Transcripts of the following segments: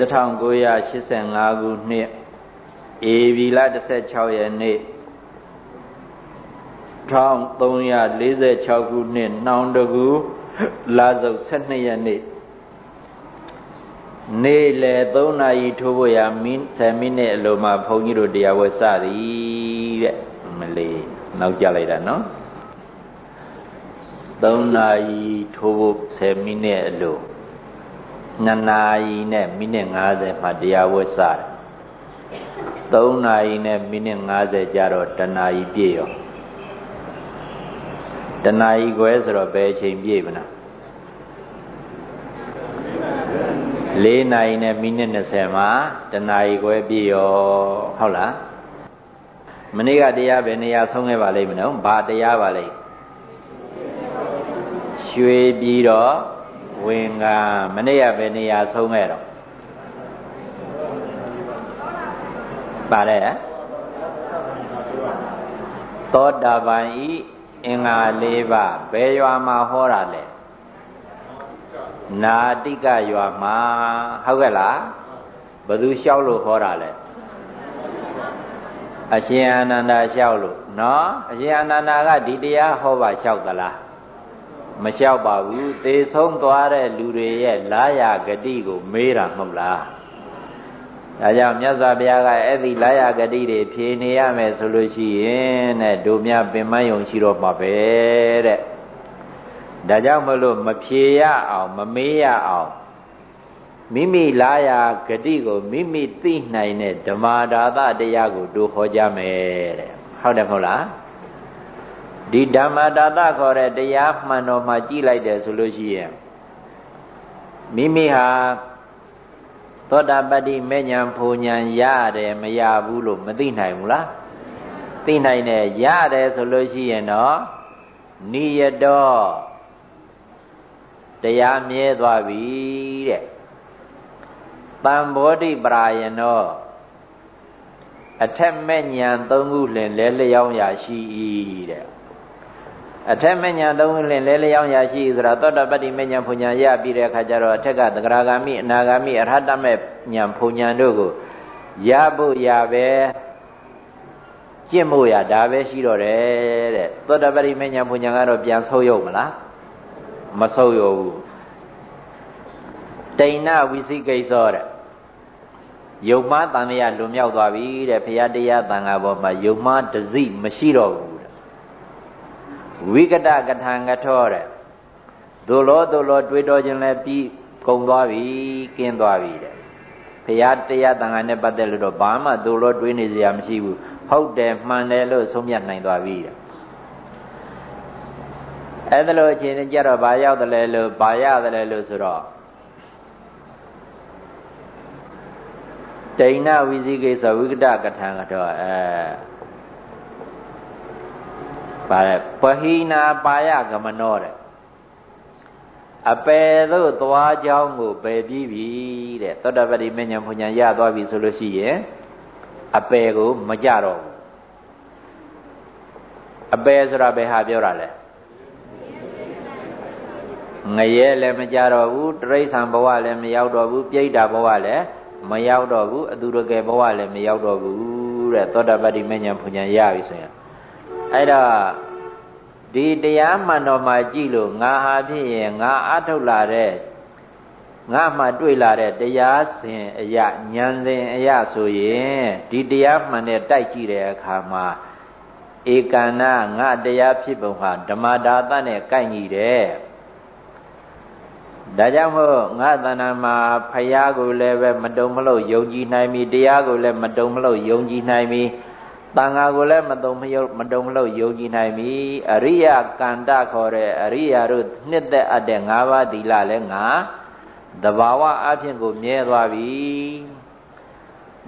1985ခုနှစ်ဧပြီလ16ရက်နေ့1346ခုနှစ်နှောင်းတကူလာစုပ်12ရက်နေ့နေ့လယ်3နာရီထိုးဖို့ရမိ10မိနစ်အလိုမှာဘုန်းကြီးတို့တရားဝဲစသည်တဲ့မလေးနောက်ကြလိုက်တာနော်3နာရီထိုးဖို့10မိနစ်အလို 2နာရီနဲ့မိနစ်50မှတရားဝတ်စတယ်3နာရီနဲ့မိနစ်50ကြာတော့တနာရီပြည့်ရောတနာရီခွဲဆိုတော့ဘယ်အချိန်ပြည့်မလား4နာရီနဲ့မိနစ်20မှာတနာရီခွဲပြည့်ရောဟုတ်လားမနေ့ကတရားပဲနေရာဆုံးခဲ့ပါလိမ့်မနော်ဘာတရားပါလိမ့်ရွှေပြီးတော့ ဝင်ကမနေ့ကပဲနေရာဆုံးခဲ့တော့ပါတယ်သောတာပန်ဤအင်္ဂါ၄ပါးဘယ်ရွာမှာဟောတာလဲနာတိကရွာမှာဟုတ်ကဲ့လားဘသူလျှောက်လို့ဟောတာလဲအရှင်အာနန္ဒာလျှောက်လို့နော်အရှင်အာနန္ဒာကဒီတရားဟောပါလျှောက်သလား မလျှောက်ပါဘူးသေဆုံးသွားတဲ့လူတွေရဲ့လာရဂတိကိုမေးတာမဟုတ်လားဒါကြောင့်မြတ်စွာဘုရားကအဲ့ဒီလာရဂတိတွေဖြေနေရမယ်ဆိုလို့ရှိရင်တဲ့ဒုမြပင်မယုံရှိတော့မှာပဲတဲ့ဒါကြောင့်မလို့မဖြေရအောင်မမေးရအောင်မိမိလာရဂတိကိုမိမိသိနိုင်တဲ့ဓမ္မဒါသတရားကိုတို့ဟောကြမယ်တဲ့ဟုတ်တယ်မဟုတ်လား ဒီဓမ္မတာတခေါ်တဲ့တရားမှန်တော်မှာကြည်လိုက်တယ်ဆိုလို့ရှိရင်မိမိဟာသောတာပတ္တိမေညာဖူညာရတယ်မရဘူးလို့မသိနိုင်ဘူးလားသိနိုင်တယ်ရတယ်ဆိုလို့ရှိရင်တော့နိယတောတရားမြဲသွားပြီတဲ့တံဘောဓိပရာယနောအထက်မဲ့ညာသုံးခုလင်လဲလျောင်းရာရှိ၏တဲ့ အထက်မညာသုံးလင်လဲလျောင်းရာရှိဆိုတာသောတာပတ္တိမညာဖုန်ညာရပြီးတဲ့အခါကျတော့အထက်ကသဂရာဂာမိအနာဂာမိအရဟတမေညာဖုန်ညာတို့ကိုရဖို့ရပဲကျင့်ဖို့ရဒါပဲရှိတော့တယ်တဲ့သောတာပတ္တိမညာဖုန်ညာကတော့ပြန်ဆုပ်ယုတ်မလားမဆုပ်ယုတ်ဘူးတိဏဝိသိကိစ္စတဲ့ယုံမှားတန်လျာလွန်မြောက်သွားပြီတဲ့ဘုရားတရားတန်ခါပေါ်မှာယုံမှားတစိမရှိတော့ဘူး ဝိကတကထံကထောတဲ့ဒုလောဒုလောတွေးတော်ခြင်းလည်းပြီးကုံသွားပြီကင်းသွားပြီတဲ့ဘုရားတရားတန်ခါနဲ့ပတ်သက်လို့တော့ဘာမှဒုလောတွေးနေစရာမရှိဘူးဟုတ်တယ်မှန်တယ်လို့ဆုံးဖြတ်နိုင်သွားပြီတဲ့အဲ့ဒါလို့အချိန်ကြတော့ဘာရောက်တယ်လဲလို့ဘာရတယ်လဲလို့ဆိုတော့တိဏဝိဇိကိစ္စဝိကတကထံကတော့အဲ ပါတယ်ပဟိနာပါယကမနောတဲ့အပယ်သို့သွားကြောင်းကိုပယ်ပြီးပြီတဲ့သောတပတိမဉ္ဇဉ်ဘုံညာရသွားပြီဆိုလို့ရှိရင်အပယ်ကိုမကြတော့ဘူးအပယ်ဆိုတာဘယ်ဟာပြောတာလဲငရဲလည်းမကြတော့ဘူးတရိษံဘဝလည်းမရောက်တော့ဘူးပြိဋ္ဌာဘဝလည်းမရောက်တော့ဘူးအသူရကယ်ဘဝလည်းမရောက်တော့ဘူးတဲ့သောတပတိမဉ္ဇဉ်ဘုံညာရပြီဆိုရင် အဲ့တော့ဒီတရားမှန်တော်မှာကြည့်လို့ငါဟာဖြစ်ရင်ငါအထုတ်လာတဲ့ငါမှတွေ့လာတဲ့တရားစဉ်အရာဉာဏ်စဉ်အရာဆိုရင်ဒီတရားမှန်တဲ့တိုက်ကြည့်တဲ့အခါမှာဧကန္နာငါတရားဖြစ်ပုံဟာဓမ္မဒါသနဲ့ကိုက်ညီတယ်ဒါကြောင့်မို့ငါတဏ္ဍာမှာဖယားကိုလည်းပဲမတုံမလို့ယုံကြည်နိုင်ပြီတရားကိုလည်းမတုံမလို့ယုံကြည်နိုင်ပြီ တန်ဃာကိုလည်းမတုံမယုံမတုံမလို့ယုံကြည်နိုင်ပြီအရိယကန္တခေါ်တဲ့အရိယာတို့နှစ်သက်အပ်တဲ့၅ပါးသီလလည်းငါတဘာဝအဖြစ်ကိုမြဲသွားပြီ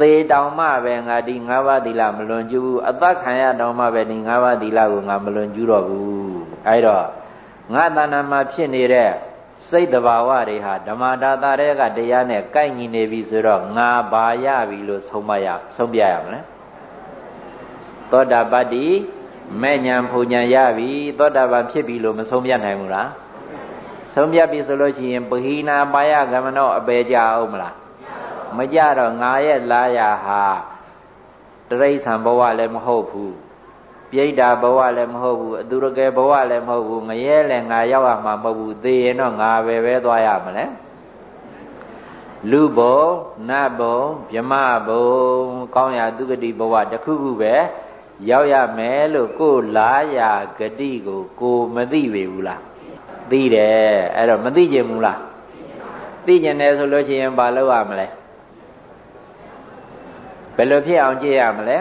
သေတောင်မှပဲငါဒီ၅ပါးသီလမလွန်ကျူးဘူးအသက်ခံရတောင်မှပဲဒီ၅ပါးသီလကိုငါမလွန်ကျူးတော့ဘူးအဲဒါငါတဏ္ဍာမှာဖြစ်နေတဲ့စိတ်တဘာဝတွေဟာဓမ္မဒါတာတွေကတရားနဲ့ကိုက်ညီနေပြီဆိုတော့ငါဘာရပြီလို့ဆုံးမရဆုံးပြရမလဲ သောတာပတ္တိမဲ့ညာဖူညာရပြီသောတာပန်ဖြစ်ပြီလို့မဆုံးပြနိုင်ဘူးလားဆုံးပြပြီဆိုလို့ရှိရင်ပဟိနာပါယကမနောအပေကြအောင်မလားမကြတော့ငါရဲ့လာရဟာတရိษံဘဝလည်းမဟုတ်ဘူးပြိဋ္ဌာဘဝလည်းမဟုတ်ဘူးအသူရကယ်ဘဝလည်းမဟုတ်ဘူးငရဲလည်းငါရောက်ရမှာမဟုတ်ဘူးသေရင်တော့ငါပဲပဲသွားရမလဲလူဘုံနတ်ဘုံဗြမဘုံကောင်းရာသူဂတိဘဝတစ်ခုခုပဲ ရောက်ရမယ်လို့ကိုလာရာဂတိကို ကိုမသိပေဘူးလားသိတယ်အဲ့တော့မသိခြင်းဘူးလားသိခြင်းတယ်ဆိုလို့ရှိရင်ဘာလုပ်ရမလဲဘယ်လိုဖြစ်အောင်ကြည့်ရမလဲ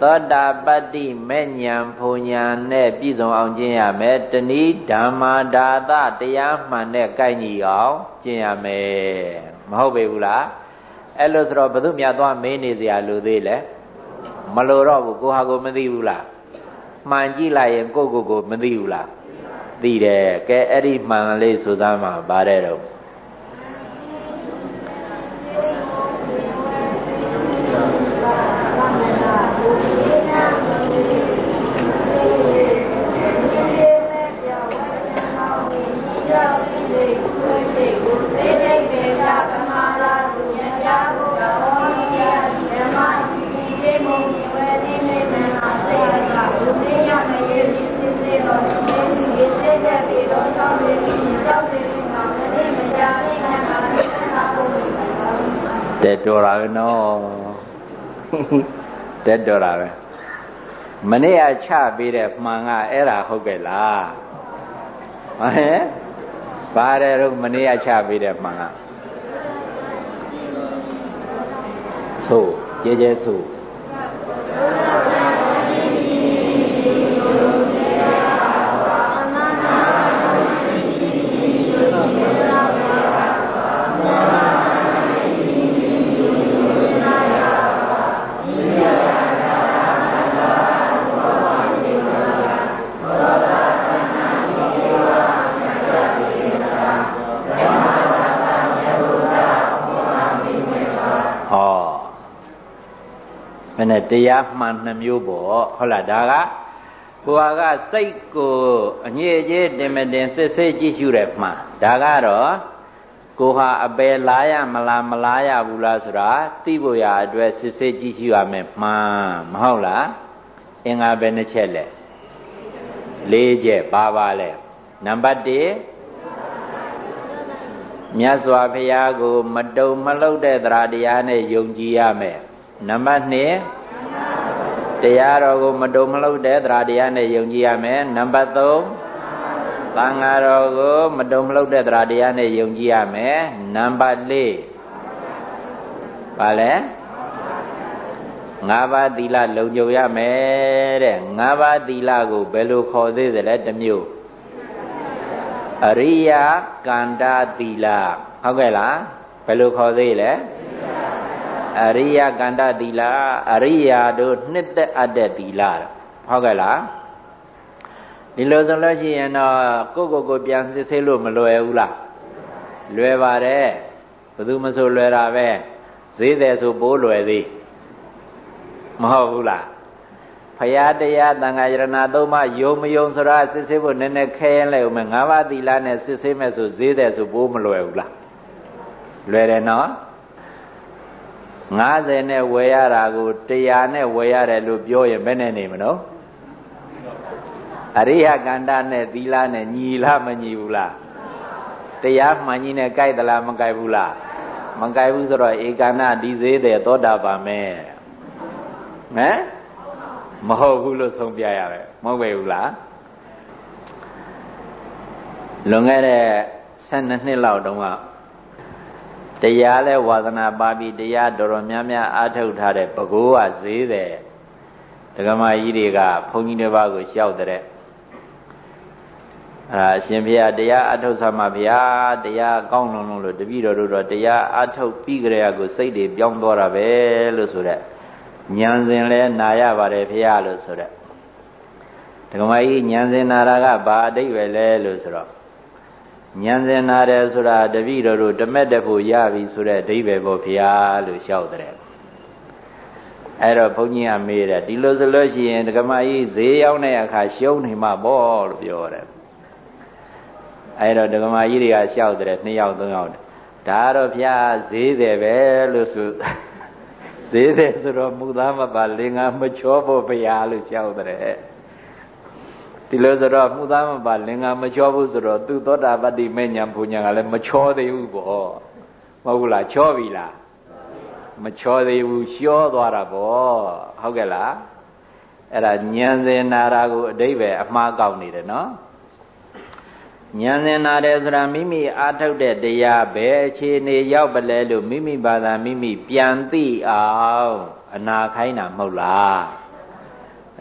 သောတာပတ္တိမေညာဖုန်ညာနဲ့ပြည့်စုံအောင်ကျင့်ရမယ်တဏီဓမ္မာဒါသတရားမှန်နဲ့ကိုက်ညီအောင်ကျင့်ရမယ်မဟုတ်ပေဘူးလားအဲ့လိုဆိုတော့ဘု து မြတ်သွားမင်းနေစရာလူသေးလဲ မလိုတော့ဘူးကိုဟာကိုမသိဘူးလားမှန်ကြည့်လိုက်ရင်ကိုကိုကိုမသိဘူးလားသိတယ်ကဲအဲ့ဒီမှန်လေးဆိုသားမှာဗါတဲ့တော့တ ပဲနော်တက်တော်တာပဲမနေ့ကချပေးတဲ့မှန်ကအဲ့ဒါဟုတ်ကဲ့လားဟဲ့ပါတယ်တော့မနေ့ကချပေးတဲ့မှန်ကသို့ကြဲကြဲသို့ နဲ့တရားမှန်နှမျိုးပေါ့ဟုတ်လားဒါကကိုယ်ကစိတ်ကိုအညစ်အကြေးတင်မတင်စစ်စစ်ကြည့်ရှုတဲ့မှန်ဒါကတော့ကိုဟာအပယ်လာရမလားမလာရဘူးလားဆိုတာသိဖို့ရအတွက်စစ်စစ်ကြည့်ရှုရမယ်မှန်မဟုတ်လားအင်္ဂါပဲနှစ်ချက်လဲလေးချက်ပါပါလဲနံပါတ်1မြတ်စွာဘုရားကို မတုံမလှုပ်တဲ့တရားတရားနဲ့ယုံကြည်ရမယ် နံပါတ်2တရားတော်ကိုမတုံမလှုပ်တဲ့တရားတရားနဲ့ယုံကြည်ရမယ်နံပါတ်3သံဃာတော်ကိုမတုံမလှုပ်တဲ့တရားတရားနဲ့ယုံကြည်ရမယ်နံပါတ်4ပါလဲငါးပါးသီလလုံခြုံရမယ်တဲ့ငါးပါးသီလကိုဘယ်လိုခေါ်သေးသလဲတစ်မျိုးအရိယကန္တာသီလဟုတ်ကဲ့လားဘယ်လိုခေါ်သေးလဲ အရိယကန္တသီလအရိယာတို့နှစ်သက်အပ်တဲ့သီလဟုတ်ကဲ့လားဒီလိုဆိုလို့ရှိရင်တော့ကိုကိုကိုပြန်စစ်ဆေးလို့မလွယ်ဘူးလားလွယ်ပါတယ်ဘယ်သူမဆိုလွယ်တာပဲဈေးတယ်ဆိုပိုးလွယ်သေးမဟုတ်ဘူးလားဖရာတရားတန်ခါယရဏသုံးပါးယုံမယုံဆိုတာစစ်ဆေးဖို့နည်းနည်းခဲရင်လိုက်ဦးမယ်၅ပါးသီလနဲ့စစ်ဆေးမယ်ဆိုဈေးတယ်ဆိုပိုးမလွယ်ဘူးလားလွယ်တယ်နော် 90နဲ့ဝယ်ရတာကို100နဲ့ဝယ်ရတယ်လို့ပြောရင်ဘယ်နဲ့နေမလို့အရိယကန္တာနဲ့သီလနဲ့ညီလားမညီဘူးလားတရားမှန်ကြီးနဲ့ကြိုက်သလားမကြိုက်ဘူးလားမကြိုက်ဘူးဆိုတော့ဧကနာဒီသေးတယ်သောတာပန်မယ်ဟမ်မဟုတ်ဘူးလို့ဆုံးပြရပဲမဟုတ်ပဲဘူးလားလွန်ခဲ့တဲ့12နှစ်လောက်တုန်းက တရားလဲဝါသနာပါပြီးတရားတော်တော်များများအားထုတ်ထားတဲ့ဘကိုးကဈေးတယ်ဒကမကြီးတွေကဘုန်းကြီးတစ်ပါးကိုလျှောက်တဲ့အာအရှင်ဘုရားတရားအထုတ်ဆမ်းပါဗျာတရားကောင်းလုံးလုံးလို့တပည့်တော်တို့တော့တရားအထုတ်ပြီးကြရကိုစိတ်တွေပြောင်းသွားတာပဲလို့ဆိုတဲ့ဉာဏ်စဉ်လဲနာရပါတယ်ဘုရားလို့ဆိုတဲ့ဒကမကြီးဉာဏ်စဉ်နာတာကဘာအတိတ်ပဲလဲလို့ဆိုတော့ ဉာဏ်စင်နာတယ်ဆိုတာတပည့်တော်တို့တမက်တဖို့ရပြီဆိုတဲ့အဓိပ္ပာယ်ပေါ့ဗျာလို့လျှောက်တဲ့အဲ့တော့ဘုန်းကြီးကမေးတယ်ဒီလိုဆိုလို့ရှိရင်ဒကမကြီးဈေးရောက်တဲ့အခါရှုံးနေမှာပေါ့လို့ပြောတယ်အဲ့တော့ဒကမကြီးတွေကလျှောက်တယ်နှစ်ယောက်သုံးယောက်ဒါတော့ဖျားဈေးတယ်ပဲလို့ဆိုဈေးတယ်ဆိုတော့မူသားမပါလင်္ကာမချောဖို့ဘုရားလို့ကြောက်တဲ့ ဒီလိုဆိုတော့မှုသားမပါလင်္ကာမချောဘူးဆိုတော့သူသောတာပတ္တိမဲ့ညာဘုညာကလည်းမချောသေးဘူးပေါ့မဟုတ်ဘူးလားချောပြီလားမချောသေးဘူးလျှောသွားတာပေါ့ဟုတ်ကဲ့လားအဲ့ဒါဉာဏ်စင်နာရာကိုအတိဘယ်အမှားကောက်နေတယ်နော်ဉာဏ်စင်နာတယ်ဆိုတာမိမိအာထုတ်တဲ့တရားပဲအခြေအနေရောက်ပလဲလို့မိမိဘာသာမိမိပြန်သိအောင်အနာခိုင်းတာမဟုတ်လား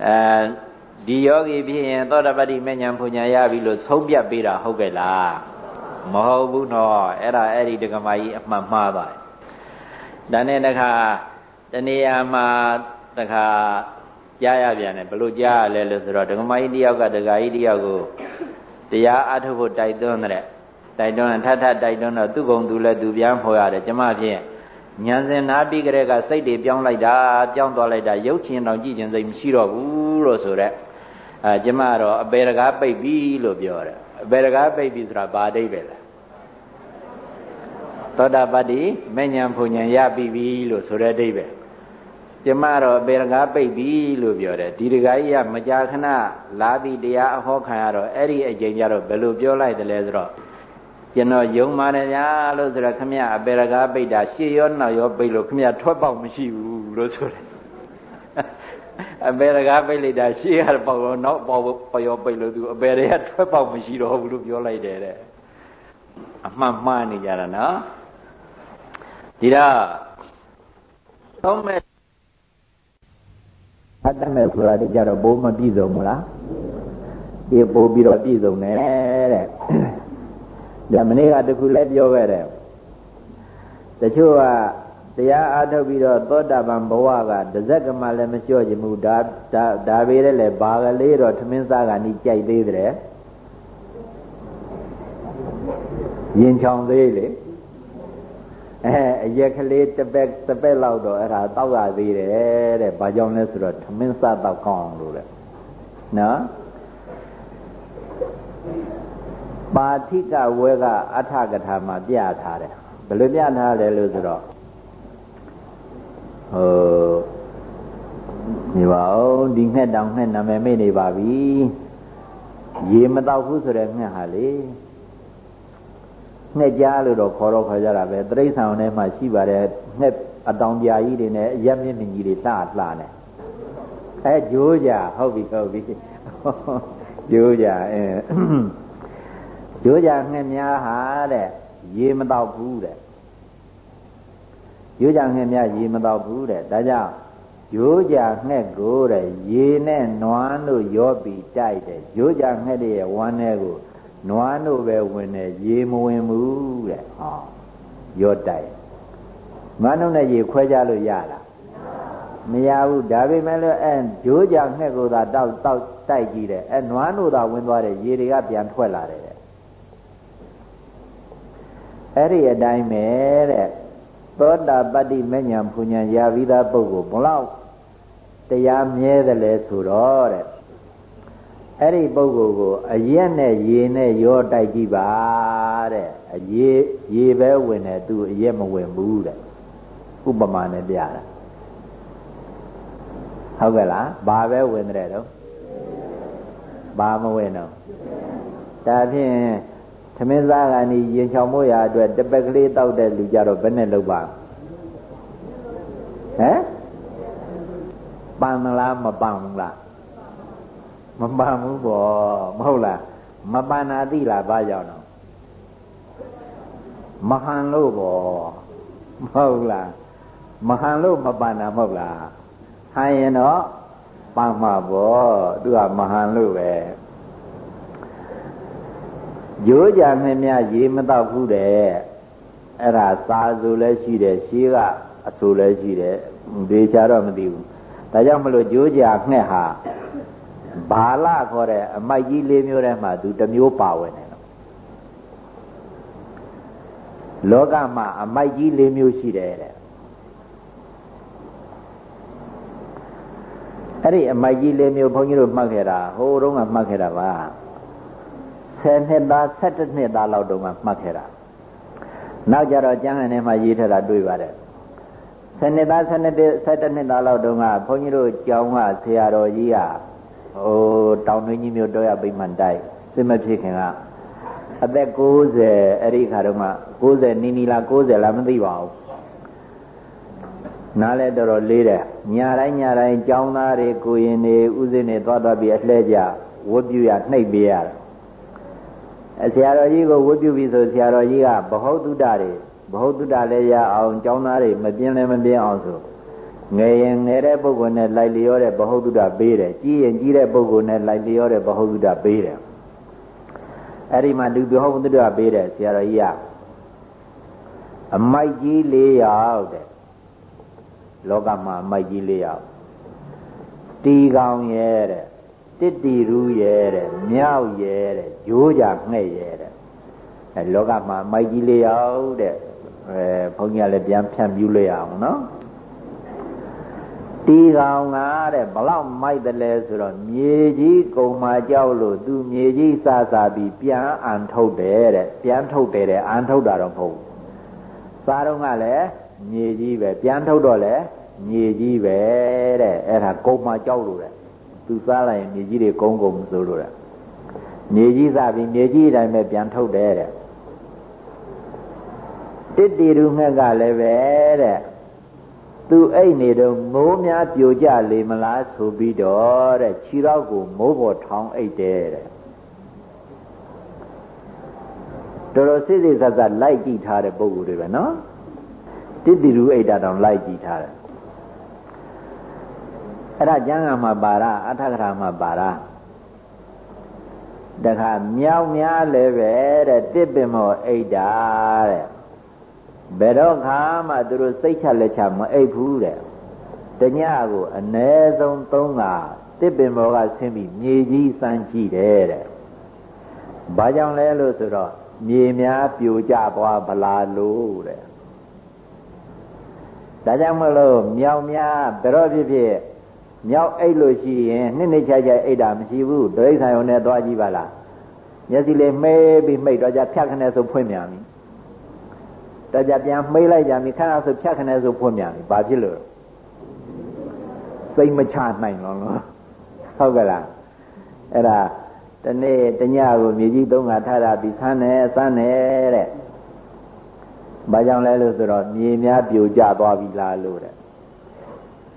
အဲ ဒီယောဂီဖြစ်ရင်သောတာပတ္တိမဉ္ဇဉ်ပူညာရပြီလို့ဆုံးပြတ်ပေးတာဟုတ်ကဲ့လားမဟုတ်ဘူးနော်အဲ့ဒါအဲ့ဒီဒကမာကြီးအမှန်မှားသွားတယ်ဒါနဲ့တခါတနေရာမှာတခါကြားရပြန်တယ်ဘလို့ကြားရလဲလို့ဆိုတော့ဒကမာကြီးတယောက်ကဒကာကြီးတယောက်ကိုတရားအထုတ်ဖို့တိုက်တွန်းတဲ့တိုက်တွန်းထထတိုက်တွန်းတော့သူ့ကုံသူလည်းသူပြန်ခေါ်ရတယ်ကျမဖြင့်ဉာဏ်စင်နာပြီးကြတဲ့ကစိတ်တွေပြောင်းလိုက်တာပြောင်းသွားလိုက်တာရုပ်ချင်းတောင်ကြည့်ခြင်းစိတ်မရှိတော့ဘူးလို့ဆိုတဲ့ အဲကျမတော့အပေရကားပိတ်ပြီလို့ပြောတယ်အပေရကားပိတ်ပြီဆိုတာဘာအဓိပ္ပာယ်လဲသောတာပတ္တိမဉ္ဇဉ်ဖူဉ္ဇဉ်ရပြီပြီလို့ဆိုတဲ့အဓိပ္ပာယ်ကျမတော့အပေရကားပိတ်ပြီလို့ပြောတယ်ဒီတခါကြီးကမကြာခဏလာပြီးတရားအဟောခံရတော့အဲ့ဒီအချိန်ကျတော့ဘယ်လိုပြောလိုက်တယ်လဲဆိုတော့ကျွန်တော်ယုံပါတယ်ညာလို့ဆိုတော့ခမရအပေရကားပိတ်တာရှေ့ရောနောက်ရောပိတ်လို့ခမရထွက်ပေါက်မရှိဘူးလို့ဆိုတယ် အပေရကားပိတ်လိုက်တာရှေ့ကပေါက်တော့နောက်ပေါက်ပယောပိတ်လို့သူအပေတွေကထွက်ပေါက်မရှိတော့ဘူးလို့ပြောလိုက်တယ်တဲ့အမှန်မှားနေကြတာနော်ဒီတော့သုံးမဲ့အတ္တမဲ့ဆိုတာတကြတော့ဘိုးမပြည့်စုံဘူးလားဒီပို့ပြီးတော့ပြည့်စုံတယ်တဲ့ဒါမနေ့ကတခုလည်းပြောခဲ့တယ်တချို့က တရားအားထုတ်ပြီးတော့သောတာပန်ဘဝကတဇက်ကမှလည်းမလျှော့ချင်ဘူးဒါဒါဒါပေတဲ့လေဘာကလေးတော့ထမင်းစားကနီးကြိုက်သေးတယ်ရင်ချောင်သေးလေအဲအရက်ကလေးတစ်ပက်တစ်ပက်လောက်တော့အဲ့ဒါတောက်ရသေးတယ်တဲ့ဘာကြောင့်လဲဆိုတော့ထမင်းစားတောက်ကောင်းအောင်လို့တဲ့နော်ပါဋိကဝဲကအထကထာမှာပြထားတယ်ဘယ်လိုပြထားလဲလို့ဆိုတော့ ဟိုဒီပါအောင်ဒီငှက်တောင်ငှက်နာမည်မေ့နေပါပြီရေမတော့ဘူးဆိုတဲ့ငှက်ဟာလေငှက်ကြားလို့တော့ခေါ်တော့ခေါ်ကြတာပဲတရိษံထဲမှာရှိပါတယ်ငှက်အတောင်ပြာကြီးတွေနဲ့အရက်မြင့်မြင့်ကြီးတွေလှလှနေအဲဂျိုးကြဟုတ်ပြီဟုတ်ပြီဂျိုးကြအဲဂျိုးကြငှက်များဟာတဲ့ရေမတော့ဘူးတဲ့ ရိုးကြငှက်များရေမတော့ဘူးတဲ့ဒါကြောင့်ရိုးကြငှက်ကိုတဲ့ရေနဲ့နွားတို့ရောပြီးတိုက်တယ်ရိုးကြငှက်ရဲ့ဝမ်းထဲကိုနွားတို့ပဲဝင်တယ်ရေမဝင်ဘူးတဲ့ဟောရောတိုက်နွားတို့နဲ့ရေခွဲကြလို့ရလားမရဘူးဒါပေမဲ့လည်းအဲရိုးကြငှက်ကိုသာတောက်တောက်တိုက်ကြည့်တယ်အဲနွားတို့သာဝင်သွားတယ်ရေတွေကပြန်ထွက်လာတယ်အဲ့ဒီအတိုင်းပဲတဲ့ သောတာပတ္တိမဉ္ဇဉ်ပူညာရပြီးသားပုဂ္ဂိုလ်ဘလောက်တရားမြဲတယ်လဲဆိုတော့တဲ့အဲ့ဒီပုဂ္ဂိုလ်ကိုအရက်နဲ့ရေနဲ့ရောတိုက်ကြည့်ပါတဲ့အရေရေပဲဝင်တယ်သူအရက်မဝင်ဘူးတဲ့ဥပမာနဲ့ပြတာဟုတ်ကဲ့လားဘာပဲဝင်တဲ့တော့ဘာမဝင်တော့ဒါဖြင့် သမင်းစားကနီရင်ချောင်မို့ရာအတွက်တပက်ကလေးတောက်တဲ့လူကြတော့ဘယ်နဲ့လုပ်ပါဟမ်ပန်မလားမပန်ဘူးလားမပန်ဘူးပေါ့မဟုတ်လားမပန်နာသိလားဘာကြောင့်တော့မဟန်လို့ပေါ့မဟုတ်လားမဟန်လို့မပန်တာမဟုတ်လားဟန်ရင်တော့ပန်မှာပေါ့သူကမဟန်လို့ပဲ ရိုးကြမယ်များရေမတော့ဘူးတဲ့အဲ့ဒါစာဆိုလည်းရှိတယ်ရှေးကအဆိုလည်းရှိတယ်ဒေချာတော့မသိဘူးဒါကြောင့်မလို့ရိုးကြငှက်ဟာဘာလခေါ်တဲ့အမိုက်ကြီးလေးမျိုးထဲမှာသူတစ်မျိုးပါဝင်တယ်လောကမှာအမိုက်ကြီးလေးမျိုးရှိတယ်တဲ့အဲ့ဒီအမိုက်ကြီးလေးမျိုးဘုန်းကြီးတို့မှတ်ခဲ့တာဟိုတုန်းကမှတ်ခဲ့တာပါ 10နှစ်သား17နှစ်သားလောက်တုန်းကမှတ်ခဲ့တာနောက်ကြတော့ကျမ်းဂန်ထဲမှာရေးထားတာတွေ့ပါတယ်ဆယ်နှစ်သားဆယ်နှစ်ဆယ်တနှစ်သားလောက်တုန်းကဘုန်းကြီးတို့ကျောင်းကဆရာတော်ကြီးကဟိုတောင်တွင်းကြီးမြို့တော့ရပိမှန်တိုက်စစ်မဖြစ်ခင်ကအသက်60အဲ့ဒီခါတော့မှ60နီနီလား60လားမသိပါဘူးနားလဲတော်တော်လေးတယ်ညာတိုင်းညာတိုင်းကျောင်းသားတွေကိုရင်နေဥစဉ်နေသွားသွားပြီးအလှဲ့ကြဝတ်ပြုရနှိပ်ပေးရတယ်အ ဆရာတော်ကြီးကိုဝတ်ပြုပြီးဆိုဆရာတော်ကြီးကဘဟုတ်တုဒ္ဒတွေဘဟုတ်တုဒ္ဒလည်းရအောင်ကျောင်းသားတွေမပြင်းလည်းမပြင်းအောင်ဆိုငယ်ရင်ငယ်တဲ့ပုဂ္ဂိုလ်နဲ့လိုက်လျောတဲ့ဘဟုတ်တုဒ္ဒပေးတယ်ကြီးရင်ကြီးတဲ့ပုဂ္ဂိုလ်နဲ့လိုက်လျောတဲ့ဘဟုတ်တုဒ္ဒပေးတယ်အဲ့ဒီမှာလူဘဟုတ်တုဒ္ဒပေးတယ်ဆရာတော်ကြီးကအမိုက်ကြီး၄ယောက်တဲ့လောကမှာအမိုက်ကြီး၄ယောက်တီကောင်ရဲ့တဲ့ တစ်တီရူးရဲ့တဲ့မြောက်ရဲ့တဲ့ဂျိုးကြငှဲ့ရဲ့တဲ့အဲလောကမှာမိုက်ကြီးလေးရောက်တဲ့အဲဘုန်းကြီးကလည်းပြန်ဖြန့်ပြူလို့ရအောင်နော်တီကောင်ကတဲ့ဘလောက်မိုက်တယ်လဲဆိုတော့မြေကြီးကုံမာကြောက်လို့သူမြေကြီးစစပြီးပြန်အန်ထုတ်တယ်တဲ့ပြန်ထုတ်တယ်တဲ့အန်ထုတ်တာတော့မဟုတ်ဘူးစားတော့ကလည်းမြေကြီးပဲပြန်ထုတ်တော့လည်းမြေကြီးပဲတဲ့အဲ့ဒါကုံမာကြောက်လို့တဲ့ သူစားလိုက်ရင်မြေကြီးတွေကုန်းကုန်းဆိုလို့တဲ့မြေကြီးစားပြီးမြေကြီးတိုင်းပဲပြန်ထုတ်တယ်တဲ့တစ်တီရုငှက်ကလည်းပဲတဲ့သူအိတ်နေတော့မိုးများပြိုကျလေမလားဆိုပြီးတော့တဲ့ခြေတော့ကိုမိုးပေါ်ထောင်းအိတ်တယ်တဲ့တော်တော်စိစိဆက်ဆက်လိုက်ကြည့်ထားတဲ့ပုံကိုယ်တွေပဲနော်တစ်တီရုအိတ်တာတောင်လိုက်ကြည့်ထားတယ် အဲ့ဒါကျမ်းဂန်မှာပါရအထကရာမှာပါရတခါမြောက်များလည်းပဲတဲ့တစ်ပင်မောအိတ်တာတဲ့ဘယ်တော့ခါမှသူတို့စိတ်ချလက်ချမအိတ်ဘူးတဲ့တညကိုအ ਨੇ ဆုံး၃ကတစ်ပင်မောကဆင်းပြီးမြေကြီးစမ်းကြည့်တယ်တဲ့ဘာကြောင့်လဲလို့ဆိုတော့မြေများပြိုကျသွားဗလားလို့တဲ့ဒါကြောင့်မလို့မြောက်များဘယ်တော့ဖြစ်ဖြစ် မြောက်အိတ်လို့ရှိရင်နှစ်နှစ်ခြားခြားအိတ်တာမရှိဘူးဒိဋ္ဌိုင်ုံနဲ့သွားကြည့်ပါလားမျက်စိလေးမှဲပြီးမှိတ်တော့ကြဖြတ်ခနဲ့ဆိုဖွင့်မြန်ပြီတော့ကြပြန်မှိတ်လိုက်ကြပြီခဏဆိုဖြတ်ခနဲ့ဆိုဖွင့်မြန်ပြီဘာဖြစ်လို့စိတ်မချနိုင်တော့လို့ဟုတ်ကလားအဲ့ဒါတနေ့တညကိုမြေကြီးသုံးခါထားတာပြီးဆန်းတယ်ဆန်းတယ်တဲ့ဘာကြောင့်လဲလို့ဆိုတော့မြေများပြိုကျသွားပြီလားလို့တဲ့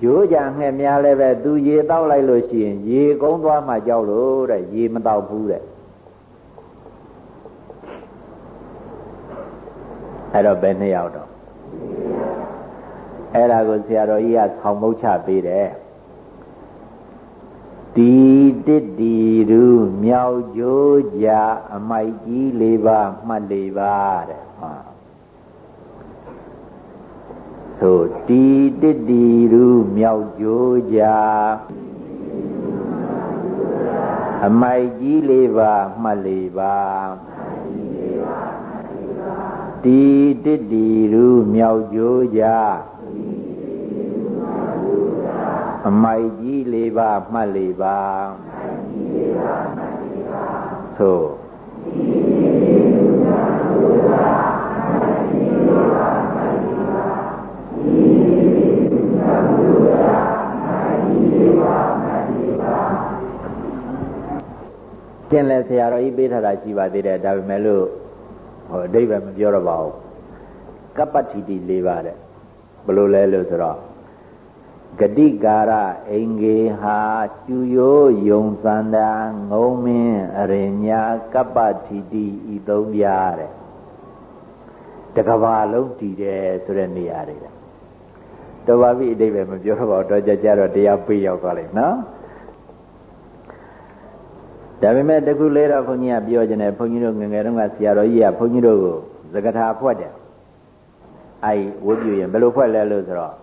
ရိုးကြငှက်များလည်းပဲသူရေတောက်လိုက်လို့ရှိရင်ရေကုန်းသွားမှကြောက်လို့တဲ့ရေမတောက်ဘူးတဲ့အဲ့တော့ဘယ်နှစ်ယောက်တော့အဲ့ဒါကိုဆရာတော်ကြီးကဆောင်းမုတ်ချပေးတယ်တီတစ်တီရူမြောက်ကြိုးကြအမိုက်ကြီးလေးပါမှတ်လေးပါတဲ့ဟာ ဆိုတီတစ်တီရူမြောက်ကြိုးကြအမိုက်ကြီးလေးပါမှတ်လေးပါတီတစ်တီရူမြောက်ကြိုးကြအမိုက်ကြီးလေးပါမှတ်လေးပါသို့ ကျင်လဲဆရာတော်ကြီးပေးထားတာရှိပါသေးတယ်ဒါပေမဲ့လို့ဟိုအတိတ်ပဲမပြောတော့ပါဘူးကပ္ပတိတိ၄ပါးတဲ့ဘယ်လိုလဲလို့ဆိုတော့ဂတိကာရအင်္ဂေဟာကျူယောယုံသန္တာငုံမင်းအရိညာကပ္ပတိတိဤသုံးပြားတဲ့တကဘာလုံးတည်တယ်ဆိုတဲ့နေရာတွေတော်ပါပြီအတိတ်ပဲမပြောတော့ပါဘူးတော့ကြကြတော့တရားပေးရောက်သွားလိမ့်နော် ဒါပေမဲ့တခုလေးတော့ဘုန်းကြီးကပြောခြင်းနဲ့ဘုန်းကြီးတို့ငငယ်တုန်းကဆရာတော်ကြီးကဘုန်းကြီးတို့ကိုသက္ကထာဖွက်တယ်အဲ့ဝတ်ပြရင်ဘယ်လိုဖွက်လဲလို့ဆိုတော့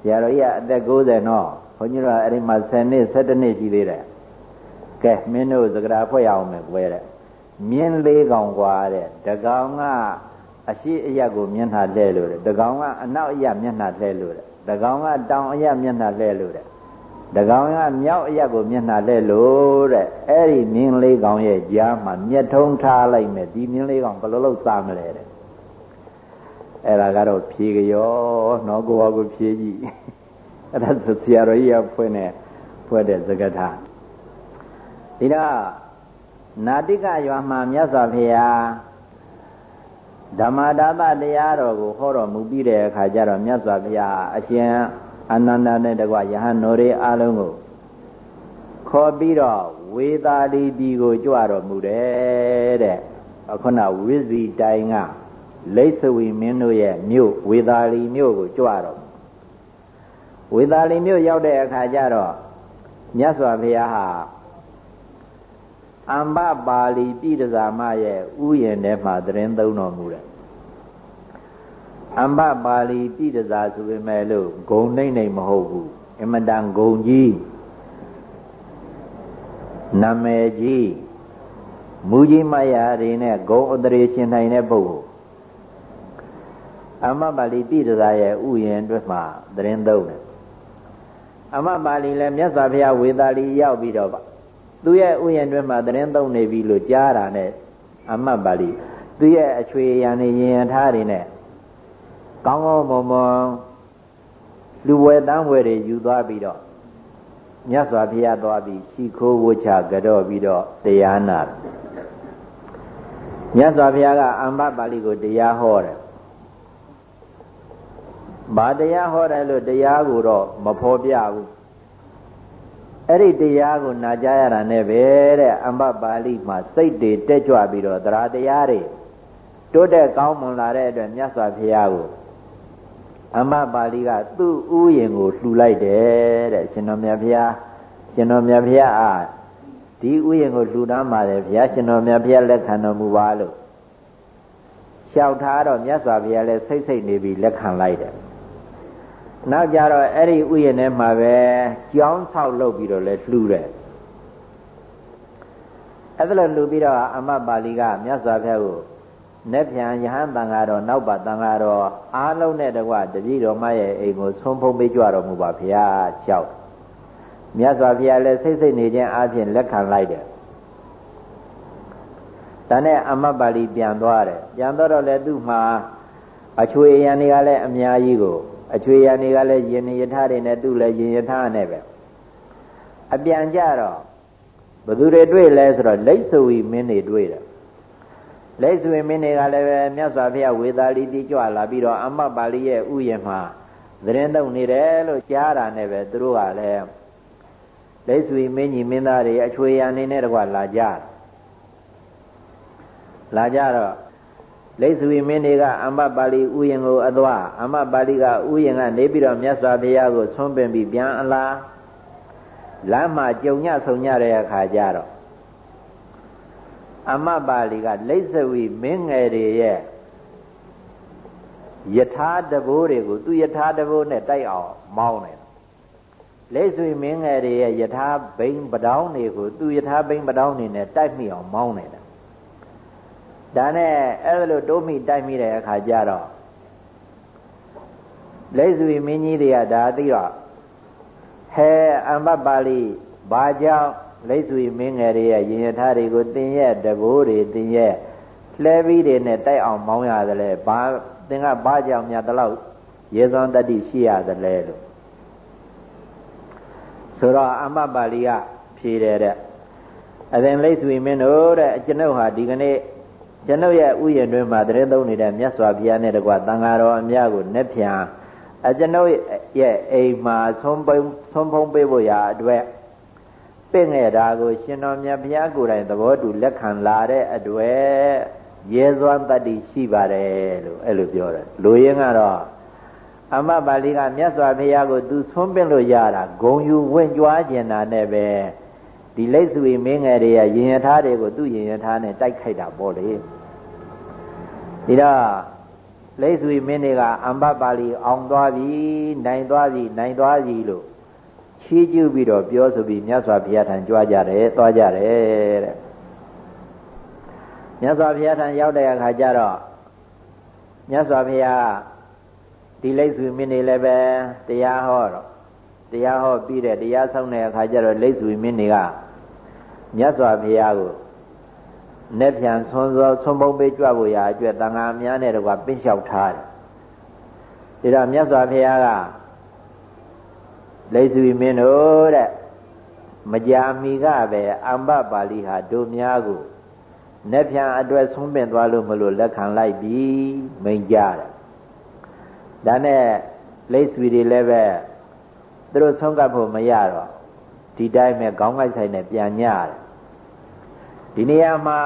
ဆရာတော်ကြီးကအသက်60နော်ဘုန်းကြီးတို့ကအဲ့ဒီမှာ10နှစ်17နှစ်ရှိသေးတယ်ကဲမင်းတို့သက္ကထာဖွက်ရအောင်မယ်ကွယ်တဲ့မြင်းလေးကောင်กว่าတဲ့တကောင်ကအရှိအရက်ကိုမျက်နှာလှဲလို့တဲ့တကောင်ကအနောက်အရက်မျက်နှာလှဲလို့တဲ့တကောင်ကတောင်အရက်မျက်နှာလှဲလို့တဲ့ တကောင်ကမြောက်အရက်ကိုမျက်နှာလှဲလို့တဲ့အဲ့ဒီမြင်းလေးကောင်ရဲ့ကြားမှာမျက်ထုံးထားလိုက်မယ်ဒီမြင်းလေးကောင်ဘယ်လိုလုပ်စားမလဲတဲ့အဲ့ဒါကတော့ဖြေကြောနော်ကိုယ့်ဘာကိုဖြေကြည့်အဲ့ဒါဆိုဆရာတော်ကြီးကဖွင့်နေဖွင့်တဲ့စကားထားဒီတော့နာတိကရွာမှာမြတ်စွာဘုရားဓမ္မဒါသတရားတော်ကိုဟောတော်မူပြီးတဲ့အခါကျတော့မြတ်စွာဘုရားအရှင် အနန္ဒနဲ့တကွယဟန်တော်တွေအားလုံးကိုခေါ်ပြီးတော့ဝေသာလီပြည်ကိုကြွတော်မူတယ်တဲ့ခုနဝိဇီတိုင်းကလိတ်ဆွေမင်းတို့ရဲ့မြို့ဝေသာလီမြို့ကိုကြွတော်ဝေသာလီမြို့ရောက်တဲ့အခါကျတော့မြတ်စွာဘုရားဟာအမ္ဘပါဠိပြည်တစာမရဲ့ဥယျာဉ်ထဲမှာသတင်းသုံးတော်မူတယ် အမ္ဘပါဠိပြည်တစာဆိုပေမဲ့လို့ဂုံနှိမ့်နှိမ့်မဟုတ်ဘူးအမတန်ဂုံကြီးနာမည်ကြီးမူကြီးမယာတွေနဲ့ဂုံအတရေရှင်နိုင်တဲ့ပုဂ္ဂိုလ်အမပါဠိပြည်တစာရဲ့ဥယျာဉ်အတွက်မှာသတင်းသုံးတယ်အမပါဠိလည်းမြတ်စွာဘုရားဝေသာလီရောက်ပြီးတော့သူရဲ့ဥယျာဉ်တွင်မှာသတင်းသုံးနေပြီလို့ကြားတာနဲ့အမတ်ပါဠိသူရဲ့အချွေရံနေရင်ထားတွေနဲ့ ကောင်းကောင်းမွန်မွန်လူဝဲတန်းဝဲတွေယူသွားပြီးတော့မြတ်စွာဘုရားသွားပြီးရှိခိုးဝှချကြော့ပြီးတော့တရားနာတယ်မြတ်စွာဘုရားကအမ္ဘပါဠိကိုတရားဟောတယ်ဘာတရားဟောတယ်လို့တရားကိုတော့မဖော်ပြဘူးအဲ့ဒီတရားကိုနာကြားရတာနဲ့ပဲတဲ့အမ္ဘပါဠိမှာစိတ်တွေတက်ကြွပြီးတော့တရားတရားတွေတိုးတက်ကောင်းမွန်လာတဲ့အတွက်မြတ်စွာဘုရားကို အမ္ဘပါဠိကသူ့ဥယျင်ကိုလှူလိုက်တယ်တဲ့ရှင်တော်မြတ်ဘုရားရှင်တော်မြတ်ဘုရားအာဒီဥယျင်ကိုလှူဒန်းပါတယ်ဘုရားရှင်တော်မြတ်ဘုရားလက်ခံတော်မူပါလို့လျှောက်ထားတော့မြတ်စွာဘုရားလည်းစိတ်စိတ်နေပြီးလက်ခံလိုက်တယ်နောက်ကြတော့အဲ့ဒီဥယျာဉ်ထဲမှာပဲကြောင်းဆောက်လုပ်ပြီးတော့လဲလှူတယ်အဲ့ဒါလိုလှူပြီးတော့အမပါဠိကမြတ်စွာဘုရားကို နဲ့ပြန်ယဟန်တန်ဃာတော်နောက်ပါတန်ဃာတော်အားလုံးနဲ့တကွတပည့်တော်မရဲ့အိမ်ကိုဆုံးဖုံးပေးကြတော်မူပါဗျာလျှောက်မြတ်စွာဘုရားလည်းစိတ်စိတ်နေခြင်းအပြင်လက်ခံလိုက်တယ်ဒါနဲ့အမပါဠိပြန်သွားတယ်ပြန်တော့တော့လည်းသူ့မှာအချွေအရန်တွေကလည်းအများကြီးကိုအချွေရနေကလည်းယင်ယထာတွေနဲ့သူ့လည်းယင်ယထာနဲ့ပဲအပြန်ကြတော့ဘသူတွေတွေ့လဲဆိုတော့လိတ်ဆွေမင်းတွေတွေ့တယ် လိတ်ဆွေမင်းတွေကလည်းပဲမြတ်စွာဘုရားဝေသာလီတိကြွလာပြီးတော့အမတ်ပါဠိရဲ့ဥယျာဉ်မှာသတင်းသုံးနေတယ်လို့ကြားတာနဲ့ပဲသူတို့ကလည်းလိတ်ဆွေမင်းကြီးမင်းသားတွေအချွေရနေနဲ့တကွာလာကြလာကြတော့လိတ်ဆွေမင်းတွေကအမတ်ပါဠိဥယျင်ကိုအသွားအမတ်ပါဠိကဥယျင်ကနေပြီးတော့မြတ်စွာဘုရားကိုဆွန့်ပင်ပြီးပြန်အလားလမ်းမှာကြုံညဆုံညတဲ့အခါကျတော့ အမတ်ပါဠိကလိတ်ဆွေမင်းငယ်တွေရဲ့ယထာတဘိုးတွေကိုသူယထာတဘိုးနဲ့တိုက်အောင်မောင်းတယ်လိတ်ဆွေမင်းငယ်တွေရဲ့ယထာဘိန်းပတောင်းတွေကိုသူယထာဘိန်းပတောင်းတွေနဲ့တိုက်မိအောင်မောင်းတယ်ဒါနဲ့အဲ့လိုတိုးမိတိုက်မိတဲ့အခါကျတော့လိတ်ဆွေမင်းကြီးတွေကဒါသိတော့ဟဲအမ္ပပါဠိဘာကြောင့် လိတ်ဆွေမင်းငယ်တွေရဲ့ရင်ရထားတွေကိုတင်ရဲ့တဘိုးတွေတင်ရဲ့လှဲပြီးတွေနဲ့တိုက်အောင်မောင်းရတယ်လေဘာသင်ကဘာကြောင့်များတလောက်ရေစွမ်းတတိရှိရတယ်လေလို့ဆိုတော့အမ္ပပါဠိကဖြေတယ်တဲ့အရင်လိတ်ဆွေမင်းတို့တဲ့ကျွန်ုပ်ဟာဒီကနေ့ကျွန်ုပ်ရဲ့ဥယျာဉ်တွင်မှာတရင်သုံးနေတဲ့မြတ်စွာဘုရားနဲ့တကွတန်ဃာတော်အများကိုနှက်ဖြံအကျွန်ုပ်ရဲ့အိမ်မှာဆုံးပုံဆုံးဖုံးပေးဖို့ရာအတွက် ပြင့်ငယ်တာကို ရှင်တော်မြတ်ဘုရားကိုယ်တိုင်သဘောတူလက်ခံလာတဲ့အတွက်ရဲစွမ်းတတ္တိရှိပါတယ်လို့အဲ့လိုပြောတယ်လူရင်းကတော့အမပါဠိကမြတ်စွာဘုရားကိုသူဆုံးပင့်လို့ရတာဂုံယူဝင့်ကြွားကျင်တာနဲ့ပဲဒီလိတ်ဆွေမင်းငယ်တွေကရင်ရထားတွေကိုသူ့ရင်ရထားနဲ့တိုက်ခိုက်တာပေါ့လေဒီတော့လိတ်ဆွေမင်းတွေကအမ္ဘပါဠိအောင်သွားပြီနိုင်သွားပြီနိုင်သွားပြီလို့ ချီးကျူးပြီးတော့ပြောဆိုပြီးမြတ်စွာဘုရားထံကြွားကြတယ်သွားကြတယ်တဲ့မြတ်စွာဘုရားထံရောက်တဲ့အခါကျတော့မြတ်စွာဘုရားဒီလိတ်ဆွေမင်းတွေလည်းပဲတရားဟောတော့တရားဟောပြီးတဲ့တရားဆောင်တဲ့အခါကျတော့လိတ်ဆွေမင်းတွေကမြတ်စွာဘုရားကိုနဲ့ပြန်ဆွန်စောဆွန်ပုံပေးကြွဖို့ရာအတွက်တန်ခါများနဲ့တကွပင့်လျှောက်ထားတယ်ဒီတော့မြတ်စွာဘုရားက လိစုမင်းတို့တဲ့မကြာမီကပဲအမ္ပပါဠိဟာတို့များကိုလက်ဖြံအတွက်ဆုံးပင်သွားလို့မလို့လက်ခံလိုက်ပြီမိန်ကြတယ်ဒါနဲ့လိစုတွေလည်းပဲသူတို့ဆုံးကပ်ဖို့မရတော့ဒီတိုင်းပဲခေါင်းကိုက်ဆိုင်နဲ့ပြန်ညရတယ်ဒီနေရာမှာ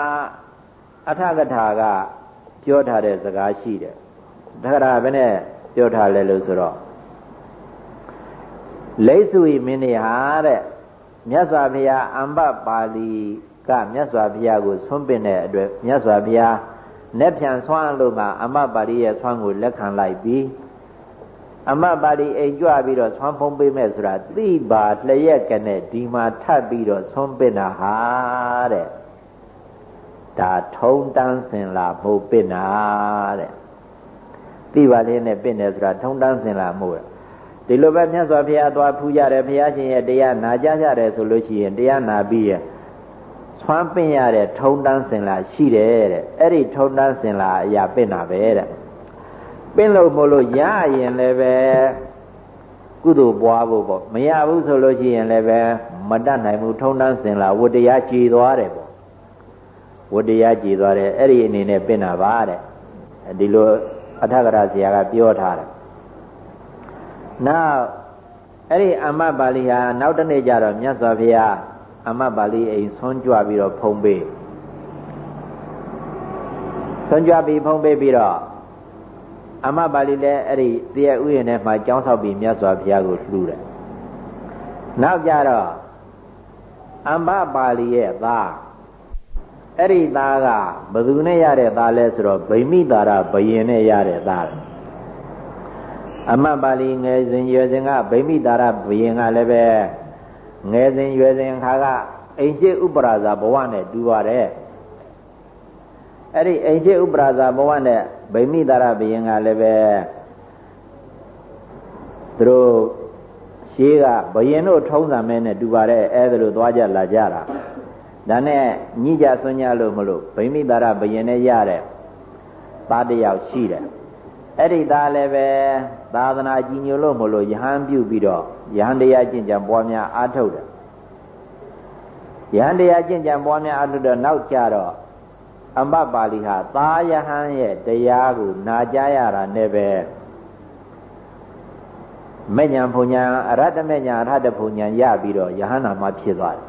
အထကထာကပြောထားတဲ့စကားရှိတယ်ဒါကြတာဘယ်နဲ့ပြောထားလဲလို့ဆိုတော့ လိစုဤမင်းနေဟာတဲ့မြတ်စွာဘုရားအမ္ပပါဠိကမြတ်စွာဘုရားကိုဆွန့်ပင်တဲ့အတွက်မြတ်စွာဘုရားလက်ဖြံဆွမ်းလို့မှအမ္ပပါဠိရဲ့ဆွမ်းကိုလက်ခံလိုက်ပြီးအမပါဠိအိမ်ကြွပြီးတော့ဆွမ်းဖုံးပေးမဲ့ဆိုတာသိပါလျက်ကနဲ့ဒီမှာထပ်ပြီးတော့ဆွမ်းပင်တာဟာတဲ့ဒါထုံတန်းစင်လာမို့ပင့်တာတဲ့သိပါလေးနဲ့ပင့်တယ်ဆိုတာထုံတန်းစင်လာမို့ ဒီလိုပဲမြတ်စွာဘုရားသွားဖူးကြတယ်ဘုရားရှင်ရဲ့တရားနာကြကြတယ်ဆိုလို့ရှိရင်တရားနာပြီးရဆွမ်းပင့်ရတဲ့ထုံတန်းစင်လာရှိတယ်တဲ့အဲ့ဒီထုံတန်းစင်လာအရာပင့်တာပဲတဲ့ပင့်လို့မလို့ရရင်လည်းပဲကုသိုလ်ပွားဖို့ပေါ့မရဘူးဆိုလို့ရှိရင်လည်းပဲမတတ်နိုင်ဘူးထုံတန်းစင်လာဝတ္တရားကြည်သွားတယ်ပေါ့ဝတ္တရားကြည်သွားတယ်အဲ့ဒီအနေနဲ့ပင့်တာပါတဲ့ဒီလိုအထကရာဆရာကပြောထားတယ် နောက်အဲ့ဒီအမတ်ပါဠိဟာနောက်တနေ့ကျတော့မြတ်စွာဘုရားအမတ်ပါဠိအိမ်ဆွန်းကြွပြီးတော့ဖုံးပေးဆွန်းကြွပြီးဖုံးပေးပြီးတော့အမပါဠိလည်းအဲ့ဒီတရားဥယျာဉ်ထဲမှာကျောင်းဆောက်ပြီးမြတ်စွာဘုရားကိုလှူတယ်နောက်ကြတော့အမ္ဘပါဠိရဲ့သားအဲ့ဒီသားကဘယ်သူနဲ့ရတဲ့သားလဲဆိုတော့ဗိမိတာရဘယင်နဲ့ရတဲ့သား အမပါဠိငယ်စဉ်ရွယ်စဉ်ကဗိမိတာရဘယင်ကလည်းပဲငယ်စဉ်ရွယ်စဉ်ခါကအိမ်ရှိဥပရာဇာဘဝနဲ့တူပါတယ်အဲ့ဒီအိမ်ရှိဥပရာဇာဘဝနဲ့ဗိမိတာရဘယင်ကလည်းပဲသူတို့ရှေးကဘယင်တို့ထုံးစံမဲနဲ့တူပါတယ်အဲ့ဒါလိုသွားကြလာကြတာဒါနဲ့ညှိကြဆွညလို့မလို့ဗိမိတာရဘယင်နဲ့ရတဲ့သားတယောက်ရှိတယ် အဲ့ဒီသားလည်းပဲသာသနာကြီးညိုလို့မလို့ယဟန်ပြုပြီးတော့ယဟန်တရားကျင့်ကြံပွားများအားထုတ်တယ်ယဟန်တရားကျင့်ကြံပွားများအားထုတ်တော့နောက်ကြတော့အမ္ပပါဠိဟာသာယဟန်ရဲ့တရားကိုနာကြားရတာနဲ့ပဲမဉ္ဇဉ်ဘုံညာအရဟတမဉ္ဇဉ်အရဟတဘုံညာရပြီးတော့ယဟန္တာမှာဖြစ်သွားတယ်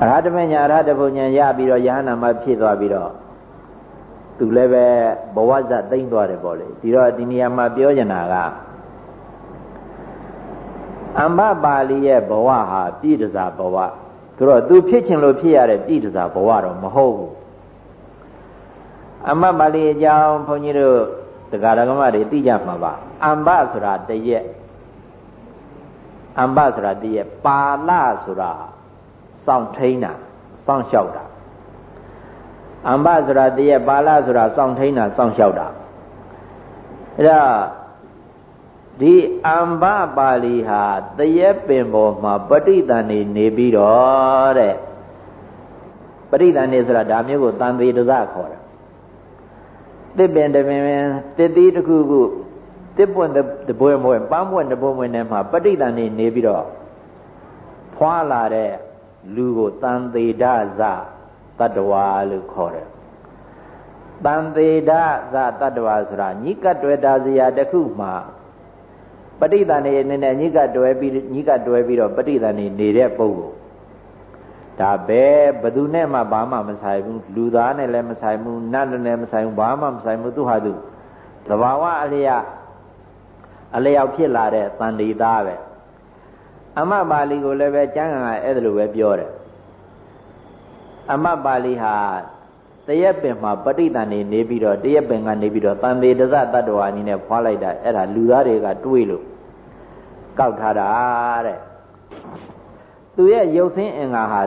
အရဟတမဉ္ဇဉ်အရဟတဘုံညာရပြီးတော့ယဟန္တာမှာဖြစ်သွားပြီးတော့ သူလည်းပဲဘဝဇတ်သိမ့်သွားတယ်ပေါ့လေဒီတော့ဒီနေရာမှာပြောချင်တာကအမ္ပပါဠိရဲ့ဘဝဟာပြည့်တစားဘဝဆိုတော့သူဖြစ်ချင်လို့ဖြစ်ရတဲ့ပြည့်တစားဘဝတော့မဟုတ်ဘူးအမတ်ပါဠိအကြောင်းဘုန်းကြီးတို့တရားဓမ္မတွေသိကြမှာပါအမ္ပဆိုတာတရက်အမ္ပဆိုတာတရက်ပါဠဆိုတာစောင့်ထိန်တာစောင့်လျှောက်တာ အမ္ပဆိုတာတရက်ပါဠဆိုတာစောင့်ထိန်တာစောင့်လျှောက်တာအဲ့ဒါဒီအမ္ဘပါဠိဟာတရက်ပင်ပေါ်မှာပဋိသန္ဓေနေပြီးတော့တဲ့ပဋိသန္ဓေဆိုတာဒါမျိုးကိုတန်သေးတစခေါ်တာတစ်ပင်တပင်တစ်သီးတစ်ခုခုတစ်ပွင့်တပွင့်မွင့်ပန်းပွင့်တပွင့်မွင့်နဲ့မှာပဋိသန္ဓေနေပြီးတော့ဖွာလာတဲ့လူကိုတန်သေးဒဇ တတ္တဝါလို့ခေါ်တယ်တန်သေးဒဇတတ္တဝါဆိုတာညိကတ်တွေ့တာစရာတစ်ခုမှာပဋိသန္ဓေအနေနဲ့ညိကတွဲပြီးညိကတွဲပြီးတော့ပဋိသန္ဓေနေတဲ့ပုဂ္ဂိုလ်ဒါပဲဘသူနဲ့မှဘာမှမဆိုင်ဘူးလူသားနဲ့လည်းမဆိုင်ဘူးနတ်နဲ့လည်းမဆိုင်ဘူးဘာမှမဆိုင်ဘူးသူဟာသူသဘာဝအလျောက်အလျောက်ဖြစ်လာတဲ့တန်ဒီသားပဲအမပါဠိကိုလည်းပဲကျမ်းဂန်ကအဲ့ဒါလိုပဲပြောတယ် အမပါဠိဟာတရက်ပင်မှာပဋိသန္ဓေနေပြီးတော့တရက်ပင်ကနေပြီးတော့တန်သေးတဇတတ္တဝါအနေနဲ့ဖွာလိုက်တာအဲ့ဒါလူသားတွေကတွေးလို့ကောက်ထားတာတဲ့သူရဲ့ရုပ်ဆင်းအင်္ဂါဟာ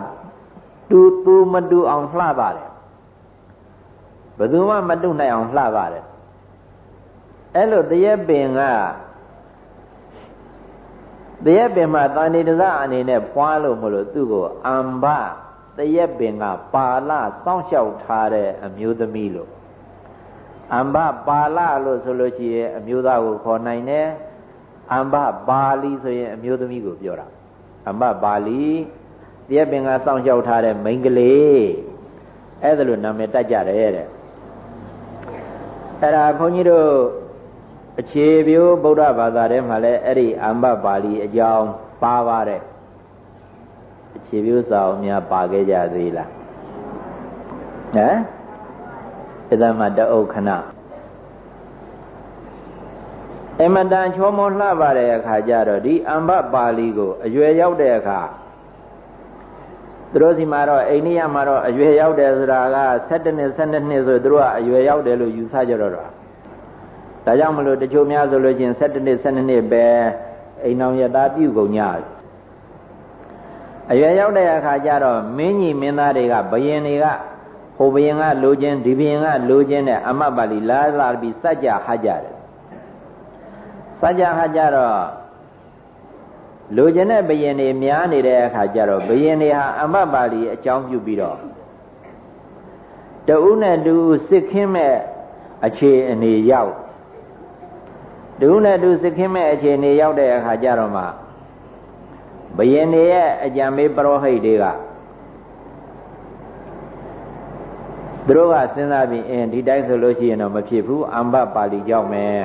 တူတူမတူအောင်လှပါတယ်ဘယ်သူမှမတုနိုင်အောင်လှပါတယ်အဲ့လိုတရက်ပင်ကတရက်ပင်မှာတန်နေတစအနေနဲ့ဖွာလို့မလို့သူ့ကိုအမ္ဘ တရက်ပင်ကပါဠစောင့်ရှောက်ထားတဲ့အမျိုးသမီးလို့အမ္ဘပါဠလို့ဆိုလို့ရှိရင်အမျိုးသားကိုခေါ်နိုင်တယ်အမ္ဘပါဠိဆိုရင်အမျိုးသမီးကိုပြောတာအမ္ဘပါဠိတရက်ပင်ကစောင့်ရှောက်ထားတဲ့မိန်းကလေးအဲ့ဒါလိုနာမည်တက်ကြတယ်တဲ့အဲ့ဒါဘုန်းကြီးတို့အခြေပြိုးဗုဒ္ဓဘာသာထဲမှာလည်းအဲ့ဒီအမ္ဘပါဠိအကြောင်းပါပါတယ် အခြေပြိုးစာအုပ်များပါခဲ့ကြသေးလားဟမ်ဣဒမတအုတ်ခဏအမတန်ချောမောလှပါတဲ့အခါကျတော့ဒီအမ္ဘပါဠိကိုအရွယ်ရောက်တဲ့အခါသူတို့စီမှာတော့အိန္ဒိယမှာတော့အရွယ်ရောက်တယ်ဆိုတာက7နှစ်12နှစ်ဆိုသူတို့ကအရွယ်ရောက်တယ်လို့ယူဆကြတော့တာဒါကြောင့်မလို့တချို့များဆိုလို့ချင်း7နှစ်12နှစ်ပဲအိမ်အောင်ရသားပြုကုန်ကြ အရွယ်ရောက်တဲ့အခါကျတော့မင်းကြီးမင်းသားတွေကဘယင်တွေကဟိုဘယင်ကလိုခြင်းဒီဘယင်ကလိုခြင်းနဲ့အမတ်ပါဠိလာလာပြီးစัจ जा ဟကြတယ်စัจ जा ဟကြတော့လိုချင်တဲ့ဘယင်တွေများနေတဲ့အခါကျတော့ဘယင်တွေဟာအမတ်ပါဠိအကြောင်းပြုပြီးတော့တဦးနဲ့တူစစ်ခင်းမဲ့အခြေအနေရောက်တဦးနဲ့တူစစ်ခင်းမဲ့အခြေအနေရောက်တဲ့အခါကျတော့မှ ဘယင်တွေရဲ့အကြံမေးပရောဟိတ်တွေကသူတို့ကစဉ်းစားပြီးအင်းဒီတိုင်းဆိုလို့ရှိရင်တော့မဖြစ်ဘူးအမ္ဘပါဠိကြောင့်မယ်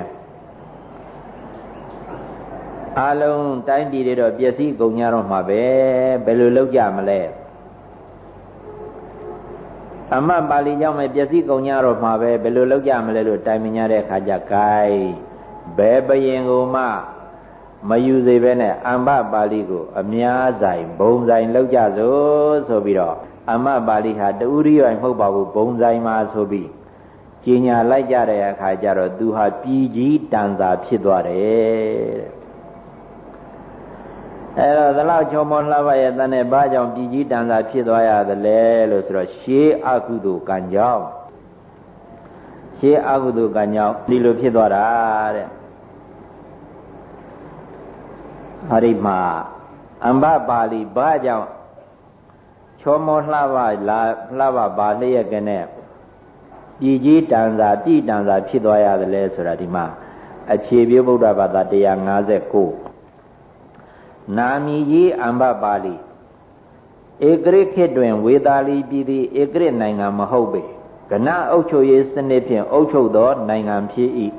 အလုံးတိုင်းပြည်တွေတော့ပျက်စီးကုန်ကြတော့မှာပဲဘယ်လိုလုပ်ကြမလဲအမပါဠိကြောင့်ပဲပျက်စီးကုန်ကြတော့မှာပဲဘယ်လိုလုပ်ကြမလဲလို့တိုင်ပင်ကြတဲ့အခါကျ gain ဘယ်ဘယင်ကိုမှ မယူစေပဲနဲ့အမ္ဘပါဠိကို အများဆိုင်ဘုံဆိုင်လောက်ကြစို့ဆိုပြီးတော့အမ္ဘပါဠိဟာတူရိယမဟုတ်ပါဘူးဘုံဆိုင်မှာဆိုပြီးကျင်ညာလိုက်ကြတဲ့အခါကျတော့သူဟာပြည်ကြီးတန်စာဖြစ်သွားတယ်အဲတော့ဒီလောက်ချောမောလှပရဲ့တန်နဲ့ဘာကြောင့်ပြည်ကြီးတန်စာဖြစ်သွားရသလဲလို့ဆိုတော့ရှေးအကုသိုလ်ကံကြောင့်ရှေးအကုသိုလ်ကံကြောင့်ဒီလိုဖြစ်သွားတာတဲ့ ဟာဒီမှာအမ္ဘပါဠိဘာကြောင့်ချောမောလှပလာလှပပါလျက်ကနဲ့ပြည်ကြီးတန်စာပြည်တန်စာဖြစ်သွားရတယ်လဲဆိုတာဒီမှာအခြေပြဗုဒ္ဓဘာသာ159နာမည်ကြီးအမ္ဘပါဠိဧကရိခေတ်တွင်ဝေသာလီပြည်သည်ဧကရစ်နိုင်ငံမဟုတ်ပေကဏအုပ်ချုပ်ရေးစနစ်ဖြင့်အုပ်ချုပ်သောနိုင်ငံဖြစ်၏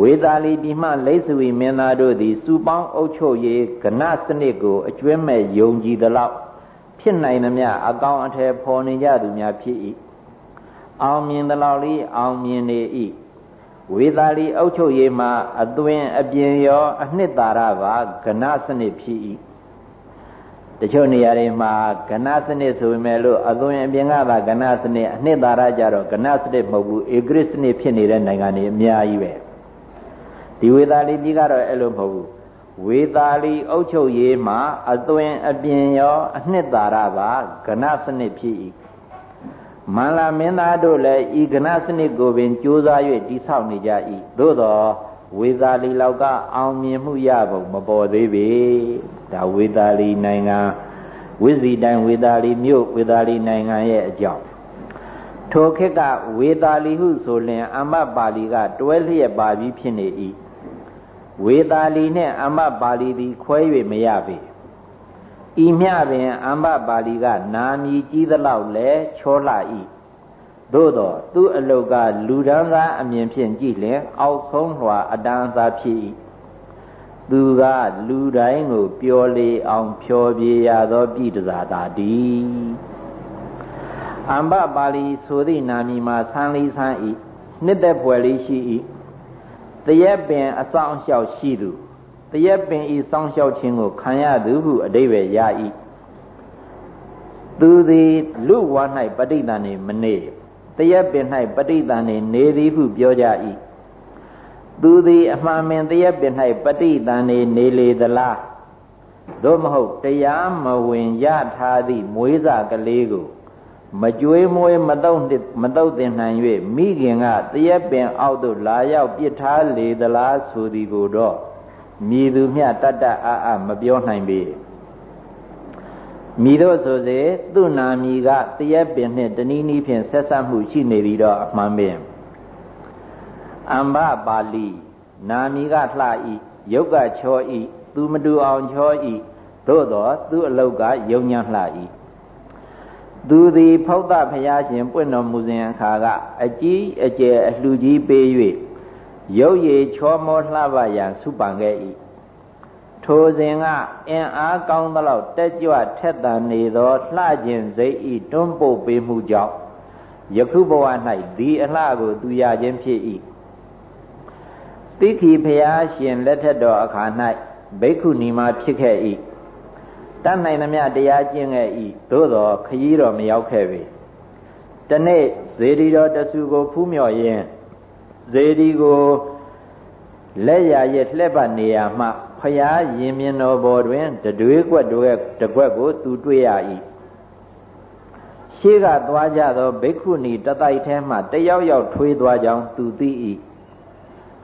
ဝေသာလီပြည်မှလိษဝီမင်းသားတို့သည်စုပေါင်းအုပ်ချုပ်ရေးကဏစနစ်ကိုအကျွမ်းမဲ့ယုံကြည်သလောက်ဖြစ်နိုင်သမျှအကောင်အထည်ဖော်နေကြသူများဖြစ်၏အောင်မြင်သလောက်လေးအောင်မြင်နေ၏ဝေသာလီအုပ်ချုပ်ရေးမှာအသွင်အပြင်ရော အနှစ်သာရပါကဏစနစ်ဖြစ်၏တချို့နေရာတွေမှာကဏစနစ်ဆိုပေမဲ့လို့အသွင်အပြင်ကသာကဏစနစ်အနှစ်သာရကြတော့ကဏစနစ်မဟုတ်ဘူးဧကရစ်စနစ်ဖြစ်နေတဲ့နိုင်ငံတွေအများကြီးပဲ ဒီဝေသာလီပြည်ကတော့အဲ့လိုမဟုတ်ဘူးဝေသာလီအုပ်ချုပ်ရေးမှာအသွင်အပြင်ရောအနှစ်သာရပါကဏစနစ်ဖြစ်၏မန္လာမင်းသားတို့လည်းဤကဏစနစ်ကိုပင်ကြိုးစား၍တိဆောက်နေကြ၏သို့သောဝေသာလီလောက်ကအောင်မြင်မှုရပုံမပေါ်သေးပေဒါဝေသာလီနိုင်ငံဝိဇီတိုင်းဝေသာလီမြို့ဝေသာလီနိုင်ငံရဲ့အကြောင်းထိုခေတ်ကဝေသာလီဟုဆိုလျင်အမတ်ပါဠိကတွဲလျက်ပါပြီးဖြစ်နေ၏ ဝေသာလီနှင့်အမတ်ပါဠိသည်ခွဲ၍မရပေဤမြပင်အမ္ဘပါဠိကနာမည်ကြီးသလောက်လဲချောလှ၏သို့သောသူအလုတ်ကလူဒန်းသားအမြင်ဖြင့်ကြည့်လျင်အောက်ဆုံးလွှာအတန်းစားဖြစ်၏သူကလူတိုင်းကိုပျော်လေအောင်ဖြောပြေရသောပြည်တစားသာတည်းအမ္ဘပါဠိဆိုသည့်နာမည်မှာဆန်းလီဆန်း၏နှစ်သက်ဖွယ်လေးရှိ၏ တရက်ပင်အဆောင်အလျှောက်ရှိသူတရက်ပင်ဤစောင်းလျှောက်ခြင်းကိုခံရသူဟုအတိဘယ်ရ၏သူသည်လူဝါ၌ပဋိသန္ဓေမနေတရက်ပင်၌ပဋိသန္ဓေနေသည်ဟုပြောကြ၏သူသည်အမှန်ပင်တရက်ပင်၌ပဋိသန္ဓေနေလေသလားသို့မဟုတ်တရားမဝင်ရထားသည့်မွေးစာကလေးကို မကြွေးမွေးမတုတ်မတုတ်တင်နိုင်၍မိခင်ကတရက်ပင်အောက်သို့လာရောက်ပြစ်ထားလေသလားဆိုသည်ကိုတော့မြည်သူမျှတတ်တတ်အာအာမပြောနိုင်ပေမိတို့ဆိုစေသူ့နာမည်ကတရက်ပင်နှင့်တနည်းနည်းဖြင့်ဆက်ဆက်မှုရှိနေပြီးတော့အမှန်ပင်အမ္ဘပါဠိနာမီကလှဤယုတ်ကချောဤသူမတူအောင်ချောဤသို့သောသူအလုတ်ကယုံညာလှဤ သူသည်ဖုတ်တဖရာရှင် ပွင့်တော်မူစဉ်အခါကအကြီးအကျယ်အလှကြီးပေး၍ရုပ်ရည်ချောမောလှပရန်စုပန်ခဲ့၏ထိုစဉ်ကအင်အားကောင်းသလောက်တက်ကြွထက်သန်နေသောလှခြင်းစိတ်ဤတွန်းပို့ပေးမှုကြောင့်ယခုဘဝ၌ဒီအလှကိုသူရခြင်းဖြစ်၏တိခိဖျားရှင်လက်ထက်တော်အခါ၌ဘိက္ခုနီမဖြစ်ခဲ့၏ တတ်နိုင်သမျှတရားကျင့်ခဲ့၏သို့သောခရီးတော်မရောက်ခဲ့ပေတနေ့ဇေဒီတော်တဆူကိုဖူးမြော်ရင်းဇေဒီကိုလက်ရရဲ့လှက်ပတ်နေရာမှဖျားရင်မြင်တော်ဘော်တွင်တတွေးကွက်တို့တကွက်ကိုသူတွေ့ရ၏ရှေးကသွားကြသောဘိက္ခုနီတတိုက်ထဲမှတယောက်ယောက်ထွေးသွားကြောင်းသူသိ၏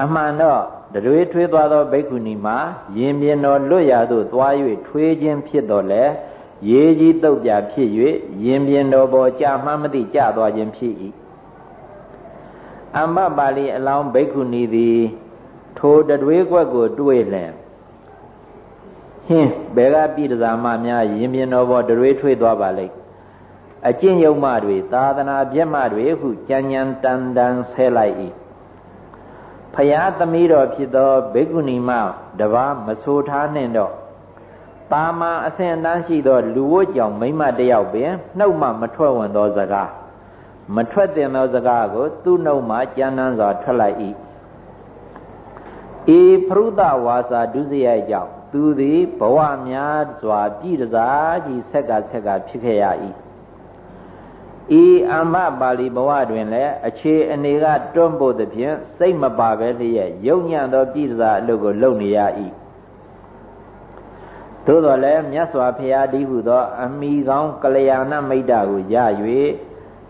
အမှန်တော့ တတွေထွေးသွားသောဘိက္ခုနီမှာရင်ပြင်တော်လွတ်ရာသို့သွား၍ထွေးခြင်းဖြစ်တော်လဲရေကြီးတုတ်ပြဖြစ်၍ရင်ပြင်တော်ပေါ်ကြာမှမသိကြသွားခြင်းဖြစ်၏အမ္မပါဠိအလောင်းဘိက္ခုနီသည်ထိုတတွေးကွက်ကိုတွေ့လင်ဟင်းဘယ်ကပြည်တစားမများရင်ပြင်တော်ပေါ်တတွေးထွေးသွားပါလိမ့်အကျင့်ယုံမတွေသာသနာပြည့်မတွေဟုကြံကြံတန်တန်ဆဲလိုက်၏ ဖယားသမီးတော်ဖြစ်သောဘိက္ခုနီမတပါးမဆိုထားနှင့်တော့တာမန်အဆင့်အတန်းရှိသော လူဝတ်ကြောင့်မိမတယောက်ပင်နှုတ်မှမထွက်ဝင်သောစကားမထွက်တင်သောစကားကို သူ့နှုတ်မှကြမ်းတမ်းစွာထွက်လိုက်၏ဤဖရုဒဝါစာဒုစရိုက်ကြောင့်သူသည်ဘဝများစွာပြည်တစားကြီးဆက်ကဆက်ကဖြစ်ခဲ့ရ၏ ဤအမ္မပါဠိဘဝတွင်လည်းအခြေအနေကတွန်းပို့သဖြင့်စိတ်မပါပဲလျက်ယုံညံ့သောပြည်စာအလုပ်ကိုလုပ်နေရ၏သို့တော်လည်းမြတ်စွာဘုရားတည်းဟုသော အမိကောင်းကလျာဏမိတ်တာကိုရ၍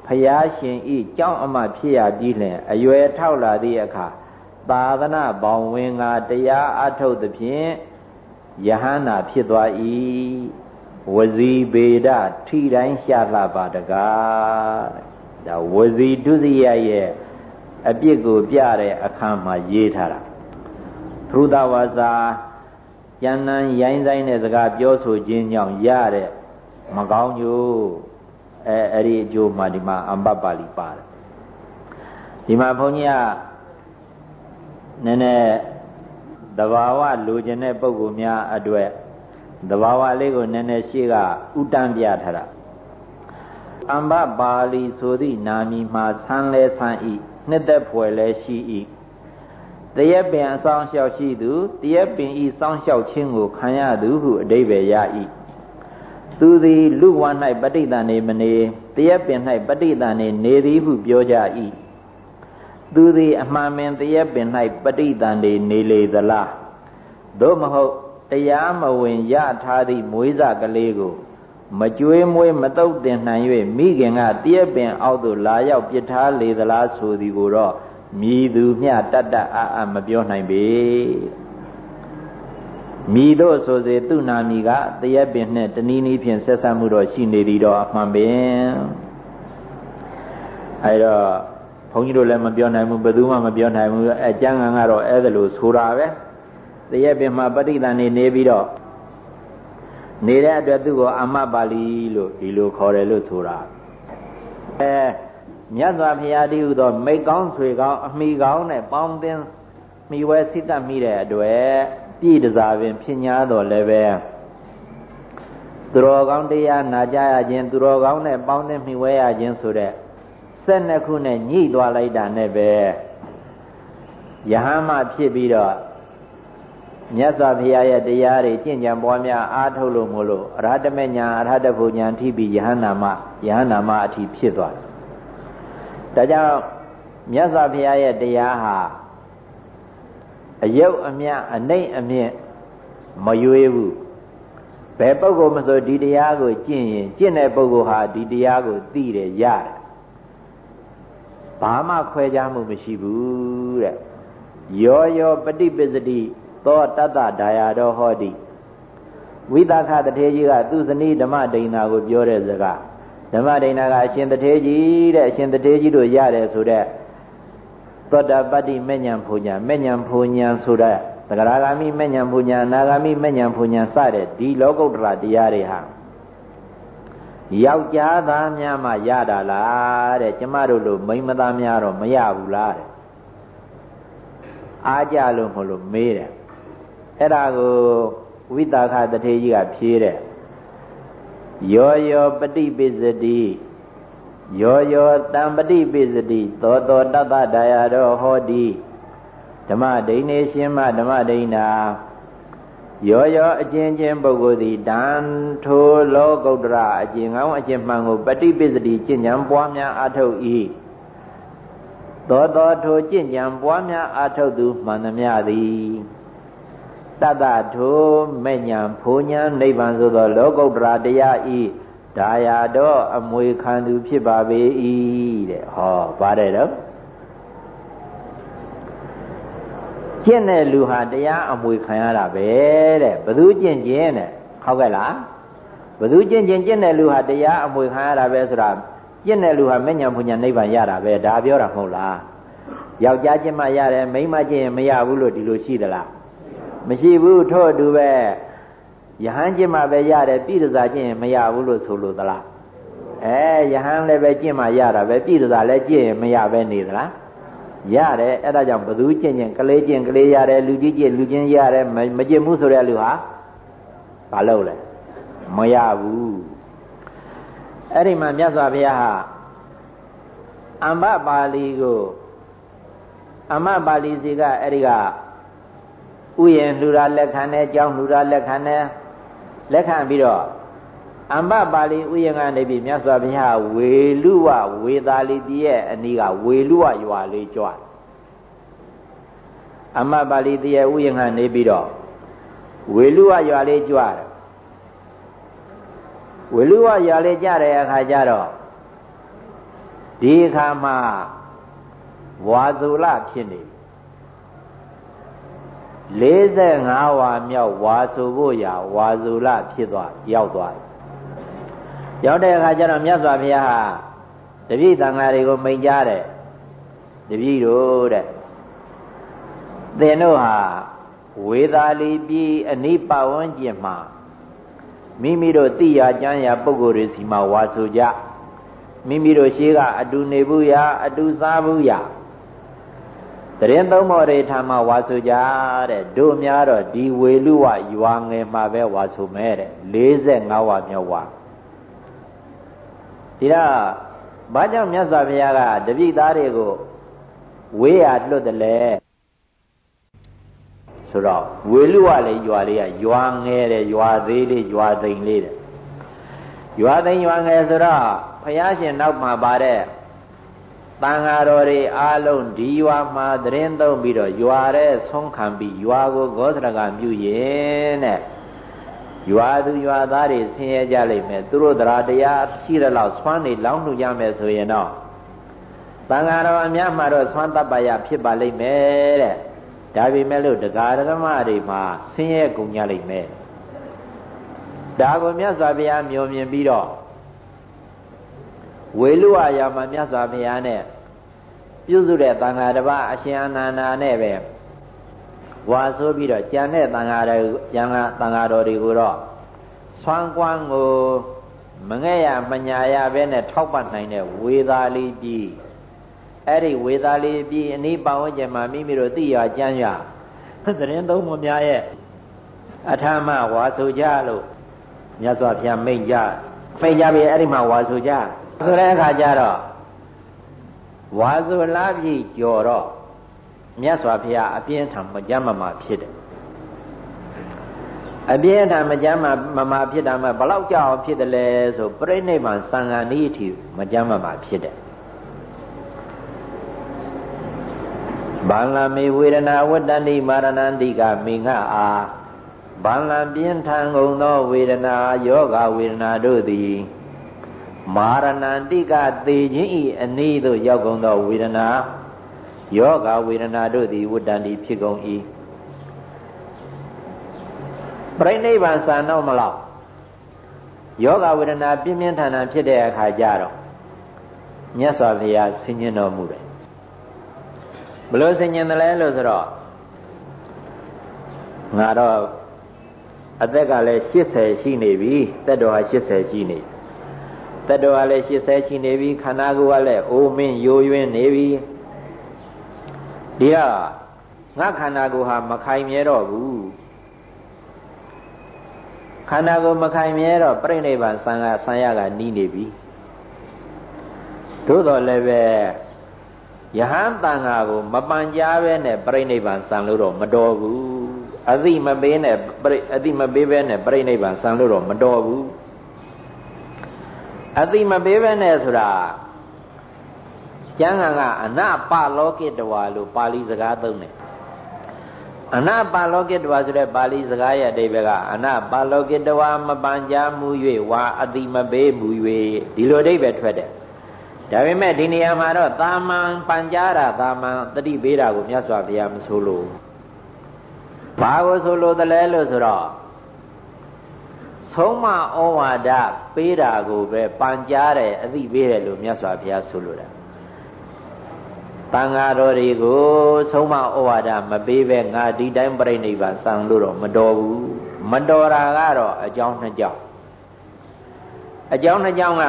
ဖျားရှင်ဤကြောင်းအမဖြစ်ရပြီးလျှင်အရွယ်ထောက်လာသည့်အခါသာသနာဘောင်ဝင်ကတရားအထုတ်သဖြင့်ယဟန္တာဖြစ်သွား၏ ဝစီပေဒထိတိုင်းရှာလှပါတကားဒါဝစီဒုစရရဲ့အပြစ်ကိုပြတဲ့အခါမှာရေးထားတာသုဒဝါစာကျန်နန်းရိုင်းဆိုင်တဲ့စကားပြောဆိုခြင်းကြောင့်ရတဲ့မကောင်းကျိုးအဲအဲ့ဒီအကျိုးမှဒီမှာအမ္ပပါဠိပါတယ်ဒီမှာဘုန်းကြီးကနည်းနည်းတဘာဝလိုချင်တဲ့ပုဂ္ဂိုလ်များအတွက် တဘာဝလေးကိုနည်းနည်းရှေ့ကဥတန်းပြထားတာအမ္ဘပါဠိဆိုသည့်နာမည်မှာဆန်းလဲဆန်းဤနှစ်သက်ဖွယ်လဲရှိဤတရက်ပင်အဆောင်လျှောက်ရှိသူတရက်ပင်ဤစောင်းလျှောက်ခြင်းကိုခံရသူဟုအတိဘယ်ရ၏သူသည်လူဝါ၌ပဋိသန္ဓေမနေတရက်ပင်၌ပဋိသန္ဓေနေသည်ဟုပြောကြ၏သူသည်အမှန်ပင်တရက်ပင်၌ပဋိသန္ဓေနေလေသလားသို့မဟုတ် တရားမဝင်ရထားသည့်မွေးစားကလေးကို မကြွေးမွေးမတုတ်တင်နိုင်၍မိခင်ကတည့်ပင်အောက်သို့လာရောက်ပြစ်ထားလေသလားဆိုသည်ကိုတော့မြည်သူမျှတတ်တတ်အာအမပြောနိုင်ပေမိတို့ဆိုစေသူနာမီကတရက်ပင်နဲ့တနည်းနည်းဖြင့်ဆက်ဆက်မှုတော့ရှိနေသည်တော့အမှန်ပင်အဲတော့ဘုန်းကြီးတို့လည်းမပြောနိုင်ဘူးဘယ်သူမှမပြောနိုင်ဘူးအဲကျမ်းဂန်ကတော့အဲ့ဒါလို့ဆိုတာပဲ တရက်ပင်မှာပဋိသန္ဓေနေပြီးတော့နေတဲ့အတွက်သူ့ကိုအမတ်ပါဠိလို့ဒီလိုခေါ်တယ်လို့ဆိုတာအဲမြတ်စွာဘုရားတည်းဟူသောမိတ်ကောင်းဆွေကောင်းအမိကောင်းနဲ့ပေါင်းသင်းမိဝဲစိတ်တတ်မိတဲ့အတွက်ပြည့်တစားပင်ဖြစ်냐တော်လည်းပဲသူတော်ကောင်းတရားနာကြရခြင်းသူတော်ကောင်းနဲ့ပေါင်းသင်းမိဝဲရခြင်းဆိုတဲ့၁၂ခုနဲ့ညှိသွားလိုက်တာနဲ့ပဲယဟန်မှဖြစ်ပြီးတော့ မြတ်စွာဘုရားရဲ့တရားတွေကျင့်ကြံပွားများအားထုတ်လို့မို့လို့အရဟတမေညာအရဟတဘုညာထိပြီးယဟန္နာမယဟန္နာမအထိဖြစ်သွားတယ်။ဒါကြောင့်မြတ်စွာဘုရားရဲ့တရားဟာအယုတ်အမြအနှိမ့်အမြင့်မရွေးဘူး။ဘယ်ပုဂ္ဂိုလ်မဆိုဒီတရားကိုကျင့်ရင်ကျင့်တဲ့ပုဂ္ဂိုလ်ဟာဒီတရားကိုသိတယ်ရတယ်။ဘာမှခွဲခြားမှုမရှိဘူးတဲ့။ယောယောပฏิပစ္စတိ သောတတ္တဒါယာတော်ဟောတိဝိသခတထေကြီးကသူဇနီးဓမ္မဒိဏကိုပြောတဲ့စကားဓမ္မဒိဏကအရှင်တထေကြီးတဲ့အရှင်တထေကြီးတို့ရတယ်ဆိုတဲ့သောတာပတ္တိမေညာဖူညာမေညာဖူညာဆိုတဲ့သဂရာဂာမိမေညာဖူညာအနာဂာမိမေညာဖူညာစတဲ့ဒီလောကုတ္တရာတရားတွေဟာယောက်ျားသားများမှရတာလားတဲ့ကျမတို့လိုမိန်းမသားများတော့မရဘူးလားတဲ့အားကြလို့မလို့မေးတယ် အဲ့ဒါကိုဝိတာခတထေကြီးကဖြေးတယ်ယောယောပฏิပိစတိယောယောတံပฏิပိစတိသောသောတတ္တဒါယတော်ဟောတိဓမ္မဒိနေရှင်မဓမ္မဒိနာရောရောအကျဉ်းချင်းပုဂ္ဂိုလ်သည်တန်ထိုလောကုတ္တရာအကျဉ်းကောင်းအကျဉ်းမှန်ကိုပฏิပိစတိကျင့်ကြံပွားများအထုတ်၏သောသောထိုကျင့်ကြံပွားများအထုတ်သူမှန်သမျှသည် တတ္တထိုမဲ့ညာဖိုးညာနိဗ္ဗာန်ဆိုသော လောကုတ္တရာတရားဤဒါယာတော့အမွေခံသူဖြစ်ပါပေ၏တဲ့ဟောပါတယ်တော့ကျင့်တဲ့လူဟာတရားအမွေခံရတာပဲတဲ့ဘသူကျင့်ခြင်းတဲ့ဟုတ်ကဲ့လားဘသူကျင့်ခြင်းကျင့်တဲ့လူဟာတရားအမွေခံရတာပဲဆိုတာကျင့်တဲ့လူဟာမဉ္ဇဉ်ဘုညာနိဗ္ဗာန်ရတာပဲဒါပြောတာမဟုတ်လားယောက်ျားကျင့်မှရတယ်မိန်းမကျင့်ရင်မရဘူးလို့ဒီလိုရှိသလား မရှိဘူးထို့အတူပဲယဟန်ကျင့်မှပဲရတယ်ပြည်တစားကျင့်ရင်မရဘူးလို့ဆိုလို့သလားအဲယဟန်လည်းပဲကျင့်မှရတာပဲပြည်တစားလည်းကျင့်ရင်မရပဲနေသလားရတယ်အဲ့ဒါကြောင့်ဘသူကျင့်ကျင့်ကလေးကျင့်ကလေးရတယ်လူကြီးကျင့်လူချင်းရတယ်မကျင့်ဘူးဆိုတဲ့လူဟာဘာလုပ်လဲမရဘူးအဲ့ဒီမှာမြတ်စွာဘုရားဟာအမ္ဘပါဠိကိုအမ္ဘပါဠိစီကအဲ့ဒီက ဥယျာဉ်လှူတာလက်ခံတယ်ကြောင်းလှူတာလက်ခံတယ်လက်ခံပြီးတော့အမ္ဘပါဠိဥယျာဉ်ကနေပြီးမြတ်စွာဘုရားဝေလူဝဝေသာလီတိရဲ့အနီးကဝေလူဝရွာလေးကြွအမ္ဘပါဠိတိရဲ့ဥယျာဉ်ကနေပြီးတော့ဝေလူဝရွာလေးကြွတယ်ဝေလူဝရွာလေးကြတဲ့အခါကျတော့ဒီအခါမှာဝါဇူလဖြစ်နေ 45ဝါမြောက်ဝါဆိုဖို့ရာဝါဇူလဖြစ်သွားရောက်သွားရောက်တဲ့အခါကျတော့မြတ်စွာဘုရားဟာတပည့်တန်ဃာတွေကိုမိန်ကြားတယ်တပည့်တို့တဲ့သင်တို့ဟာဝေသာလီပြည်အနိပဝန်းကျင်မှာမိမိတို့သိရကြမ်းရာပုဂ္ဂိုလ်တွေစီမှာဝါဆိုကြမိမိတို့ရှိကအတူနေဘူးရာအတူစားဘူးရာ တရင်သုံးမော်တွေထာမဝါဆိုကြတဲ့တို့များတော့ဒီဝေလူဝရွာငယ်မှာပဲဝါဆိုမဲတဲ့45ဝါမြောက်ဝါဒီတော့ဘာကြောင့်မြတ်စွာဘုရားကတပိသားတွေကိုဝေးရလွတ်တယ်လဲဆိုတော့ဝေလူဝလည်းရွာလေးကရွာငယ်တယ်ရွာသေးလေးရွာသိမ်လေးတဲ့ရွာသိမ်ရွာငယ်ဆိုတော့ဘုရားရှင်နောက်မှာပါတဲ့ တန်ဃာတော်တွေအားလုံးဒီရွာမှာသတင်းသုံးပြီးတော့ရွာတဲ့ဆုံးခံပြီးရွာကိုဂောသရကပြုရင်တဲ့ရွာသူရွာသားတွေဆင်းရဲကြလိမ့်မယ်သူတို့တရားတရားရှိတဲ့လောက်ဆွမ်းနေလောင်းလှူကြမယ်ဆိုရင်တော့တန်ဃာတော်အများမှတော့ဆွမ်းတပ္ပယဖြစ်ပါလိမ့်မယ်တဲ့ဒါပေမဲ့လို့တရားဓမ္မတွေမှာဆင်းရဲကုန်ကြလိမ့်မယ်ဒါကိုမြတ်စွာဘုရားမျိုးမြင်ပြီးတော့ဝေလူအရာမှာမြတ်စွာဘုရားနဲ့ ပြုစုတဲ့တန်ဃာတစ်ပါးအရှင်အနန္ဒာနဲ့ပဲဝါဆိုပြီးတော့ကြံတဲ့တန်ဃာတွေကြံကတန်ဃာတော်တွေကိုတော့ဆွမ်းကွမ်းကိုမငဲ့ရမညာရပဲနဲ့ထောက်ပံ့နိုင်တဲ့ဝေသာလီကြီးအဲ့ဒီဝေသာလီကြီးအနိပတ်ဝန်းကျင်မှာမိမိတို့သိရကြမ်းရသတင်းသုံးမများရဲ့အထာမဝါဆိုကြလို့မြတ်စွာဘုရားမိန့်ကြမိန့်ကြပြီအဲ့ဒီမှာဝါဆိုကြဆိုတဲ့အခါကျတော့ ဝါဆိုလားပြီကြော်တော့မြတ်စွာဘုရားအပြင်းထန်မကြမ်းမမာဖြစ်တယ်အပြင်းထန်မကြမ်းမမာဖြစ်တာမှဘလောက်ကြောက်ဖြစ်တယ်လဲဆိုပြိဋိဘံသံဃာနည်းအထိမကြမ်းမမာဖြစ်တယ်ဘာလမေဝေဒနာဝတ္တန္တိမာရဏန္တိကမိငှအာဘာလပြင်းထန်ကုန်သောဝေဒနာယောဂဝေဒနာတို့သည် မာရဏန္တိကသေခြင်းဤအနည်းသို့ရောက်ကုန်သောဝေဒနာယောဂဝေဒနာတို့သည်ဝတ္တန္တိဖြစ်ကုန်၏ပြိဋိဘံစံတော့မလောက်ယောဂဝေဒနာပြင်းပြင်းထန်ထန်ဖြစ်တဲ့အခါကျတော့မြတ်စွာဘုရားဆင်ញင်တော်မူတယ်ဘလို့ဆင်ញင်တယ်လဲလို့ဆိုတော့ငါတော့အသက်ကလည်း80ရှိနေပြီတက်တော်ဟာ80ရှိနေ တက်တော်ဟာလည်း80ရှိနေပြီခန္ဓာကိုယ်ကလည်းအိုးမင်းယိုယွင်းနေပြီဒီကငါခန္ဓာကိုယ်ဟာမခိုင်မြဲတော့ဘူးခန္ဓာကိုယ်မခိုင်မြဲတော့ပြိဋိဘံဆံကဆံရကနီးနေပြီသို့တော်လည်းပဲယဟန်တန်ဃာကိုမပန်ကြားပဲနဲ့ပြိဋိဘံဆံလို့တော့မတော်ဘူးအသိမပေးနဲ့အသိမပေးပဲနဲ့ပြိဋိဘံဆံလို့တော့မတော်ဘူး အသိမပေးပဲနဲ့ဆိုတာကျမ်းဂန်ကအနပလောကိတဝါလို့ပါဠိစကားသုံးတယ်အနပါလောကိတဝါဆိုတဲ့ပါဠိစကားရဲ့အဓိပ္ပာယ်ကအနပါလောကိတဝါမပန်ကြားမှု၍ဝါအတိမပေးမှု၍ဒီလိုအဓိပ္ပာယ်ထွက်တယ်ဒါပေမဲ့ဒီနေရာမှာတော့တာမန်ပန်ကြားတာတာမန်တတိပေးတာကိုမြတ်စွာဘုရားမဆိုလို့ဘာကိုဆိုလို့တလဲလို့ဆိုတော့ ဆုံးမဩဝါဒပေးတာကိုပဲပန်ကြားတယ်အသိပေးတယ်လို့မြတ်စွာဘုရားဆိုလို့တာတန်ဃာတော်တွေကိုဆုံးမဩဝါဒမပေးပဲငါဒီတိုင်းပြိဋိဘံစံလို့တော့မတော်ဘူးမတော်တာကတော့အကြောင်းနှစ်ကြောင်းအကြောင်းနှစ်ကြောင်းက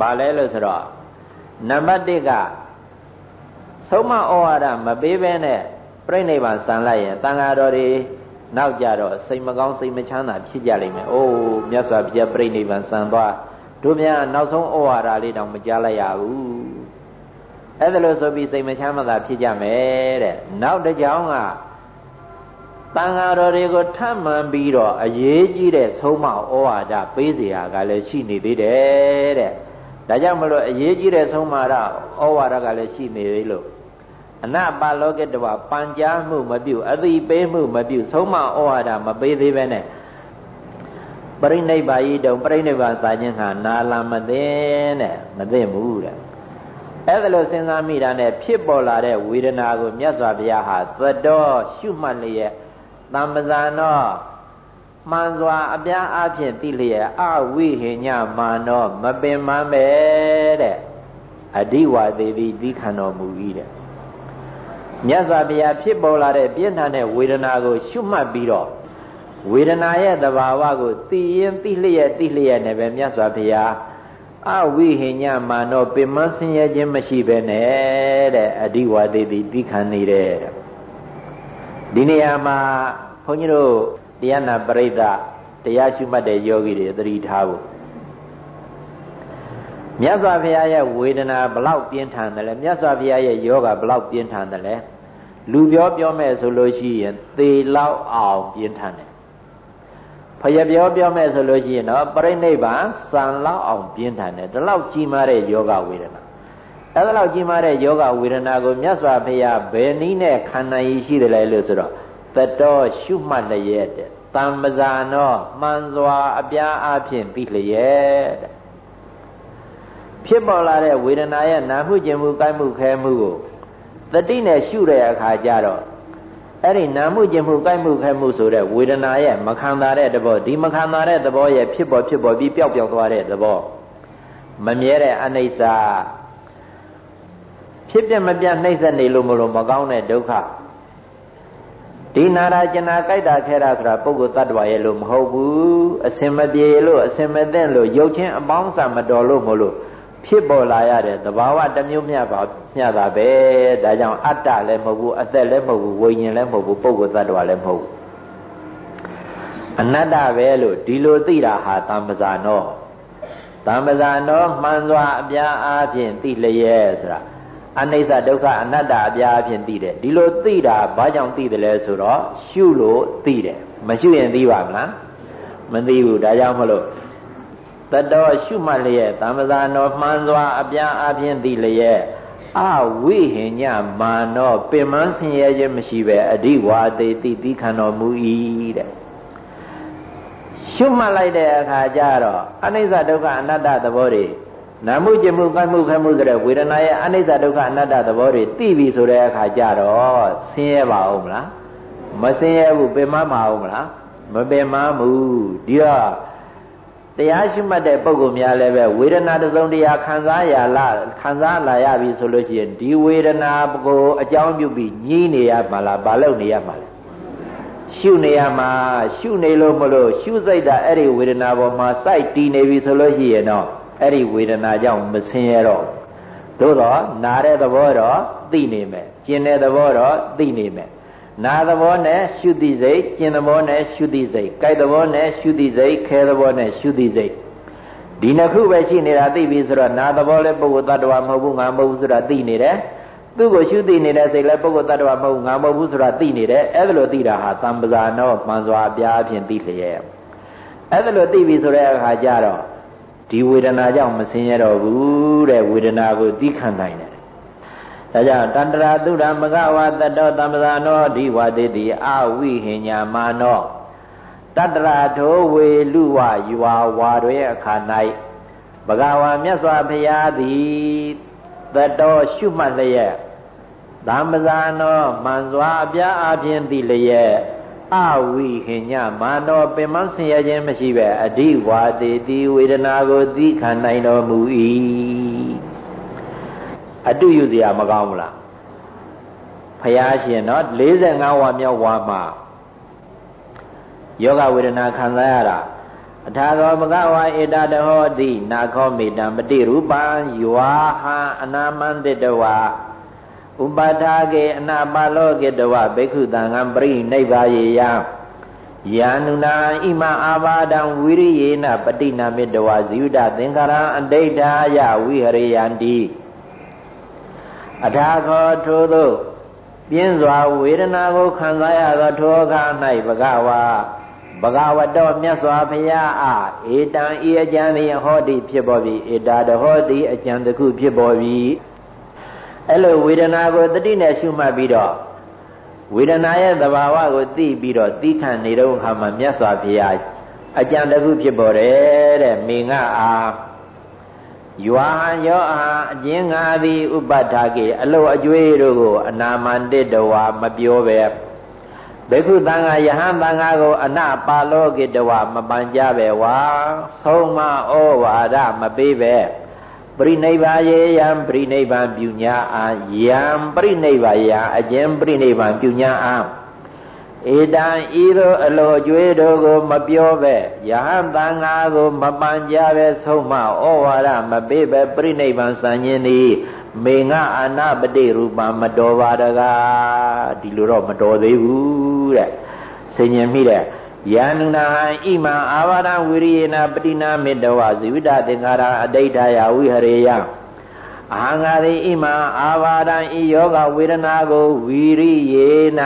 ဘာလဲလို့ဆိုတော့နံပါတ်1ကဆုံးမဩဝါဒမပေးဘဲနဲ့ပြိဋိဘံစံလိုက်ရင်တန်ဃာတော်တွေ နောက်ကြတော့စိတ်မကောင်းစိတ်မချမ်းသာဖြစ်ကြလိမ့်မယ်။အိုးမြတ်စွာဘုရားပြိဋိဘံစံသွားတို့များနောက်ဆုံးဩဝါဒလေးတောင်မကြားလိုက်ရဘူး။အဲ့ဒါလို့ဆိုပြီးစိတ်မချမ်းသာဖြစ်ကြမယ်တဲ့။နောက်တစ်ကြောင်းကတန်ဃာတော်တွေကိုထပ်မှန်ပြီးတော့အရေးကြီးတဲ့ဆုံးမဩဝါဒပေးเสียကလည်းရှိနေသေးတယ်တဲ့။ဒါကြောင့်မလို့အရေးကြီးတဲ့ဆုံးမဩဝါဒကလည်းရှိနေသေးလို့ အနပါလောကတဝပန်ကြားမှုမပြုအသိပေးမှုမပြုဆုံးမဩဝါဒမပေးသေးပဲနဲ့ပရိနိဗ္ဗာယိတုံပရိနိဗ္ဗာန်စာခြင်းဟာနာလာမသိတဲ့မသိဘူးတဲ့အဲ့ဒါလို့စဉ်းစားမိတာနဲ့ဖြစ်ပေါ်လာတဲ့ဝေဒနာကိုမြတ်စွာဘုရားဟာသတ္တောရှုမှတ်လျက်တမ္ပဇာနောမှန်စွာအပြားအဖြစ်သိလျက်အဝိဟိညမာနောမပင်မမဲတဲ့အဓိဝါသေးသည်သီခန္တော်မူ၏တဲ့ မြတ်စွာဘုရားဖြစ်ပေါ်လာတဲ့ပြင်းထန်တဲ့ဝေဒနာကို ရှုမှတ်ပြီးတော့ဝေဒနာရဲ့သဘာဝကိုသိရင်သိလျက်သိလျက်နဲ့ပဲမြတ်စွာဘုရားအဝိဟိညမာနောပင်မဆင်းရဲခြင်းမရှိပဲနဲ့တဲ့အဓိဝါသေးသည်သိခံနေတဲ့ဒီနေရာမှာဘုန်းကြီးတို့တရားနာပရိသတ်တရားရှုမှတ်တဲ့ယောဂီတွေသတိထားဖို့ မြတ်စွာဘုရားရဲ့ဝေဒနာဘလောက်ပြင်းထန်တယ်လဲမြတ်စွာဘုရားရဲ့ယောဂဘလောက်ပြင်းထန်တယ်လဲလူပြောပြောမဲ့ဆိုလို့ရှိရင်သေလောက်အောင်ပြင်းထန်တယ်ဖယပြောပြောမဲ့ဆိုလို့ရှိရင်တော့ပြိဋိဘံစံလောက်အောင်ပြင်းထန်တယ်ဒီလောက်ကြီးမားတဲ့ယောဂဝေဒနာအဲဒါလောက်ကြီးမားတဲ့ယောဂဝေဒနာကိုမြတ်စွာဘုရားဘယ်နည်းနဲ့ခန္ဓာရည်ရှိတယ်လဲလို့ဆိုတော့တတောရှုမှတ်လျက်တဲ့တမ္ပဇာနောမှန်စွာအပြားအဖြင့်ပြီးလျက်တဲ့ ဖြစ်ပေါ်လာတဲ့ဝေဒနာရဲ့နာမှုကျင်မှုကိုက်မှုခဲမှုကိုတတိနဲ့ရှုတဲ့အခါကျတော့အဲ့ဒီနာမှုကျင်မှုကိုက်မှုခဲမှုဆိုတဲ့ဝေဒနာရဲ့မခံတာတဲ့သဘောဒီမခံတာတဲ့သဘောရဲ့ဖြစ်ပေါ်ဖြစ်ပေါ်ပြီးပျောက်ပျောက်သွားတဲ့သဘောမမြဲတဲ့အနိစ္စဖြစ်ပြမပြနှိမ့်ဆက်နေလို့မလို့မကောင်းတဲ့ဒုက္ခဒီနာရာကျနာကြိုက်တာခဲတာဆိုတာပုဂ္ဂိုလ်တ attva ရဲ့လို့မဟုတ်ဘူးအစင်မပြေလို့အစင်မသိလို့ရုပ်ချင်းအပေါင်းစာမတော်လို့မလို့ ဖြစ်ပေါ်လာရတဲ့သဘာဝတစ်မျိုးမျှပါမျှတာပဲဒါကြောင့်အတ္တလည်းမဟုတ်ဘူးအသက်လည်းမဟုတ်ဘူးဝိညာဉ်လည်းမဟုတ်ဘူးပုဂ္ဂိုလ်သတ္တဝါလည်းမဟုတ်ဘူးအနတ္တပဲလို့ဒီလိုသိတာဟာတမ္ပဇာနောတမ္ပဇာနောမှန်စွာအပြားအားဖြင့်သိလျက်ဆိုတာအနိစ္စဒုက္ခအနတ္တအပြားအဖြင့်သိတယ်ဒီလိုသိတာဘာကြောင့်သိတယ်လဲဆိုတော့ရှုလို့သိတယ်မရှုရင်သိပါမလားမသိဘူးဒါကြောင့်မလို့ တတော်ရှုမှတ်လျက်သမ္ပဇာနောမှန်စွာအပြားအပြင်းသိလျက်အဝိဟိညမာနောပင်မဆင်းရဲခြင်းမရှိပဲအဓိဝါသေတိတိခန္တော်မူ၏တဲ့ရှုမှတ်လိုက်တဲ့အခါကျတော့အနိစ္စဒုက္ခအနတ္တသဘောတွေနာမှုကျမှုကိုက်မှုခဲမှုဆိုတဲ့ဝေဒနာရဲ့အနိစ္စဒုက္ခအနတ္တသဘောတွေသိပြီဆိုတဲ့အခါကျတော့ဆင်းရဲပါဦးမလားမဆင်းရဲဘူးပင်မမအောင်မလားမပင်မဘူးဒီတော့ တရားရှိမှတ်တဲ့ပုဂ္ဂိုလ်များလည်းပဲဝေဒနာတစ်စုံတရာခံစားရလားခံစားလာရပြီဆိုလို့ရှိရင်ဒီဝေဒနာကိုအကြောင်းပြုပြီးညှိနေရမှာလားမလုပ်နေရမှာလဲရှုနေရမှာရှုနေလို့မလို့ရှုစိတ်တာအဲ့ဒီဝေဒနာပေါ်မှာစိုက်တည်နေပြီဆိုလို့ရှိရင်တော့အဲ့ဒီဝေဒနာကြောင့်မဆင်းရဲတော့သို့တော့နာတဲ့သဘောတော့သိနေမယ်ကျင်တဲ့သဘောတော့သိနေမယ် နာသဘောနဲ့ရှုတိစိတ်ကျင်သဘောနဲ့ရှုတိစိတ်ကြိုက်သဘောနဲ့ရှုတိစိတ်ခဲသဘောနဲ့ရှုတိစိတ်ဒီနှစ်ခုပဲရှိနေတာသိပြီဆိုတော့နာသဘောလည်းပုဂ္ဂိုလ်တ attva မဟုတ်ဘူးငါမဟုတ်ဘူးဆိုတာသိနေတယ်သူ့ကိုရှုသိနေတဲ့စိတ်လည်းပုဂ္ဂိုလ်တ attva မဟုတ်ငါမဟုတ်ဘူးဆိုတာသိနေတယ်အဲ့ဒါလိုသိတာဟာတံပဇာနောမှန်စွာအပြားအဖြစ်သိလျက်အဲ့ဒါလိုသိပြီဆိုတဲ့အခါကျတော့ဒီဝေဒနာကြောင့်မဆင်းရတော့ဘူးတဲ့ဝေဒနာကိုသိခံနိုင်တယ် ဒါကြောင့်တန္တရာသုဒ္ဓမကဝတတောသမ္ပဇာနောဒီဝတိတိအဝိဟိညာမာနောတတရာထိုဝေလူဝယွာဝါတွေအခါ၌ဘဂဝါမြတ်စွာဘုရားသည်တတောရှုမှတ်လျက်သမ္ပဇာနောမှန်စွာအပြားအပြင်းသည်လျက်အဝိဟိညမာနောပင်မဆင်ရခြင်းမရှိပဲအဓိဝါတိတိဝေဒနာကိုသိခံနိုင်တော်မူ၏ အတုယူစရာမကောင်းဘူးလားဖယားရှင်နော်45ဝါမြောက်ဝါမှာယောဂဝေဒနာခံစားရတာအထာဂောမကဝါဧတတဟောတိနာခောမေတံပတိရူပံယွာဟံအနာမန္တတဝါဥပထာကေအနာပါလောကေတဝဘိက္ခုတံငံပရိနိဗ္ဗာယေယယာနုနာဣမအာဘာဒံဝိရိယေနပတိနာမေတဝဇိဝဒသင်္ခါရအတိဋ္ဌာယဝိဟရိယန္တိ အထာခောထို့သောပြင်းစွာဝေဒနာကိုခံစားရသောထိုအခါ၌ဘဂဝါဘဂဝတောမြတ်စွာဘုရားအားဧတံဤအကျံသည်ဟောတိဖြစ်ပေါ်ပြီဧတာတဟောတိအကျံတစ်ခုဖြစ်ပေါ်ပြီအဲ့လိုဝေဒနာကိုတတိနဲ့ရှုမှတ်ပြီးတော့ဝေဒနာရဲ့သဘာဝကိုသိပြီးတော့သိခံနေတော့အခါမှာမြတ်စွာဘုရားအကြံတစ်ခုဖြစ်ပေါ်တယ်တဲ့မိငါအား ယွာဟံယောအာအကျဉ်းငါသည်ဥပတ္ထာကေအလုတ်အကျွေးတို့ကို အနာမန္တိတဝါမပြောပဲဘေခုတန်ဃာယဟန်တန်ဃာကို အနပါလောကေတဝါမပန်ကြပဲဝါဆုံးမဩဝါဒမပေးပဲပရိနိဗ္ဗာယေယံပရိနိဗ္ဗာန်ပြုညာအာယံပရိနိဗ္ဗာယံအကျဉ်ပရိနိဗ္ဗာန်ပြုညာအာ ဧတံဤသို့အလိုအကျွေးတို့ကို မပြောပဲယဟန်တန်ဃာကို မပန်ကြပဲဆုံးမဩဝါဒမပေးပဲပရိနိဗ္ဗာန်စံခြင်းသည်မေငါအာနာပတိရူပမတော်ပါတကားဒီလိုတော့မတော်သေးဘူးတဲ့ဆင်ញင်မိတဲ့ယာနုနာဣမံအာဘာဒဝိရိယေနပတိနာမေတ္တဝဇိဝိတသင်္ခါရအဋိဋ္ဌာယဝိဟရေယအာငါရိဣမံအာဘာဒံဤယောဂဝေဒနာကိုဝီရိယေန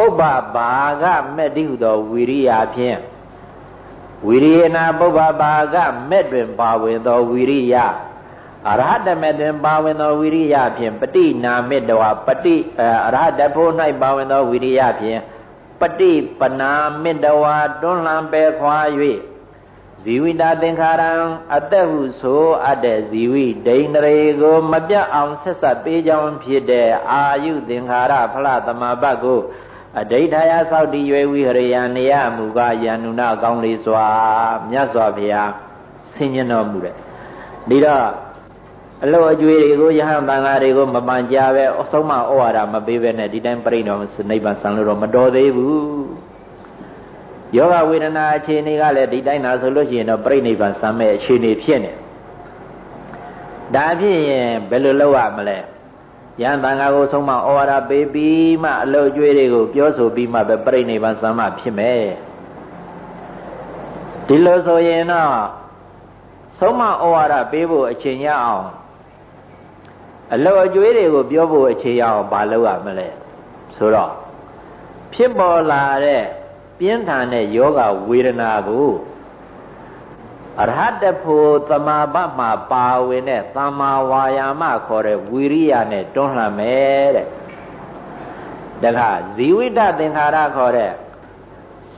ပုပ္ပဘာဂမဲ့တိဟုသောဝီရိယဖြင့်ဝီရိယေနပုပ္ပဘာဂမဲ့တွင်ပါဝင်သောဝီရိယအရဟတမေတွင်ပါဝင်သောဝိရိယဖြင့်ပတိနာမေတ္တဝပတိအရဟတဖို့၌ပါဝင်သောဝိရိယဖြင့်ပฏิပနာမေတ္တဝါတွန်းလှန်ပဲခွာ၍ဇီဝိတာသင်္ခါရံအသက်ဟုဆိုအပ်တဲ့ဇီဝိဒိန္ဒရေကို မပြတ်အောင်ဆက်ဆက်ပေးကြောင်းဖြစ်တဲ့အာယုသင်္ခါရဖလားသမဘတ်ကို အဋိဌာယသောတိရွယ်ဝိဟရိယနေယမူကားယန္နုနာကောင်းလေးစွာမြတ်စွာဘုရားဆင်ញင်တော်မူတဲ့ဒီတော့အလို့အကျွေးတွေကိုယဟန်တန်ဃာတွေကိုမပန်ကြပဲအဆုံးမဩဝါဒမပေးပဲနဲ့ဒီတိုင်းပြိတော်နိဗ္ဗာန်ဆံလို့တော့မတော်သေးဘူးယောဂဝေဒနာအခြေအနေကလည်းဒီတိုင်းသာဆိုလို့ရှိရင်တော့ပြိနိဗ္ဗာန်ဆံမဲ့အခြေအနေဖြစ်နေဒါဖြစ်ရင်ဘယ်လိုလုပ်ရမလဲ ယဟန်တန်ဃာကိုဆုံးမဩဝါဒပေးပြီးမှအလို့အကျွေးတွေကိုပြောဆိုပြီးမှပဲပြိနိဗ္ဗာန်ဆံမဖြစ်မယ်ဒီလိုဆိုရင်တော့ဆုံးမဩဝါဒပေးဖို့အချိန်ရအောင်အလောအကျွေးတွေကိုပြောဖို့အခြေရအောင်ဘာလုပ်ရမလဲဆိုတော့ဖြစ်ပေါ်လာတဲ့ပြင်းထန်တဲ့ယောဂဝေဒနာကို အရဟတဖို့သမာဘမှာပါဝင်တဲ့သမ္မာဝါယာမခေါ်တဲ့ဝီရိယနဲ့တွန်းလှန်မယ်တဲ့တခါဇီဝိတသင်္ခါရခေါ်တဲ့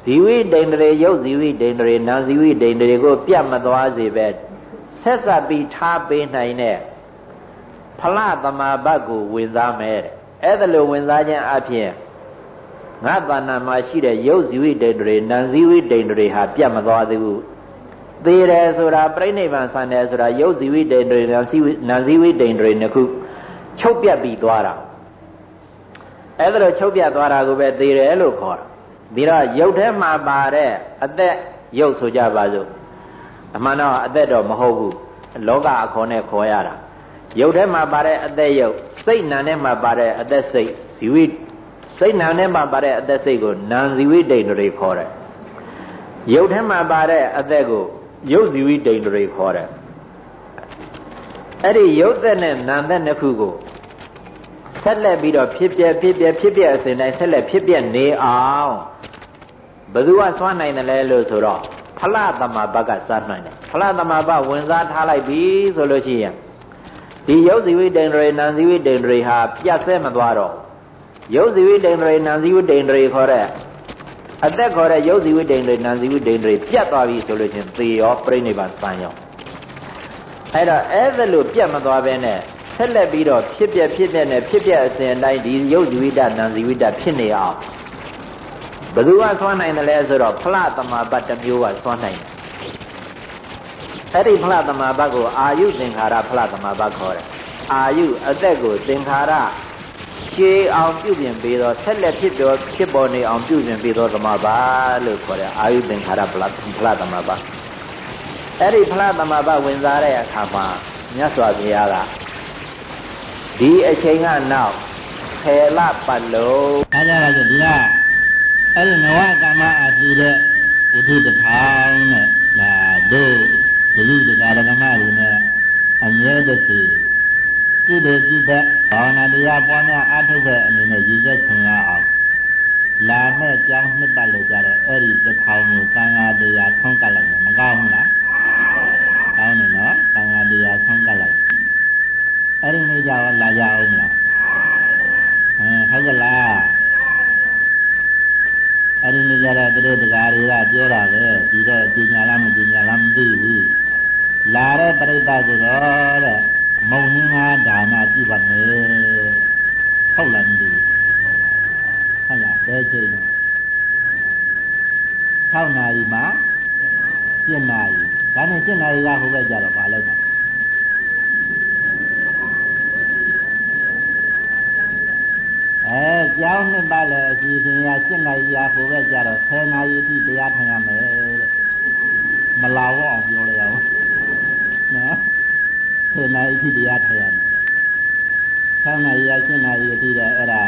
ဇီဝိဒိန္ဒရေရုပ်ဇီဝိဒိန္ဒရေနာဇီဝိဒိန္ဒရေကိုပြတ်မသွားစေပဲဆက်ဆက်ပြီးထားပေးနိုင်တဲ့ဖလသမာဘတ်ကိုဝင်စားမယ်တဲ့အဲ့ဒါလိုဝင်စားခြင်းအပြင်ငါတဏ္ဍာမှာရှိတဲ့ရုပ်ဇီဝိတ္တတွေနံဇီဝိတ္တတွေဟာပြတ်မသွားသေးဘူး သေတယ်ဆိုတာပြိဋိဘံဆန်တယ်ဆိုတာရုပ်ဇီဝိတ္တတွေနံဇီဝနံဇီဝိတ္တတွေနှစ်ခုချုပ်ပြတ်ပြီးသွားတာအဲ့ဒါလိုချုပ်ပြတ်သွားတာကိုပဲသေတယ်လို့ခေါ်တာပြီးတော့ရုပ်ထဲမှာပါတဲ့အသက်ရုပ်ဆိုကြပါစို့အမှန်တော့အသက်တော့မဟုတ်ဘူးလောကအခေါ်နဲ့ခေါ်ရတာရုပ်ထဲမှာပါတဲ့အသက်ရုပ်စိတ်နာထဲမှာပါတဲ့အသက်စိတ်ဇီဝိစိတ်နာထဲမှာပါတဲ့အသက်စိတ်ကိုနာဇီဝိတိန်တွေခေါ်တယ်ရုပ်ထဲမှာပါတဲ့အသက်ကို ရုပ်ဇီဝိတိန်တွေခေါ်တယ်အဲ့ဒီရုပ်သက်နဲ့နာသက်နှစ်ခုကိုဆက်လက်ပြီးတော့ဖြစ်ပြဖြစ်ပြဖြစ်ပြအစဉ်တိုင်းဆက်လက်ဖြစ်ပြနေအောင်ဘယ်သူကစွမ်းနိုင်တယ်လဲလို့ဆိုတော့ဖလားသမဘတ်ကစွမ်းနိုင်တယ်ဖလားသမဘတ်ဝင်စားထားလိုက်ပြီဆိုလို့ရှိရင်ဒီယုတ်ဇီဝိတေန္ဒြေနံဇီဝိတေန္ဒြေဟာပြတ်ဆဲမသွားတော့ယုတ်ဇီဝိတေန္ဒြေနံဇီဝိတေန္ဒြေခေါ်တဲ့ အသက်ခေါ်တဲ့ယုတ်ဇီဝိတေန္ဒြေနံဇီဝိတေန္ဒြေပြတ်သွားပြီဆိုလို့ချင်းသေရောပြိဋိဘံစံရောအဲ့တော့အဲ့ဒါလို့ပြတ်မသွားဘဲနဲ့ဆက်လက်ပြီးတော့ဖြစ်ပြဖြစ်ပြနဲ့ဖြစ်ပြအစဉ်အတိုင်းဒီယုတ်ဇီဝိတနံဇီဝိတဖြစ်နေအောင်ဘယ်သူကဆွမ်းနိုင်တယ်လဲဆိုတော့ဖလသမဘတ်တစ်မျိုးကဆွမ်းနိုင်တယ်အဲ့ဒီဖလသမဘတ်ကိုအာယုသင်္ခါရဖလသမဘတ်ခေါ်တယ်အာယုအသက်ကိုသင်္ခါရ ရှေးအောင်ပြုပြင်ပြီးတော့ဆက်လက်ဖြစ်တော့ဖြစ်ပေါ်နေအောင်ပြုပြင်ပြီးတော့သမဘာလို့ခေါ်တယ်အာယုသင်္ခါရဖလဖလသမဘတ်အဲ့ဒီဖလသမဘတ်ဝင်စားတဲ့အခါမှာမြတ်စွာဘုရားကဒီအချိန်ကနောက်ခေလပတ်လုံးအားကြပါစို့ဒီကအဲ့ဒီနဝကမ္မအတူတဲ့ဝိသုတထောင်နဲ့လာတို့ဒလိတကာရကမတွေနဲ့အမြဲတစေ ကုသိုလ်ပြုတဲ့ဘာဝနာတရားပွားများအားထုတ်တဲ့အနေနဲ့ရည်သက်ခံရအောင်လာမဲ့ကြောင်းနှစ်ပတ်လေကြတော့အဲ့ဒီတစ်ထောင်ကိုသံဃာတရားထုံးကပ်လိုက်မယ်မကောင်းဘူးလားကောင်းတယ်နော်သံဃာတရားထုံးကပ်လိုက်အဲ့ဒီနေ့ကျတော့လာကြအောင်မလားအဲဟုတ်ကလားအဲ့ဒီနေ့ကျတော့သူတို့တရားတွေကပြောတာလေဒီတော့ပညာလားမပညာလားမသိဘူးလာတဲ့ပြိဿကိုတော့တဲ့ မုံငါးဒါနပြုပါမယ်ဟုတ်လားမသိဘူးဟုတ်လားဘယ်ချိန်လဲ6နာရီမှာ7နာရီဒါနဲ့7နာရီကဟိုဘက်ကြတော့မလုပ်ပါအဲကြောင်းနှစ်ပါလဲအစီအစဉ်ရ7နာရီရာဟိုဘက်ကြတော့10နာရီအထိတရားထိုင်ရမယ်တဲ့မလာဝအောင်ပြောလိုက်အောင်နော် 10နာရီအထိတရားထိုင်ရမယ်6နာရီရာ7နာရီအထိတော့အဲ့ဒါ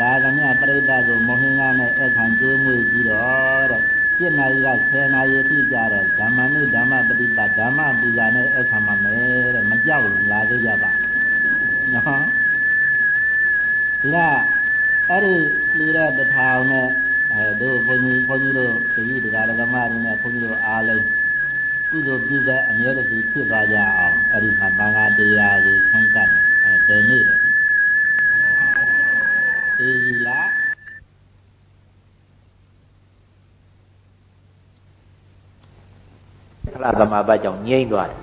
လာကမြပရိသတ်ကိုမဟင်းကားနဲ့အခန့်ကျွေးမွေးပြီးတော့တဲ့7နာရီက10နာရီအထိကြတော့ဓမ္မနုဓမ္မပฏิပတ်ဓမ္မပူဇာနဲ့အခန့်မှာမယ်တဲ့မကြောက်လာသေးကြပါနော်ဒါအဲ့ဒီလူတဲ့တထောင်နဲ့အဲတို့ဘုန်းကြီးဘုန်းကြီးတို့တတိတရားဓမ္မတွေနဲ့ဘုန်းကြီးတို့အားလုံး ကုသိုလ်ပြုတဲ့အမြဲတည်းဖြစ်သွားကြအောင်အဲ့ဒီမှာဘာသာတရားကိုဆန်းကတ်အဲတည်နေတယ်ဒီလားဖလားသမဘတ်ကြောင့်ငြိမ့်သွားတယ်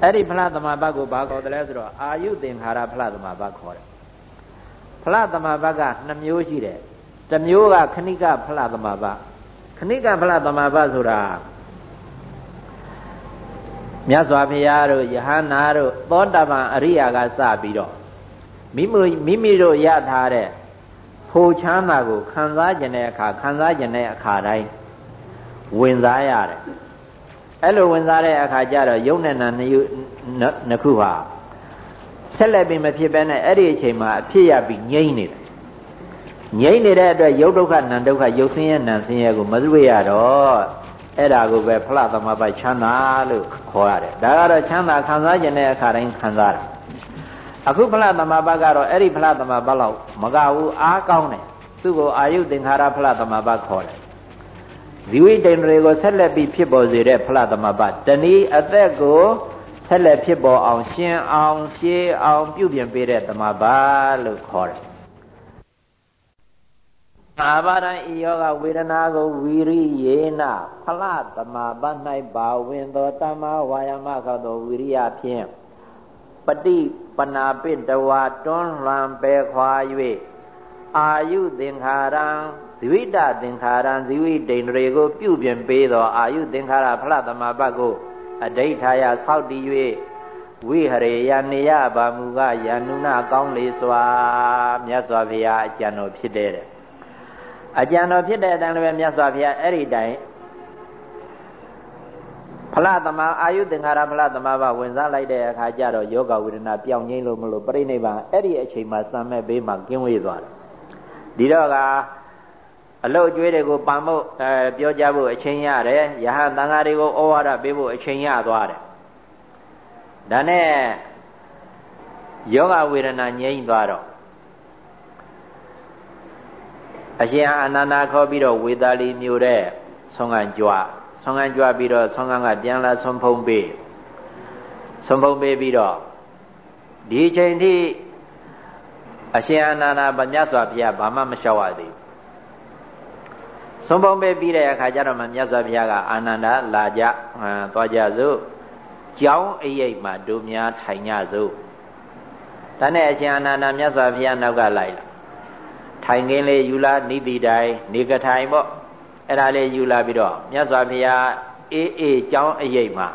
အဲ့ဒီဖလားသမဘတ်ကိုဘာခေါ်တယ်လဲဆိုတော့အာယုသင်္ခါရဖလားသမဘတ်ခေါ်တယ်ဖလသမဘက2မျိုးရှိတယ်တစ်မျိုးကခဏိကဖလသမဘခဏိကဖလသမဘဆိုတာ မြတ်စွာဘုရားတို့ယဟန္တာတို့သောတာပန်အရိယာကစပြီးတော့မိမိမိမိတို့ရထားတဲ့ဖိုချမ်းသာကိုခံစားကျင်တဲ့အခါခံစားကျင်တဲ့အခါတိုင်းဝင်စားရတယ်အဲ့လိုဝင်စားတဲ့အခါကျတော့ယုံနဲ့နာနှစ်ခုဟာဆက်လက်ပြီးမဖြစ်ဘဲနဲ့အဲ့ဒီအချိန်မှာအဖြစ်ရပြီးငြိမ့်နေတယ်ငြိမ့်နေတဲ့အတွက်ယုတ်ဒုက္ခနံဒုက္ခယုတ်ဆင်းရဲနံဆင်းရဲကိုမတွေ့ရတော့ အဲ့ဒါကိုပဲဖလသမပိုက်ချမ်းသာလို့ခေါ်ရတယ်ဒါကတော့ချမ်းသာခံစားခြင်းတဲ့အခါတိုင်းခံစားတာအခုဖလသမဘကတော့အဲ့ဒီဖလသမဘလောက်မကဘူးအားကောင်းတယ်သူ့ကိုအာယုသင်္ခါရဖလသမဘခေါ်တယ်ဇီဝိတ္တန်တွေကိုဆက်လက်ပြီးဖြစ်ပေါ်စေတဲ့ဖလသမဘတဏီအသက်ကိုဆက်လက်ဖြစ်ပေါ်အောင်ရှင်အောင်ရှေးအောင်ပြုပြင်ပေးတဲ့တမဘာလို့ခေါ်တယ် အာဘာရံဤယောဂဝေဒနာကိုဝီရိယေနဖလသမဘ၌ပါဝင်သောတမဝါယမခောသောဝီရိယဖြင့်ပฏิပနာပိတဝါတွန်းလှန်ပယ်ခွာ၍အာယုသင်္ခါရံဇိဝိတသင်္ခါရံဇိဝိတိန်တွေကို ပြုပြင်ပေးသောအာယုသင်္ခါရဖလသမဘတ်ကိုအဋိဌာယဆောက်တည်၍ဝိဟရေယနေယဘာမူကယန္နုနာကောင်းလေစွာမြတ်စွာဘုရားအကြံတော်ဖြစ်တဲ့ အကြံတော်ဖြစ်တဲ့အတိုင်းလည်းမြတ်စွာဘုရားအဲ့ဒီတိုင်ဖလသမအာယုသင်္ခါရဖလသမဘဝင်စားလိုက်တဲ့အခါကျတော့ယောဂဝေဒနာပြောင်းငိမ့်လို့မလို့ပြိဋိဘံအဲ့ဒီအချိန်မှာစံမဲ့ဘေးမှာကင်းဝေးသွားတယ်ဒီတော့ကအလုတ်ကျွေးတွေကိုပံဖို့အဲပြောကြဖို့အချိန်ရတယ်ယဟန်တန်ဃာတွေကိုဩဝါဒပေးဖို့အချိန်ရသွားတယ်ဒါနဲ့ယောဂဝေဒနာငြိမ့်သွားတော့ အရှင်အာနန္ဒာခေါ်ပြီးတော့ဝေသာလီမြို့တဲ့ဆုံးခံကြွဆုံးခံကြွပြီးတော့ဆုံးခံကပြန်လာဆုံးဖုံးပေးဆုံးဖုံးပေးပြီးတော့ဒီအချိန်ထိအရှင်အာနန္ဒာဗမြတ်စွာဘုရားဘာမှမလျှောက်ရသေးဘူးဆုံးဖုံးပေးပြီးတဲ့အခါကျတော့မှမြတ်စွာဘုရားကအာနန္ဒာလာကြသွားကြစို့ကြောင်းအိပ်မှာတို့များထိုင်ကြစို့ဒါနဲ့အရှင်အာနန္ဒာမြတ်စွာဘုရားနောက်ကလိုက်လာ ထိုင်ခင်းလေးယူလာနိတိတိုင်နေကထိုင်ပေါ့အဲ့ဒါလေးယူလာပြီးတော့မြတ်စွာဘုရားအေးအေးကြောင်းအိပ်မှာ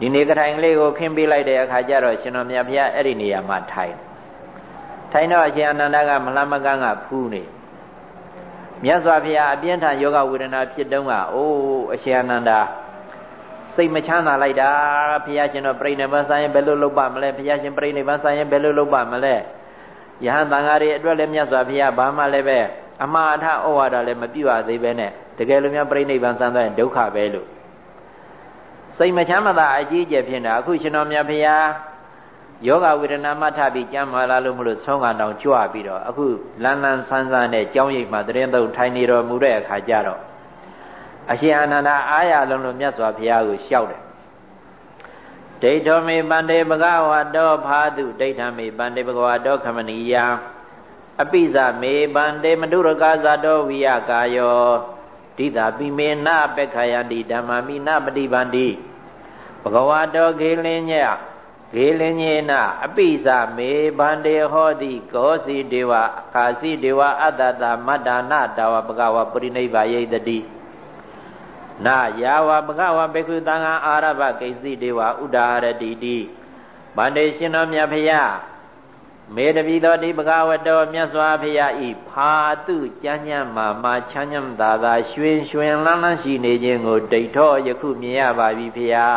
ဒီနေကထိုင်လေးကိုခင်းပေးလိုက်တဲ့အခါကျတော့ရှင်တော်မြတ်ဘုရားအဲ့ဒီနေရာမှာထိုင်ထိုင်တော့အရှင်အနန္ဒကမလမကန်းကဖူးနေမြတ်စွာဘုရားအပြင်းထန်ယောဂဝေဒနာဖြစ်တုန်းကအိုးအရှင်အနန္ဒာစိတ်မချမ်းသာလိုက်တာဘုရားရှင်တော်ပြိဋိဘဆိုင်ဘယ်လိုလုပ်ပါမလဲဘုရားရှင်ပြိဋိဘဆိုင်ဘယ်လိုလုပ်ပါမလဲ ယဟန်တန်ဃာတွေအတွက်လည်းမြတ်စွာဘုရားဘာမှလည်းပဲအမှားအထဩဝါဒလည်းမပြည့်ရသေးပဲနဲ့တကယ်လို့များပြိဋိဘံဆန်းတဲ့ဒုက္ခပဲလို့စိတ်မချမ်းသာအကြီးအကျယ်ဖြစ်နေတာအခုရှင်တော်မြတ်ဘုရားယောဂဝေဒနာမှထပြီးကြမ်းမာလာလို့မလို့ဆုံးကတောင်ကြွပြီးတော့အခုလန်းလန်းဆန်းဆန်းနဲ့ကြောင်းရိပ်မှာတရင်သုံးထိုင်နေတော်မူတဲ့အခါကျတော့အရှင်အာနန္ဒာအားရလုံးလို့မြတ်စွာဘုရားကိုလျှောက်တယ် ဒိဋ္ဌောမေပန္တေဘဂဝါတောဖာတုဒိဋ္ဌမေပန္တေဘဂဝါတောခမဏီယအပိဇမေပန္တေမတုရကာဇာတောဝိယကာယောဒိတာပိမေနပက္ခယန္တိဓမ္မမိနပฏิဗန္တိဘဂဝါတောခေလင်းညဂေလင်းညေနအပိဇမေဗန္တေဟောတိကောစီဒေဝခာစီဒေဝအတ္တတမတ္တာနတာဝဘဂဝပရိနိဗ္ဗာယိတတိ နာယာဝဘဂဝဘေကုသံဃာအာရဘကိစီဒေဝဥဒါရတိတိဗန္တေရှင်တော်မြတ်ဖရာမေတပိသောတိဘဂဝတောမြတ်စွာဘုရားဤဖာတုကြမ်းညမ်းမာမာချမ်းညမ်းသာသာရွှင်ရွှင်လန်းလန်းရှိနေခြင်းကိုဒိဋ္ဌောယခုမြင်ရပါပြီဖရာ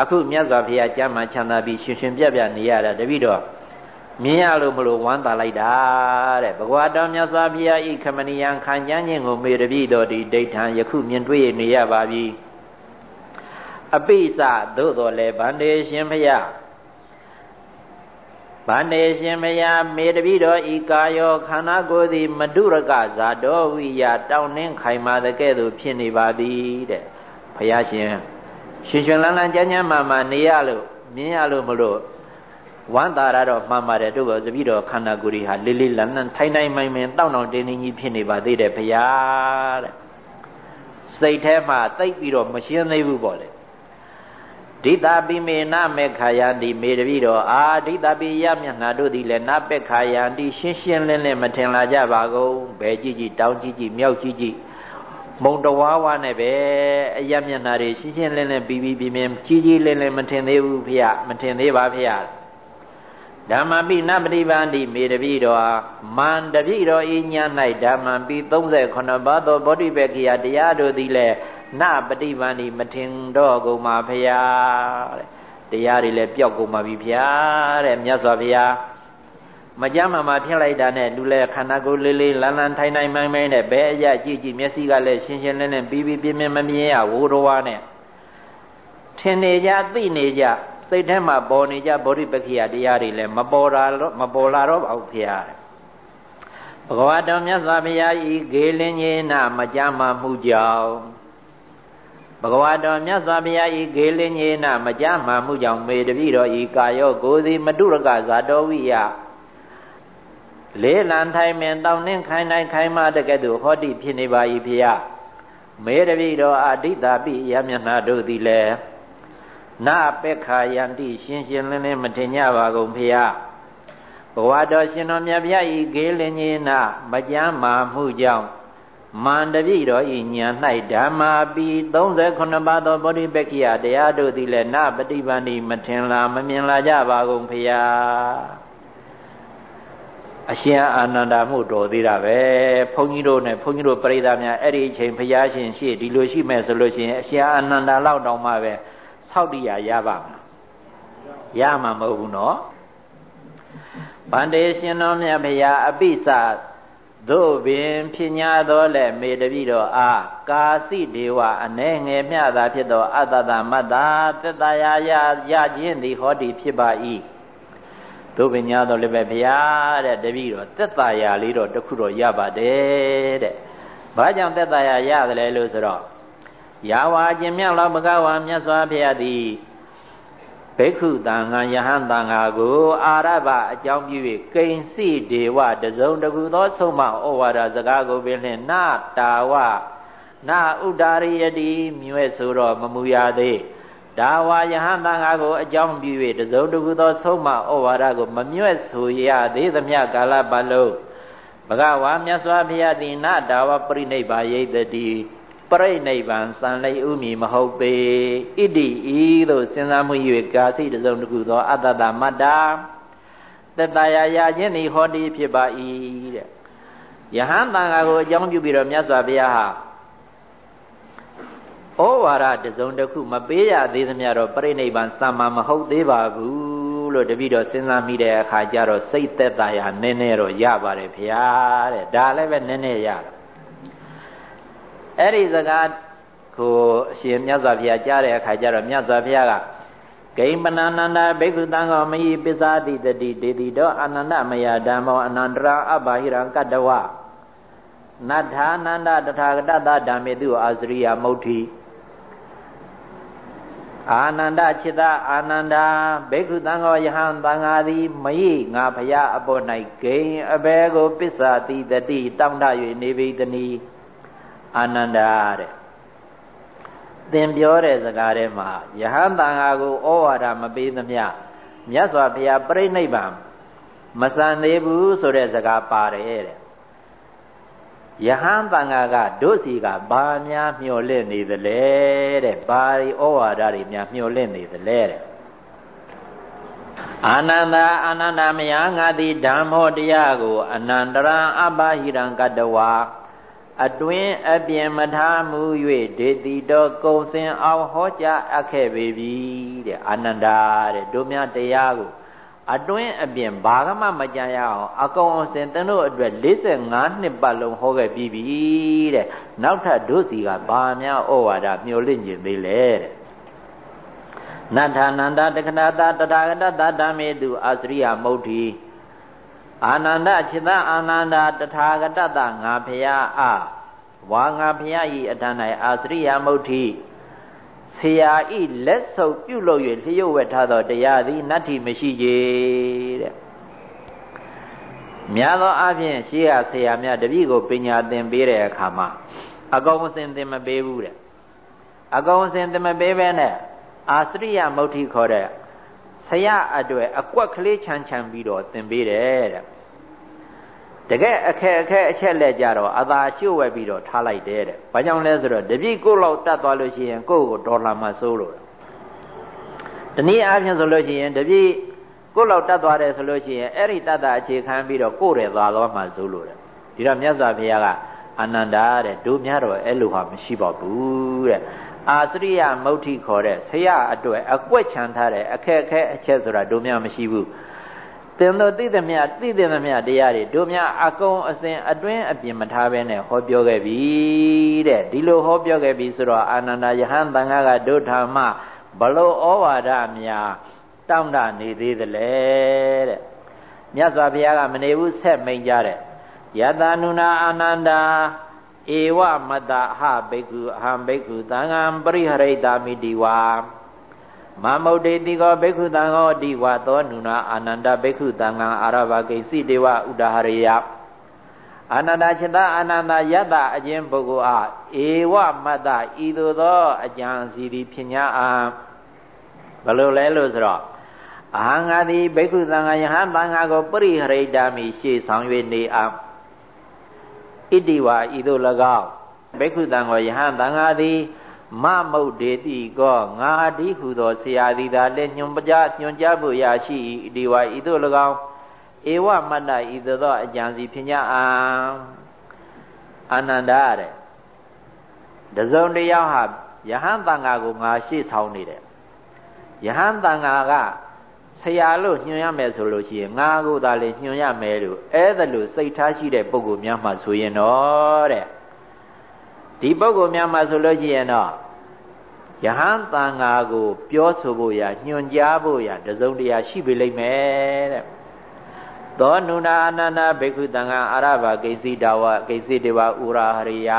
အခုမြတ်စွာဘုရားကြမ်းမှချမ်းသာပြီးရှင်ရှင်ပြပြနေရတာတပိတော့ မြင်ရလို့မလို့ဝမ်းသာလိုက်တာတဲ့ဘဂဝါတော်မြတ်စွာဘုရားဤခမဏီယံခံကြမ်းခြင်းကိုမေတပိတော်ဒီဒိဋ္ဌံယခုမြင်တွေ့နေရပါပြီအပိစသို့တော်လည်းဗန္တေရှင်ဘုရားဗန္တေရှင်မယာမေတပိတော်ဤကာယောခန္ဓာကိုယ်သည်မဒုရကဇာတော်ဝိယတောင်းနှင်းခိုင်မာတဲ့ကဲ့သို့ဖြစ်နေပါသည်တဲ့ဘုရားရှင်ရှင်ရှင်လန်းလန်းကြမ်းကြမ်းမာမာနေရလို့မြင်ရလို့မလို့ ဝမ်းသာရတော့မှန်ပါတယ်တို့ကတပိတော်ခန္ဓာကိုယ်ကြီးဟာလေးလေးလန်းလန်းထိုင်နိုင်မိုင်မင်တောင်းတောင်းတင်းတင်းကြီးဖြစ်နေပါသေးတယ်ဘုရားတဲ့စိတ်ထဲမှာတိတ်ပြီးတော့မရှင်းသေးဘူးပေါ့လေဒိတာပိမေနမေခာယန္တိမေတပိတော်အာဒိတာပိယမျက်နှာတို့သည်လည်းနပက်ခာယန္တိရှင်းရှင်းလင်းလင်းမထင်လာကြပါကုန်ဘယ်ကြည့်ကြည့်တောင်းကြည့်ကြည့်မြောက်ကြည့်ကြည့်မုံတဝါးဝါနဲ့ပဲအယမျက်နှာတွေရှင်းရှင်းလင်းလင်းပြီးပြီးပြင်းပြင်းကြီးကြီးလင်းလင်းမထင်သေးဘူးဖေမထင်သေးပါဖေ ဓမ္မပိနပฏิပန္တိမေတပိတော်မန္တပိတော်ဤညာ၌ဓမ္မပိ38ပါးသောဗောဓိပက္ခိယတရားတို့သည်လည်းနပฏิပန္တိမထင်တော့ကုန်ပါဖရာတဲ့တရားတွေလည်းပျောက်ကုန်ပါပြီဖရာတဲ့မြတ်စွာဘုရားမကြမ်းမှမှဖြစ်လိုက်တာနဲ့လူလည်းခန္ဓာကိုယ်လေးလေးလန်းလန်းထိုင်ထိုင်မိုင်းမိုင်းနဲ့ဘဲအရကြည့်ကြည့်မျက်စိကလည်းရှင်းရှင်းလင်းလင်းပြီးပြီးပြင်းပြင်းမမြင်ရဝိုးတော်ဝါနဲ့ထင်နေကြသိနေကြ စိတ်ထဲမှာပေါ်နေကြဗောဓိပက္ခိယတရားတွေလည်းမပေါ်လာတော့မပေါ်လာတော့ပါဘူးဖရာတဲ့ဘဂဝါတော်မြတ်စွာဘုရားဤဂေလင်းကြီးနာမကြမ်းမှမှုကြောင့်ဘဂဝါတော်မြတ်စွာဘုရားဤဂေလင်းကြီးနာမကြမ်းမှမှုကြောင့်မေတပိတော်ဤကာယောကိုသည်မတုရကဇာတော်ဝိယလေးလံထိုင်မင်တောင်းနှင်းခိုင်နိုင်ခိုင်မတကဲ့သို့ဟောတိဖြစ်နေပါ၏ဖေယမေတပိတော်အာဒိတာပိယမျက်နှာတို့သည်လည်း နာပက္ခာယန္တိရှင်းရှင်းလင်းလင်းမထင်ကြပါကုန်ဖေယဘဝတော်ရှင်တော်မြတ်ဗျာဤဂေလင်ကြီးနာမကြမ်းမာမှုကြောင့်မန္တပိတော်ဤညာ၌ဓမ္မာပိ39ပါးသောဗောဓိပက္ခိယတရားတို့သည်လည်းနပฏิပန္တိမထင်လားမမြင်လာကြပါကုန်ဖျားအရှင်အာနန္ဒာမှုတော်သေးတာပဲဘုန်းကြီးတို့နဲ့ဘုန်းကြီးတို့ပြိဿများအဲ့ဒီအချိန်ဘုရားရှင်ရှေ့ဒီလိုရှိမဲ့ဆိုလို့ရှိရင်အရှင်အာနန္ဒာလောက်တောင်မှပဲ ဆောက်တရားရပါမှာရမှာမဟုတ်ဘူးနော်ဗန္တေရှင်တော်မြတ်ဘုရားအပိစသို့ပင်ဖြစ်냐သောလဲမေတပိတော်အားကာစီဒေဝအ ਨੇ ငယ်မြသာဖြစ်သောအတ္တတမတ္တာတတရာယရခြင်းသည်ဟောဒီဖြစ်ပါ၏သို့ပင်냐တော်လည်းပဲဘုရားတဲ့တပိတော်တက်တာယာလေးတော့တခုတော့ရပါတယ်တဲ့ဘာကြောင့်တက်တာယာရတယ်လဲလို့ဆိုတော့ ယာဝါခြင်းမြတ်လောဘဂဝါမြတ်စွာဘုရားသည်ဘိက္ခုတန်ဃာယဟန်တန်ဃာကို အာရဘအကြောင်းပြု၍ကိဉ္စီဒေဝတစုံတကူသောဆုံးမဩဝါဒစကားကိုပင်လျှင်နာတာဝနာဥဒ္ဒါရိယတိမြွဲ့ဆိုတော့မမူရသေးဒါဝါယဟန်တန်ဃာကိုအကြောင်းပြု၍တစုံတကူသောဆုံးမဩဝါဒကိုမမြွဲ့ဆိုရသေးသမျှကာလပတ်လုံးဘဂဝါမြတ်စွာဘုရားသည်နာတာဝပရိနိဗ္ဗာယိတတိ ပရိနိဗ္ဗာန်စံလိဥမီမဟုတ်ပေဣတိဤသို့စဉ်းစားမှု၍ကာစိတစုံတစ်ခုသောအတ္တတမတ္တာတတရာယာခြင်းသည်ဟောတိဖြစ်ပါ၏တဲ့ယဟန်တန်ဃာကိုအကြောင်းပြုပြီးတော့မြတ်စွာဘုရားဟာဩဝါဒတစုံတစ်ခုမပေးရသေးသမျှတော့ပြိဋိဘံစံမမဟုတ်သေးပါဘူးလို့တပည့်တော်စဉ်းစားမိတဲ့အခါကျတော့စိတ်သက်သာရနည်းနည်းတော့ရပါတယ်ဗျာတဲ့ဒါလည်းပဲနည်းနည်းရတာ အဲ့ဒီစကားကိုအရှင်မြတ်စွာဘုရားကြားတဲ့အခါကျတော့မြတ်စွာဘုရားကဂိမ္ပနန္ဒဘိက္ခုတံဃောမယိပစ္စာတိတတိဒေတိတောအာနန္ဒမယဓမ္မောအနန္တရာအဘဟိရံကတ္တဝနထာနန္ဒတထာဂတတဓမ္မေတုအာစရိယမုဋ္ဌိအာနန္ဒจิตအာနန္ဒာဘိက္ခုတံဃောယဟံတံဃာသည်မယိငါဖရာအပေါ်၌ဂိမ်အဘဲကိုပစ္စာတိတတိတောင်းတ၍နေပေတနီ အာနန္ဒာတဲ့သင်ပြောတဲ့စကားထဲမှာယဟန်တန်ဃာကိုဩဝါဒမပေးသမျှမြတ်စွာဘုရားပြိဋိဘံမဆန်သေးဘူးဆိုတဲ့စကားပါတယ်တဲ့ယဟန်တန်ဃာကဒုစီကဘာများမျော်လင့်နေသလဲတဲ့ဘာဤဩဝါဒတွေများမျော်လင့်နေသလဲတဲ့အာနန္ဒာအာနန္ဒမယငါတိဓမ္မောတရားကို အနန္တရံအဘဟိရံကတဝါ အတွင်းအပြင်မထားမူ၍ဒေတိတော်ကုံစင်အောင်ဟောကြားအပ်ခဲ့ပေပြီတဲ့အာနန္ဒာတဲ့တို့များတရားကိုအတွင်းအပြင်ဘာကမှမကြံရအောင်အကောင်အစင်တတို့အတွက်45နှစ်ပတ်လုံးဟောခဲ့ပြီးပြီတဲ့နောက်ထပ်တို့စီကဘာများဩဝါဒမျှော်လင့်ခြင်းသေးလဲတဲ့နထာနန္ဒတခဏတာတထာဂတတဓမ္မေတုအာစရိယမုဋ္ဌိ အာနန္ဒจิตအာနန္ဒတထာဂတတငါဖရာအဝါငါဖရာဤအတန်း၌အာစရိယမုဋ္ဌိဆရာဤလက်ဆုပ်ပြုလုပ်၍လျှို့ဝှက်ထားသောတရားသည်နတ္ထိမရှိကြတဲ့များသောအားဖြင့်ရှေးကဆရာများတပည့်ကိုပညာသင်ပေးတဲ့အခါမှာအကောင်အစင်သင်မပေးဘူးတဲ့အကောင်အစင်သင်မပေးဘဲနဲ့အာစရိယမုဋ္ဌိခေါ်တဲ့ ဆရာအတွေ့အကွက်ကလေးချမ်းချမ်းပြီးတော့သင်ပေးတယ်တဲ့တကယ်အခက်အခက်အချက်လက်ကြတော့အသာရှုပ်ဝဲပြီးတော့ထားလိုက်တယ်တဲ့။ဘာကြောင့်လဲဆိုတော့တပြည့်ကိုယ်လောက်တတ်သွားလို့ရှိရင်ကိုယ့်ကိုဒေါ်လာမှစိုးလို့။တနည်းအားဖြင့်ဆိုလို့ရှိရင်တပြည့်ကိုယ်လောက်တတ်သွားတယ်ဆိုလို့ရှိရင်အဲ့ဒီတတ်တာအခြေခံပြီးတော့ကိုယ်ရဲ့သွားသွားမှစိုးလို့တဲ့။ဒီတော့မြတ်စွာဘုရားကအနန္တာတဲ့တို့များတော့အဲ့လိုဟာမရှိပါဘူးတဲ့။ အာစရိယမုဋ္ဌိခေါ်တဲ့ဆရာအတွက်အကွက်ချန်ထားတဲ့အခက်အခဲအချက်ဆိုတာတို့များမရှိဘူး။သင်တို့သိသမျှသိသမျှတရားတွေတို့များအကုန်အစဉ်အတွင်းအပြင်မထားဘဲနဲ့ဟောပြောခဲ့ပြီတဲ့ဒီလိုဟောပြောခဲ့ပြီဆိုတော့အာနန္ဒယဟန်တန်ခါကဒုထာမဘလို့ဩဝါဒများတောင့်တနေသေးသလဲတဲ့မြတ်စွာဘုရားကမနေဘူးဆက်မိန်ကြတဲ့ယတနုနာအာနန္ဒာ ဧဝမတဟဘိက္ခုအဟံဘိက္ခုသံဃံပရိဟရိတာမိတိဝါမမုတ်တေတိကောဘိက္ခုတံဟောတိဝါသောနုနာအာနန္ဒဘိက္ခုတံငံအာရဘကိစီတေဝဥဒဟရိယအာနန္ဒจิตအာနန္ဒယတအခြင်းပုဂ္ဂိုလ်အားဧဝမတ္တဤသို့သောအကြံစီသည်ဖြစ်냐အာဘယ်လိုလဲလို့ဆိုတော့ အဟံငါသည်ဘိက္ခုသံဃာယဟန်သံဃာကိုပရိဟရိတာမိရှေ့ဆောင်၍နေအောင် ဣတိဝါဤသို့၎င်းဘိက္ခုသံဃာယဟန်သံဃာသည်မမုတ်ဒေတိကောငါအတိဟုသောဆရာသည်သာလည်းညွန်ပကြားညွန်ကြားဖို့ရရှိ၏ဣတိဝါဤသို့၎င်းဧဝမတ္တဤသို့သောအကြံစီဖြင့်အာအာနန္ဒတဲ့တစုံတယောက်ဟာယဟန်တန်ဃာကိုငါရှေ့ဆောင်နေတယ်ယဟန်တန်ဃာက ဆရာလို့ညွှန်ရမယ်ဆိုလို့ရှိရင်ငါကိုသာလေညွှန်ရမယ်လို့အဲ့ဒါလို့စိတ်ထားရှိတဲ့ပုဂ္ဂိုလ်များမှဆိုရင်တော့တဲ့ဒီပုဂ္ဂိုလ်များမှဆိုလို့ရှိရင်တော့ယဟန်တန်ဃာကို ပြောဆိုဖို့ရညွှန်ကြားဖို့ရတစုံတရာရှိပေလိမ့်မယ်တဲ့သောနုနာအနန္ဒဘေကုတံဃာအာရဘကိစီတဝကိစီတေဝဥရာဟရိယာ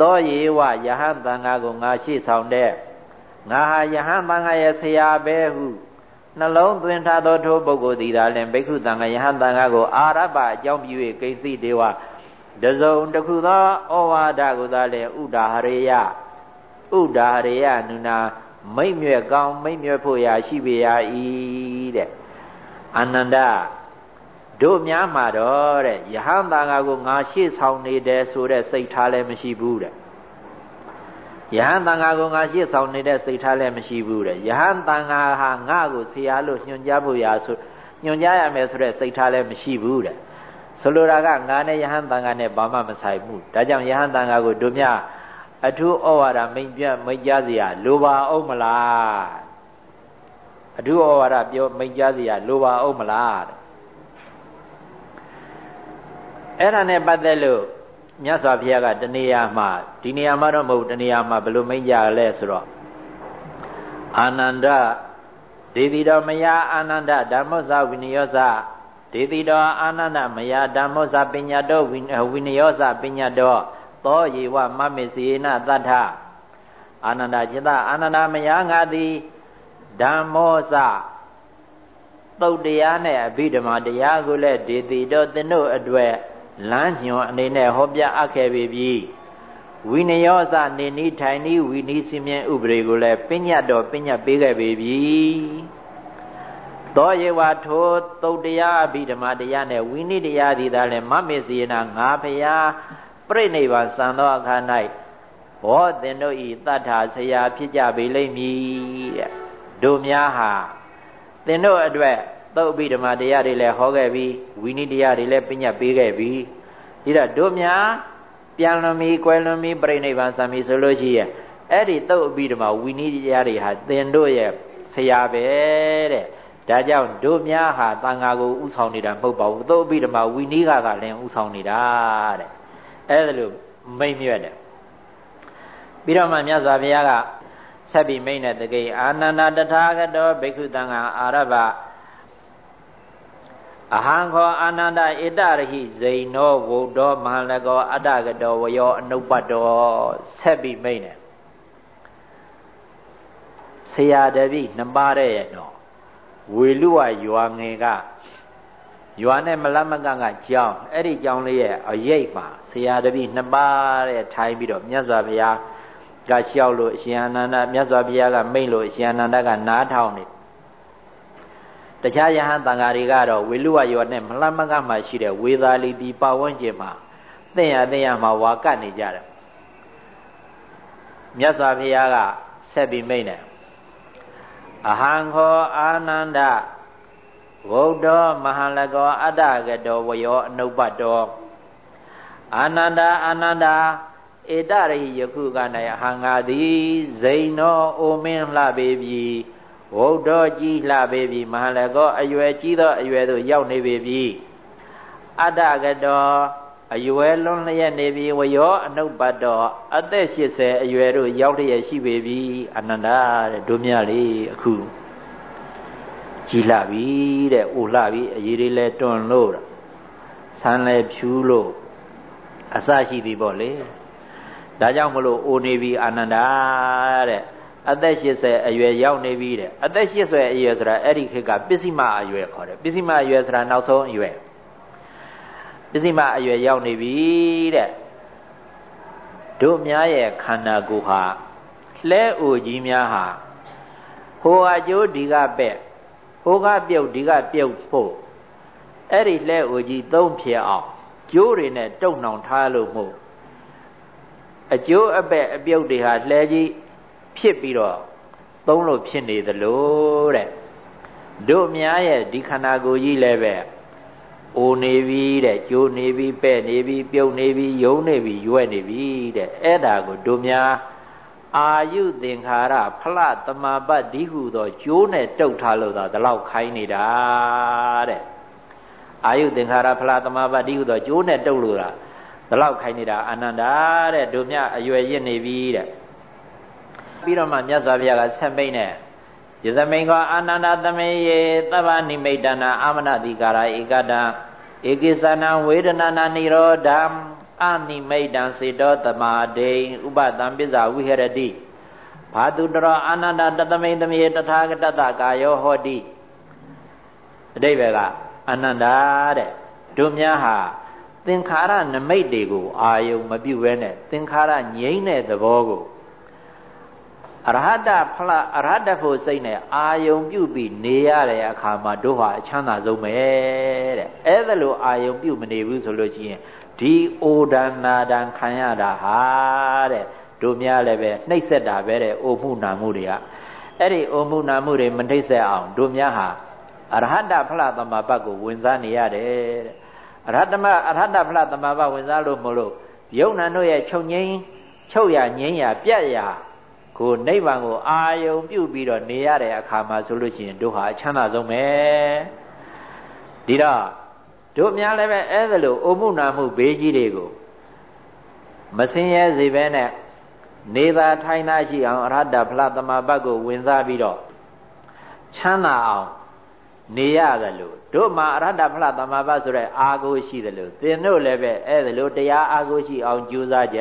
သောယေဝယဟန်တန်ဃာကိုငါရှိဆောင်တဲ့ငါဟာယဟန်တန်ဃာရဲ့ဆရာပဲဟု နှလုံးသွင်းထားသောထိုပုဂ္ဂိုလ်သည်သာလင်ဘိက္ခုတန်ဃာယဟန်တန်ဃာကိုအာရဘအကြောင်းပြု၍ကိစီတေဝတစုံတစ်ခုသောဩဝါဒကိုသာလင်ဥဒါဟရိယဥဒါဟရိယနုနာမိမ့်မြွက်ကောင်းမိမ့်မြွက်ဖို့ရာရှိပေရ၏တဲ့အာနန္ဒတို့များမှာတော့တဲ့ယဟန်တန်ဃာကိုငါရှေ့ဆောင်နေတယ်ဆိုတဲ့စိတ်ထားလည်းမရှိဘူးတဲ့ ယဟန်တန်ဃာကိုငါရှေ့ဆောင်နေတဲ့စိတ်ထားလည်းမရှိဘူးတဲ့ယဟန်တန်ဃာဟာငါ့ကိုဆရာလို့ညွှန်ကြားဖို့ရာဆိုညွှန်ကြားရမယ်ဆိုတဲ့စိတ်ထားလည်းမရှိဘူးတဲ့ဆိုလိုတာကငါနဲ့ယဟန်တန်ဃာနဲ့ဘာမှမဆိုင်ဘူးဒါကြောင့်ယဟန်တန်ဃာကိုတို့များအထူးဩဝါဒမိန်ပြမိတ်ကြားစရာလိုပါအောင်မလားအထူးဩဝါဒပြောမိတ်ကြားစရာလိုပါအောင်မလားတဲ့အဲ့ဒါနဲ့ပတ်သက်လို့ မြတ်စွာဘုရားကတဏှာမှာဒီနေရာမှာတော့မဟုတ်တဏှာမှာဘယ်လိုမိန့်ကြလဲဆိုတော့အာနန္ဒဒေတိတော်မယအာနန္ဒဓမ္မောဇဝိနယောဇဒေတိတော်အာနန္ဒမယဓမ္မောဇပညာတော်ဝိနယောဇပညာတော်သောယေဝမမေစေနတတ္ထအာနန္ဒจิตအာနန္ဒမယငါသည်ဓမ္မောဇသုတ်တရားနဲ့အဘိဓမ္မာတရားကိုလည်းဒေတိတော်သင်တို့အတွေ့ လမ်းညွန်အနေနဲ့ဟောပြအပ်ခဲ့ပေပြီဝိနယောစနေနီးထိုင်နီးဝိနည်းစင်မြဲဥပဒေကိုလည်းပညာတော်ပညာပေးခဲ့ပေပြီသောယေဝထိုသုတ်တရားအဘိဓမ္မာတရားနဲ့ဝိနည်းတရားသည်သာလည်းမမေစီနာငါဖရာပြိဋိဘံစံသောအခါ၌ဘောသင်တို့ဤတတ္ထာဆရာဖြစ်ကြပေလိမ့်မည်တဲ့တို့များဟာသင်တို့အတွက် သုတ်အဘိဓမ္မာတရားတွေလည်းဟောခဲ့ပြီးဝိနည်းတရားတွေလည်းပညာပေးခဲ့ပြီးဒီတော့တို့များပြန်လွန်ပြီ၊ကွယ်လွန်ပြီပြိဋိဘံစံပြီဆိုလို့ရှိရင်အဲ့ဒီသုတ်အဘိဓမ္မာဝိနည်းတရားတွေဟာသင်တို့ရဲ့ဆရာပဲတဲ့ဒါကြောင့်တို့များဟာတန်ဃာကိုဥဆောင်နေတာမဟုတ်ပါဘူးသုတ်အဘိဓမ္မာဝိနည်းကကလည်းဥဆောင်နေတာတဲ့အဲ့ဒါလို့မိမ့်မြတ်တယ်ပြီးတော့မှမြတ်စွာဘုရားကဆက်ပြီးမိမ့်တဲ့တကိအာနန္ဒတထာဂတောဘိက္ခုတံဃာအာရဘ အဟံခောအာနန္ဒဣတရဟိဇိနောဝုဒ္ဓောမဟလကောအတ္တကတောဝယောအနုပ္ပတောဆက်ပြီးမိတ်နေဆရာတပည့်နှစ်ပါးတဲ့ရဲ့နော်ဝေလူဝရွာငယ်ကရွာနဲ့မလမကကကြောင်းအဲ့ဒီကြောင်းလေးရဲ့အရိပ်မှာဆရာတပည့်နှစ်ပါးတဲ့ထိုင်ပြီးတော့မြတ်စွာဘုရားကလျှောက်လို့အရှင်အနန္ဒမြတ်စွာဘုရားကမိန့်လို့အရှင်အနန္ဒကနားထောင်နေ တခြားယဟန်တန်ဃာတွေကတော့ဝေလူဝယောနဲ့မလှမကမှရှိတဲ့ဝေသာလီဒီပတ်ဝန်းကျင်မှာသိရသိရမှာဝါကတ်နေကြတယ်မြတ်စွာဘုရားကဆက်ပြီးမိန့်တယ်အဟံခောအာနန္ဒဝုဒ္ဓမဟာလကောအတ္တကတောဝယောအနုပ္ပတောအာနန္ဒအာနန္ဒဧတရိယခုက၌အဟံငါသည်ဇိနောအိုမင်းလှပေပြီ ဝုဒ္ဓကြီးလှပေပြီမဟာလကောအရွယ်ကြီးသောအရွယ်သို့ရောက်နေပေပြီအတ္တကတောအရွယ်လွန်လျက်နေပြီဝယောအနုပ္ပတောအသက်80အရွယ်တို့ရောက်လျက်ရှိပေပြီအနန္တတဲ့တို့မြလေးအခုကြီးလှပြီတဲ့အိုလှပြီအရေးလေးလဲတွန့်လို့ဆန်းလဲဖြူးလို့အစရှိသည်ပေါ့လေဒါကြောင့်မလို့အိုနေပြီအာနန္ဒာတဲ့ အသက်80အရွယ်ရောက်နေပြီတဲ့အသက်80အရွယ်ဆိုတာအဲ့ဒီခေတ်ကပစ္စည်းမအရွယ်ခေါ်တယ်ပစ္စည်းမအရွယ်ဆိုတာနောက်ဆုံးအရွယ်ပစ္စည်းမအရွယ်ရောက်နေပြီတဲ့တို့များရဲ့ခန္ဓာကိုယ်ဟာလှဲအိုကြီးများဟာဟိုအကျိုးဒီကပဲ့ဟိုကပြုတ်ဒီကပြုတ်ဖို့အဲ့ဒီလှဲအိုကြီးသုံးဖြစ်အောင်ကျိုးတွေနဲ့တုံနှောင်ထားလို့မို့အကျိုးအပဲ့အပြုတ်တွေဟာလှဲကြီး ဖြစ်ပြီးတော့သုံးလို့ဖြစ်နေသလိုတဲ့တို့များရဲ့ဒီခန္ဓာကိုယ်ကြီးလည်းပဲအိုနေပြီတဲ့ကျိုးနေပြီပဲ့နေပြီပြုတ်နေပြီယုံနေပြီရွက်နေပြီတဲ့အဲ့ဒါကိုတို့များအာယုသင်္ခါရဖလတမပတ်ဒီဟုသောကျိုးနဲ့တုတ်ထားလို့သာဒီလောက်ခိုင်းနေတာတဲ့အာယုသင်္ခါရဖလတမပတ်ဒီဟုသောကျိုးနဲ့တုတ်လို့သာဒီလောက်ခိုင်းနေတာအာနန္ဒာတဲ့တို့မြအရွယ်ရင့်နေပြီတဲ့ ပြီးတော့မှမြတ်စွာဘုရားကဆက်မိတ်နဲ့ယသမိန်ကောအာနန္ဒသမေယေသဗ္ဗနိမိတ်တနာအာမနတိကာရဧကတံဧကိသနံဝေဒနာနာနိရောဓံအနိမိတ်တံစေတောတမဒိဥပတံပစ္စာဝိဟရတိဘာတုတရောအာနန္ဒတသမိန်သမေတထာဂတတကာယောဟောတိအတိဘယ်ကအနန္ဒာတဲ့တို့များဟာသင်္ခါရနမိတ်တွေကိုအာယုံမပြုတ်ဘဲနဲ့သင်္ခါရငြိမ့်တဲ့သဘောကို အရဟတဖလားအရဟတဖို့စိတ်နဲ့အာယုံပြုတ်ပြီးနေရတဲ့အခါမှာတို့ဟာအချမ်းသာဆုံးပဲတဲ့အဲ့ဒါလိုအာယုံပြုတ်မနေဘူးဆိုလို့ရှိရင်ဒီအိုဒံနာဒံခံရတာဟာတဲ့တို့များလည်းပဲနှိပ်စက်တာပဲတဲ့အိုမှုနာမှုတွေကအဲ့ဒီအိုမှုနာမှုတွေမနှိပ်စက်အောင်တို့များဟာအရဟတဖလားသမဘတ်ကိုဝင်စားနေရတယ်တဲ့အရဟတမအရဟတဖလားသမဘတ်ဝင်စားလို့မလို့ယုံနာတို့ရဲ့ချုပ်ငိမ့်ချုပ်ရငိမ့်ရပြတ်ရ ကိုနိဗ္ဗာန်ကိုအာယုံပြုပြီးတော့နေရတဲ့အခါမှာဆိုလို့ရှိရင်တို့ဟာအချမ်းသာဆုံးပဲဒီတော့တို့များလည်းပဲအဲ့ဒါလို့အမှုနာမှုဘေးကြီးတွေကိုမစင်ရဲစေပဲနဲ့နေသာထိုင်သာရှိအောင်အရဟတဖလားသမဘတ်ကိုဝင်စားပြီးတော့ချမ်းသာအောင်နေရတယ်လို့တို့မှာအရဟတဖလားသမဘတ်ဆိုတဲ့အာကိုရှိတယ်လို့သင်တို့လည်းပဲအဲ့ဒါလို့တရားအာကိုရှိအောင်ကြိုးစားကြ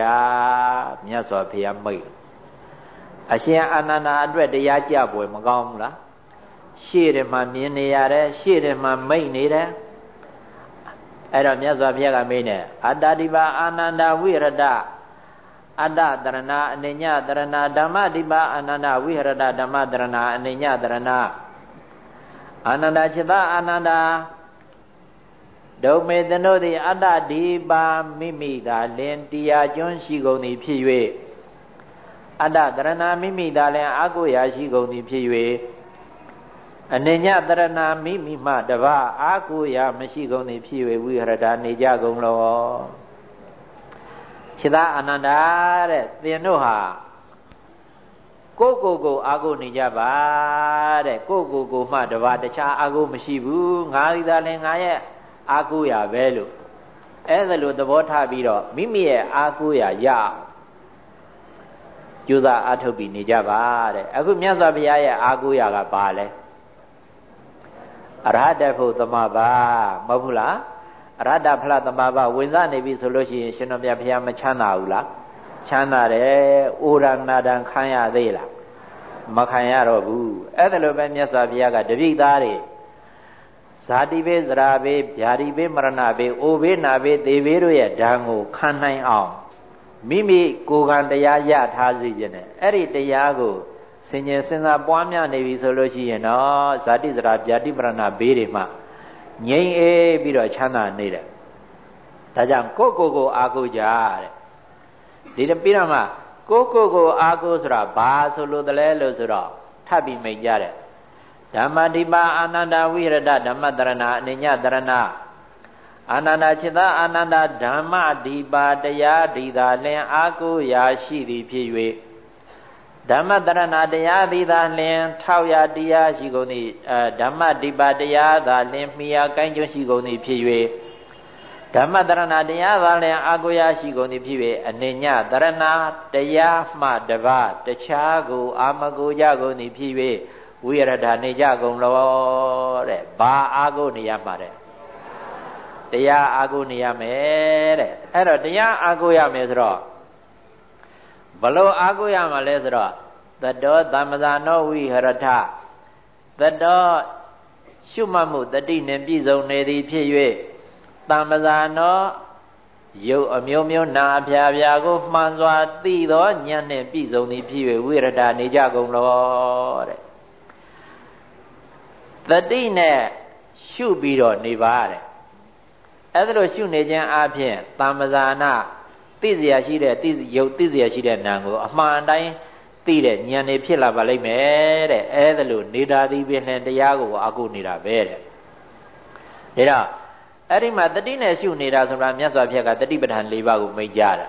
မြတ်စွာဘုရားမိတ် အရှင်အာနန္ဒာအတွက်တရားကြပွဲမကောင်းဘူးလားရှေ့တယ်မှာမြင်နေရတယ်ရှေ့တယ်မှာမိတ်နေတယ်အဲ့တော့မြတ်စွာဘုရားကမေးနေအတ္တတိပါအာနန္ဒဝိရဒအတ္တတရဏအနိညတရဏဓမ္မတိပါအာနန္ဒဝိရဒဓမ္မတရဏအနိညတရဏအာနန္ဒจิตအာနန္ဒဒုမေတနုသည်အတ္တဒီပါမိမိသာလင်တရားကျွန်းရှိကုန်သည်ဖြစ်၍ အတ္တတရဏမိမိသာလင်အာကိုရာရှိကုန်သည်ဖြစ်၍အနိညတရဏမိမိမှတပအာကိုရာမရှိကုန်သည်ဖြစ်၍ဝိဟရတာနေကြကုန်လောခြေသာအနန္တာတဲ့သင်တို့ဟာကိုကိုကိုအာကိုနေကြပါတဲ့ကိုကိုကိုမှတပါတခြားအာကိုမရှိဘူးငါးဒီသာလင်ငါရဲ့အာကိုရာပဲလို့အဲ့ဒါလိုသဘောထားပြီးတော့မိမိရဲ့အာကိုရာရအောင် ကြိုးစားအားထုတ်ပြီးနေကြပါတဲ့အခုမြတ်စွာဘုရားရဲ့အာကိုရာကဘာလဲအရဟတဖို့သမဘာမဟုတ်ဘူးလားအရဟတဖလားသမဘာဝင်စားနေပြီဆိုလို့ရှိရင်ရှင်တော်မြတ်ဘုရားမချမ်းသာဘူးလားချမ်းသာတယ်အိုရဏဒံခံရသေးလားမခံရတော့ဘူးအဲ့ဒါလိုပဲမြတ်စွာဘုရားကတပိသားတွေဇာတိဘေးဇရာဘေးဗျာတိဘေးမရဏဘေးအိုဘေးနာဘေးသေဘေးတို့ရဲ့ဓာန်ကိုခံနိုင်အောင် မိမိကိုယ်ကံတရားရထားစေခြင်းနဲ့အဲ့ဒီတရားကိုဆင်ញင်စဉ်းစားပွားများနေပြီဆိုလို့ရှိရင်တော့ဇာတိဇရာဗျာတိပရဏဘေးတွေမှငြိမ့်အေးပြီးတော့ချမ်းသာနေတယ်ဒါကြောင့်ကိုယ့်ကိုယ်ကိုအာကိုကြတဲ့ဒီတပြီးတော့မှကိုယ့်ကိုယ်ကိုအာကိုဆိုတာဘာဆိုလို့တလဲလို့ဆိုတော့ထပ်ပြီးမိတ်ကြတယ်ဓမ္မတိပါအာနန္ဒဝိရဒဓမ္မတရဏအနိညတရဏ အာနန္ဒจิตအာနန္ဒဓမ္မဒီပါတရားဒီသာလင်အာကိုရာရှိသည်ဖြစ်၍ဓမ္မတရဏတရားသည်သာလင်ထောက်ရတရားရှိကုန်သည်အဲဓမ္မဒီပါတရားသာလင်မိယာကိုင်းကျွရှိကုန်သည်ဖြစ်၍ဓမ္မတရဏတရားသာလင်အာကိုရာရှိကုန်သည်ဖြစ်၍အနိညတရဏတရားမှတပါတခြားကို အာမကိုကြကုန်သည်ဖြစ်၍ဝိရဒနေကြကုန်လောတဲ့ဘာအာကိုနေရမှာတဲ့ တရားအာကိုနေရမယ်တဲ့အဲ့တော့တရားအာကိုရမယ်ဆိုတော့ဘလို့အာကိုရမှာလဲဆိုတော့သတောသမ္မဇာနောဝိဟရထသတောရှုမှတ်မှုတတိနှင့်ပြည့်စုံနေသည်ဖြစ်၍သမ္မဇာနောရုပ်အမျိုးမျိုးနာအဖျားဖျားကိုမှန်စွာသိသောဉာဏ်နှင့်ပြည့်စုံသည်ဖြစ်၍ဝိရဒနေကြကုန်လောတဲ့သတတိနဲ့ရှုပြီးတော့နေပါတဲ့ အဲ့ဒါလို့ရှုနေခြင်းအပြင်တမ္ပဇာနာသိเสียရှိတဲ့သိယုတ်သိเสียရှိတဲ့နာကိုအမှန်တိုင်းသိတဲ့ဉာဏ်နေဖြစ်လာပါလိမ့်မယ်တဲ့အဲ့ဒါလို့နေတာသည်ပင်လည်းတရားကိုအကုနေတာပဲတဲ့ဒါတော့အဲ့ဒီမှာတတိနဲ့ရှုနေတာဆိုတာမြတ်စွာဘုရားကတတိပဋ္ဌာန်၄ပါးကိုမိတ်ကြတာ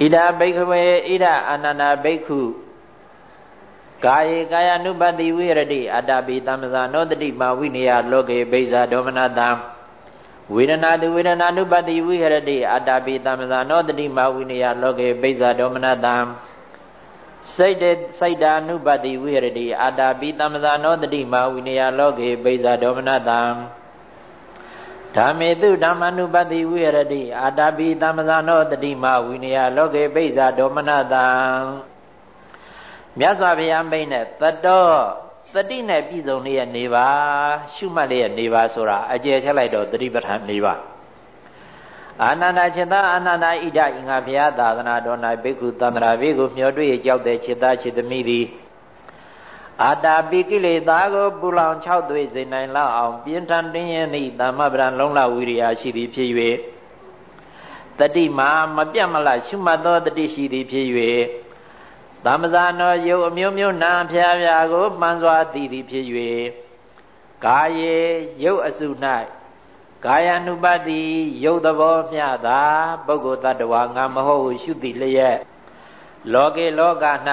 ဣဒာဘိက္ခဝေဣဒာအာနန္ဒဘိက္ခု ကာယေကာယ ानु ပတိဝိရတိအတ္တပိသမ္မဇာနောတတိမာဝိနယလောကေဘိဇာဒောမနတံဝေဒနာတုဝေဒနာနုပတိဝိဟရတိအတ္တပိသမ္မဇာနောတတိမာဝိနယလောကေဘိဇာဒောမနတံစိတ်တေစိတ်ဓာနုပတိဝိဟရတိအတ္တပိသမ္မဇာနောတတိမာဝိနယလောကေဘိဇာဒောမနတံဓမ္မေတုဓမ္မနုပတိဝိရတိအာတပိသမ္မဇာနောတတိမဝိနယလောကေပိစ္ဆာဒောမနတံ မြတ်စွာဘုရားမိန့်တဲ့တတောတတိနဲ့ပြည်စုံလေးရနေပါရှုမှတ်လေးရနေပါဆိုတာအကျယ်ချက်လိုက်တော့တတိပဋ္ဌာန်နေပါအာနန္ဒจิตာအာနန္ဒဣဒဤငါဘုရားသာသနာတော်၌ဘိက္ခုသန္တရာဘေကိုမျှော်တွေ့ကြောက်တဲ့จิตာจิตသမီးသည်အာတာပိကိလေသာကိုပူလောင်၆သွေးစေနိုင်လောက်အောင်ပြင်းထန်တင်းရင်ဤသမ္မပဒံလုံးလဝိရိယရှိသည်ဖြစ်၍တတိမာမပြတ်မလရှုမှတ်သောတတိရှိသည်ဖြစ်၍ သမဇာနောယုတ်အမျိုးမျိုးနာဖျားဖျားကိုမှန်စွာသိသည်ဖြစ်၍ကာယေယုတ်အစု၌ကာယ ानु ပတိယုတ်သဘောမျှသာပုဂ္ဂိုလ်တ attva ငါမဟုတ်ဟုရှုသည်လျက်လောကေလောက၌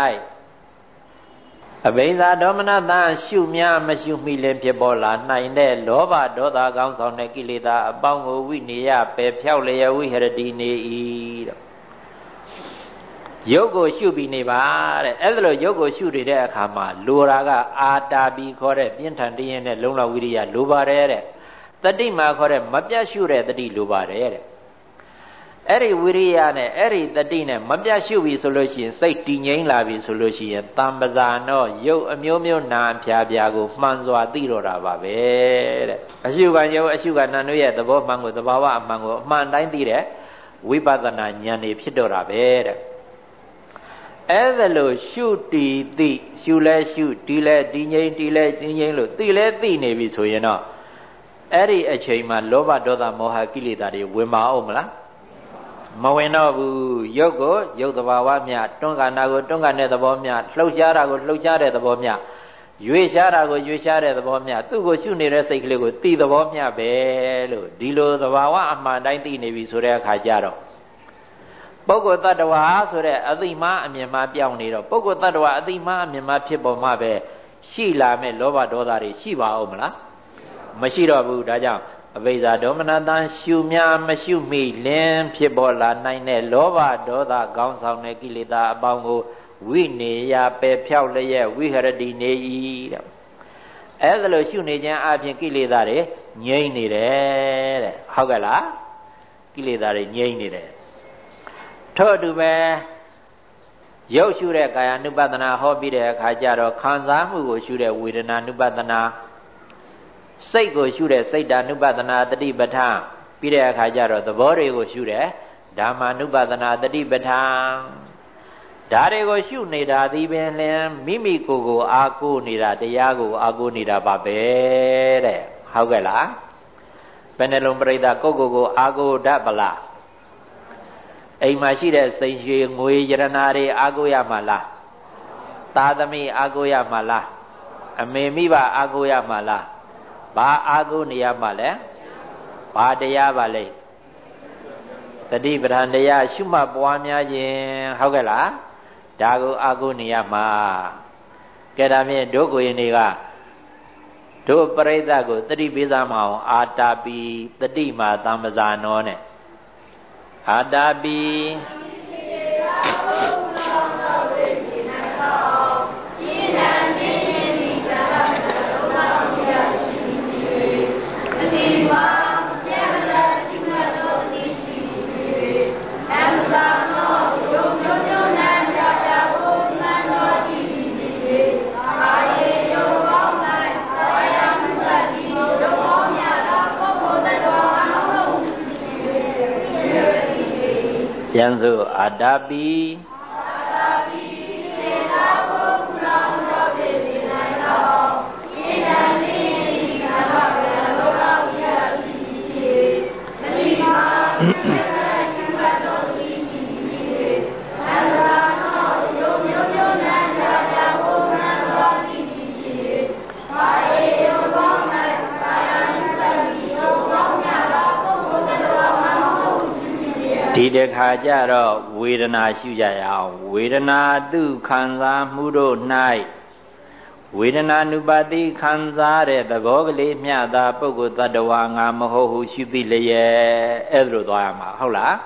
အဘိဓါဒေါမနတရှုများမရှုမိလင်ဖြစ်ပေါ်လာနိုင်တဲ့လောဘဒေါသကောင်းဆောင်တဲ့ကိလေသာအပေါင်းကိုဝိနေယပယ်ဖြောက်လျက်ဝိဟရတိနေ၏တဲ့ ရုပ်ကိုရှုပြီးနေပါတဲ့အဲ့ဒါလို့ရုပ်ကိုရှုနေတဲ့အခါမှာလိုတာကအာတာပီခေါ်တဲ့ပြင်းထန်တရင်နဲ့လုံလဝိရိယလိုပါတယ်တဲ့တတိမာခေါ်တဲ့မပြတ်ရှုတဲ့တတိလိုပါတယ်တဲ့အဲ့ဒီဝိရိယနဲ့အဲ့ဒီတတိနဲ့မပြတ်ရှုပြီဆိုလို့ရှိရင်စိတ်တည်ငြိမ်လာပြီဆိုလို့ရှိရင်တံပဇာနောရုပ်အမျိုးမျိုးနာဖြာဖြာကိုမှန်စွာသိတော့တာပါပဲတဲ့အရှုခံရုပ်အရှုခံနာတို့ရဲ့သဘောမှန်ကိုသဘာဝအမှန်ကိုအမှန်တိုင်းသိတဲ့ဝိပဿနာဉာဏ်နေဖြစ်တော့တာပဲတဲ့ အဲ့ဒါလို့ရှုတီသိရှုလဲရှုတီလဲတီငိမ့်တီလဲတီငိမ့်လို့သိလဲသိနေပြီဆိုရင်တော့အဲ့ဒီအချိန်မှာလောဘဒေါသမောဟကိလေသာတွေဝင်မအောင်မလားမဝင်တော့ဘူးရုပ်ကိုရုပ်တဘာဝမြတွန်းကနာကိုတွန်းကတဲ့သဘောမြလှုပ်ရှားတာကိုလှုပ်ရှားတဲ့သဘောမြရွေရှားတာကိုရွေရှားတဲ့သဘောမြသူ့ကိုရှုနေတဲ့စိတ်ကလေးကိုသိသဘောမြပဲလို့ဒီလိုသဘာဝအမှန်တိုင်းသိနေပြီဆိုတဲ့အခါကျတော့ ပုဂ္ဂိုလ်တ attva ဆိုတဲ့အသိမှအမြင်မှပြောင်းနေတော့ပုဂ္ဂိုလ်တ attva အသိမှအမြင်မှဖြစ်ပေါ်မှပဲရှိလာမဲ့လောဘဒေါသတွေရှိပါအောင်မလားမရှိတော့ဘူးဒါကြောင့်အဘိဇာဒေါမနတန်ရှုများမရှုမိလင်းဖြစ်ပေါ်လာနိုင်တဲ့လောဘဒေါသကောင်းဆောင်တဲ့ကိလေသာအပေါင်းကိုဝိနေယပယ်ဖြောက်လျက်ဝိဟရတိနေ၏တဲ့အဲ့ဒါလို့ရှုနေခြင်းအပြင်ကိလေသာတွေငြိမ့်နေတယ်တဲ့ဟုတ်ကဲ့လားကိလေသာတွေငြိမ့်နေတယ် ထို့အတူပဲရုပ်ရှုတဲ့ကာယ ानु ပဒနာဟောပြီးတဲ့အခါကျတော့ခံစားမှုကိုရှုတဲ့ဝေဒနာ ानु ပဒနာစိတ်ကိုရှုတဲ့စိတ်ဓာ ानु ပဒနာတတိပဋ္ဌာန်ပြီးတဲ့အခါကျတော့သဘောတွေကိုရှုတဲ့ဓမ္မာနုပဒနာတတိပဋ္ဌာန်ဒါတွေကိုရှုနေတာဒီပင်လင်မိမိကိုယ်ကို အာကိုနေတာတရားကို အာကိုနေတာပါပဲတဲ့ဟုတ်ကဲ့လားဘယ်နှလုံးပြိဿကိုယ့်ကိုယ်ကို အာကိုတတ်ပလား အိမ်မှာရှိတဲ့စိန်ရွှေငွေယရနာတွေအာကိုရမှာလားသာသမီအာကိုရမှာလားအမေမိဘအာကိုရမှာလားဘာအာကိုနေရမှာလဲဘာတရားပါလဲတတိပဋ္ဌာန်တရားရှုမှတ်ပွားများခြင်းဟုတ်ကဲ့လားဒါကိုအာကိုနေရမှာကဲဒါဖြင့်ဒုကိုရင်တွေကတို့ပရိသတ်ကိုတတိပေးစားမအောင်အာတာပီတတိမာသမ္ပဇာနောနဲ့ အာတာပိပြန် စို့အာတာပိ တခါကျတော့ဝေဒနာရှုကြရအောင်ဝေဒနာသူခံစားမှုတို့၌ဝေဒနာနုပါတိခံစားတဲ့သဘောကလေးမျှသာပုဂ္ဂိုလ်တ attva ငါမဟုတ်ဟုရှုသိလျက်အဲ့ဒါလိုသွားရမှာဟုတ်လား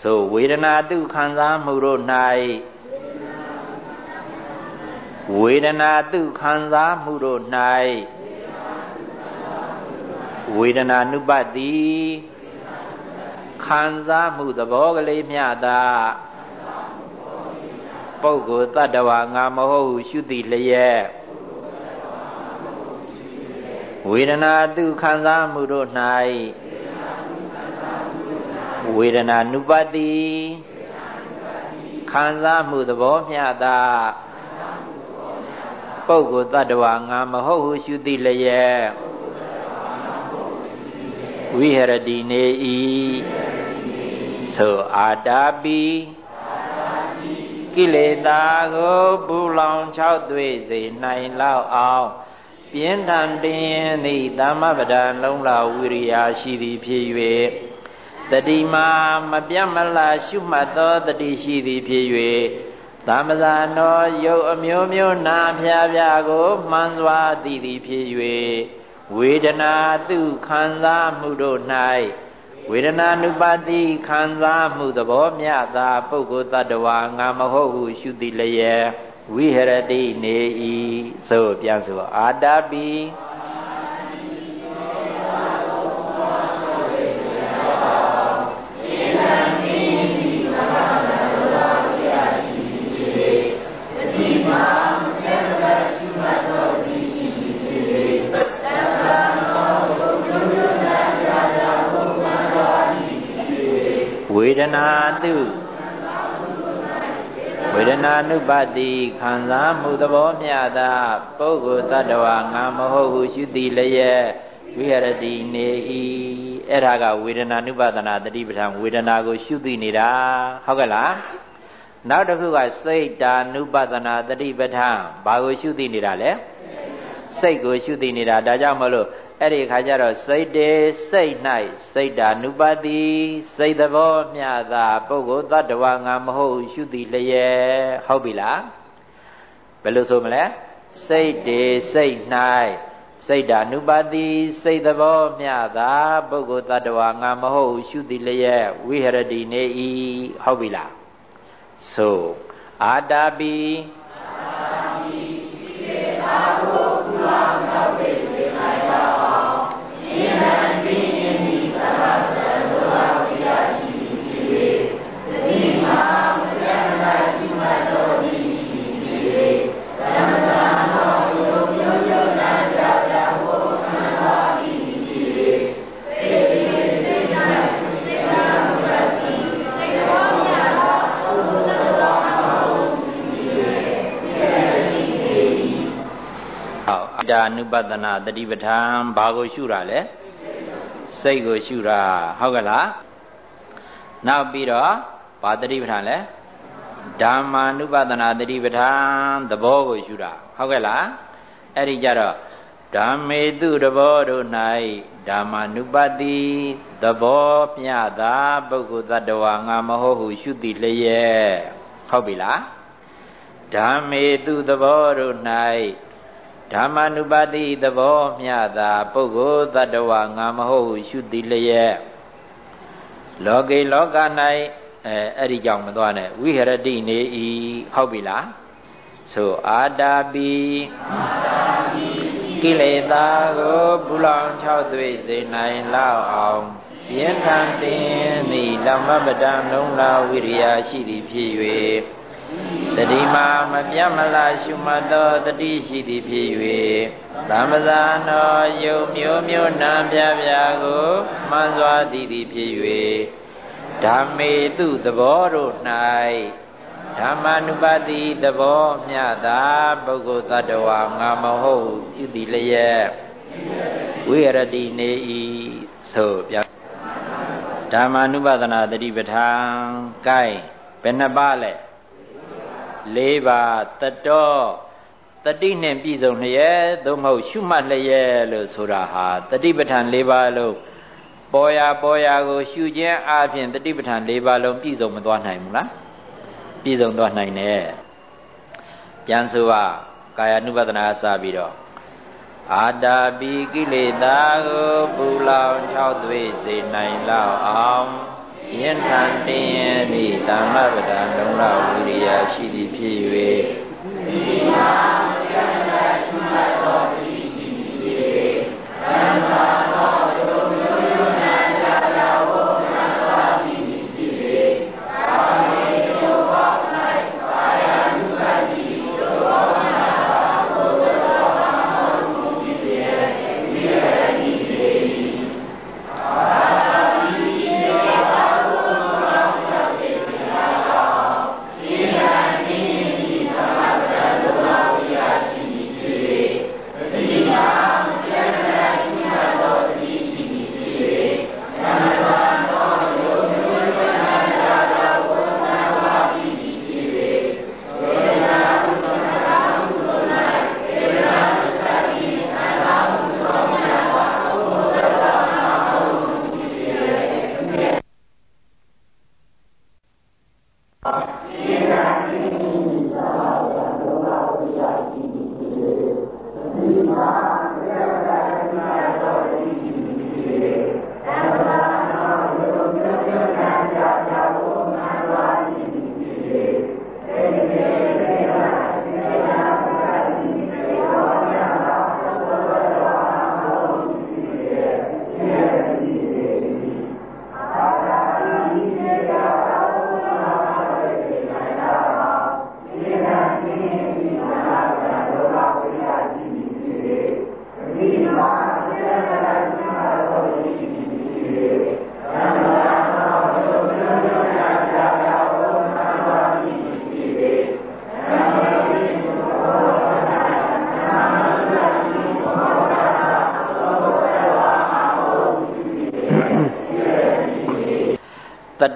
ဆိုဝေဒနာသူခံစားမှုတို့၌ဝေဒနာသူခံစားမှုတို့၌ဝေဒနာနုပတိ ခံစားမှုသဘောကလေးမျှသာပုဂ္ဂိုလ်တ attva ငါမဟုတ်ဟုရှုသည်လျက်ဝေဒနာသူခံစားမှုတို့၌ဝေဒနာနုပတိခံစားမှုသဘောမျှသာပုဂ္ဂိုလ်တ attva ငါမဟုတ်ဟုရှုသည်လျက် ဝိဟရတိနေ၏ဆိုအာတာပိကိလေသာကိုပူလောင်၆သွေးစေနိုင်လောက်အောင်ပြင်းထန်တင်းသည့်သမ္မပဒံလုံးလာဝိရိယရှိသည်ဖြစ်၍တတိမာမပြတ်မလားရှုမှတ်သောတတိရှိသည်ဖြစ်၍သမဇာနောယုတ်အမျိုးမျိုးနာဖျားဖျားကိုမှန်စွာသိသည်ဖြစ်၍ ဝေဒနာသူခံစားမှုတို့၌ဝေဒနာနုပါတိခံစားမှုသဘောမြတာပုဂ္ဂိုလ်တ attva ငါမဟုတ်ဟုရှုတိလျက်ဝိဟရတိနေဤဆိုပြန်ဆိုအာတာပိ နာတုဝေဒနာနုပတိခံစားမှုသဘောမြတာပုဂ္ဂိုလ်တ attva ငါမဟုတ်ဟုရှုသည်လျက်ဝိဟရတိနေ၏အဲ့ဒါကဝေဒနာနုပဒနာတတိပဋ္ဌာန်ဝေဒနာကို ရှုသိနေတာဟုတ်ကဲ့လားနောက်တစ်ခုကစိတ်တာနုပဒနာတတိပဋ္ဌာန်ဘာကိုရှုသိနေတာလဲစိတ်ကိုရှုသိနေတာဒါကြောင့်မလို့ အဲ့ဒီခါကျတော့စိတ်တေစိတ်၌စိတ်ဓာနုပတိစိတ်သဘောမြတာပုဂ္ဂိုလ်တ attva ငါမဟုတ်ရှုသည်လျက်ဟုတ်ပြီလားဘယ်လိုဆိုမလဲစိတ်တေစိတ်၌စိတ်ဓာနုပတိစိတ်သဘောမြတာပုဂ္ဂိုလ်တ attva ငါမဟုတ်ရှုသည်လျက်ဝိဟရတိနေဤဟုတ်ပြီလားဆိုအာတာပိအာတာပိဒီကေသာကိုကု တာနုပဒနာတတိပဋ္ဌာန်ဘာကိုရှုတာလဲစိတ်ကိုရှုတာဟုတ်ကလားနောက်ပြီးတော့ဘာတတိပဋ္ဌာန်လဲဓမ္မာနုပဒနာတတိပဋ္ဌာန်သဘောကိုရှုတာဟုတ်ကဲ့လားအဲ့ဒီကြတော့ဓမ္မေတုတဘောတို့၌ဓမ္မာနုပတိသဘောပြတာပုဂ္ဂိုလ်တ attva ငါမဟုတ်ဟုရှုတိလျက်ဟုတ်ပြီလားဓမ္မေတုသဘောတို့၌ ဓမ္မ ानु ပါတိသဘောမျှတာပုဂ္ဂိုလ်တ attva ငါမဟုတ်ဟုရှုတိလျက်လောကေလောက၌အဲအဲ့ဒီကြောင့်မသွားနဲ့ဝိဟရတိနေဤဟုတ်ပြီလားဆိုအာတာပိကိလေသာကိုဘုလောင်၆သွေးစေနိုင်လောက်အောင်ပြင်းထန်တင်သည်လမ္မပဒံလုံးလာဝိရိယရှိသည်ဖြစ်၍ တတိမာမပြတ်မလားရှုမှတ်သောတတိရှိသည်ဖြစ်၍သမ္ပဇာနောယုံမျိုးမျိုးနာပြပြကိုမှန်စွာသည်သည်ဖြစ်၍ဓမ္မေတုသဘောတို့၌ဓမ္မ ानु ပါတိသဘောမြတာပုဂ္ဂိုလ်တ attva ငါမဟုတ်ပြုသည်လျက်ဝိရတိနေဤဆိုပြဓမ္မ ानु ပါဒနာတတိပဋ္ဌာန်ကိုင်းဘယ်နှပါလဲ ၄ပါးတတော်တတိနဲ့ပြည့်စုံလျက်သို့မဟုတ်ရှုမှတ်လျက်လို့ဆိုတာဟာတတိပဋ္ဌာန်၄ပါးလို့ပေါ်ရာပေါ်ရာကို ရှုခြင်းအပြင်တတိပဋ္ဌာန်၄ပါးလုံးပြည့်စုံမသွားနိုင်ဘူးလားပြည့်စုံသွားနိုင်တယ်ပြန်ဆိုပါကာယ ानु ပဒနာစပြီးတော့အာတာပိကိလေသာကိုပူလောင်၆သွေးစေနိုင်လောက်အောင် ယဉ်ထန်တင်းရဲ့ဤဓမ္မပဒံလုံလောက်ဝိရိယရှိသည်ဖြစ်၍ဒီမှာယန္တရှိမှတော်သည်ရှိသည်ဖြစ်၍သမ္မာ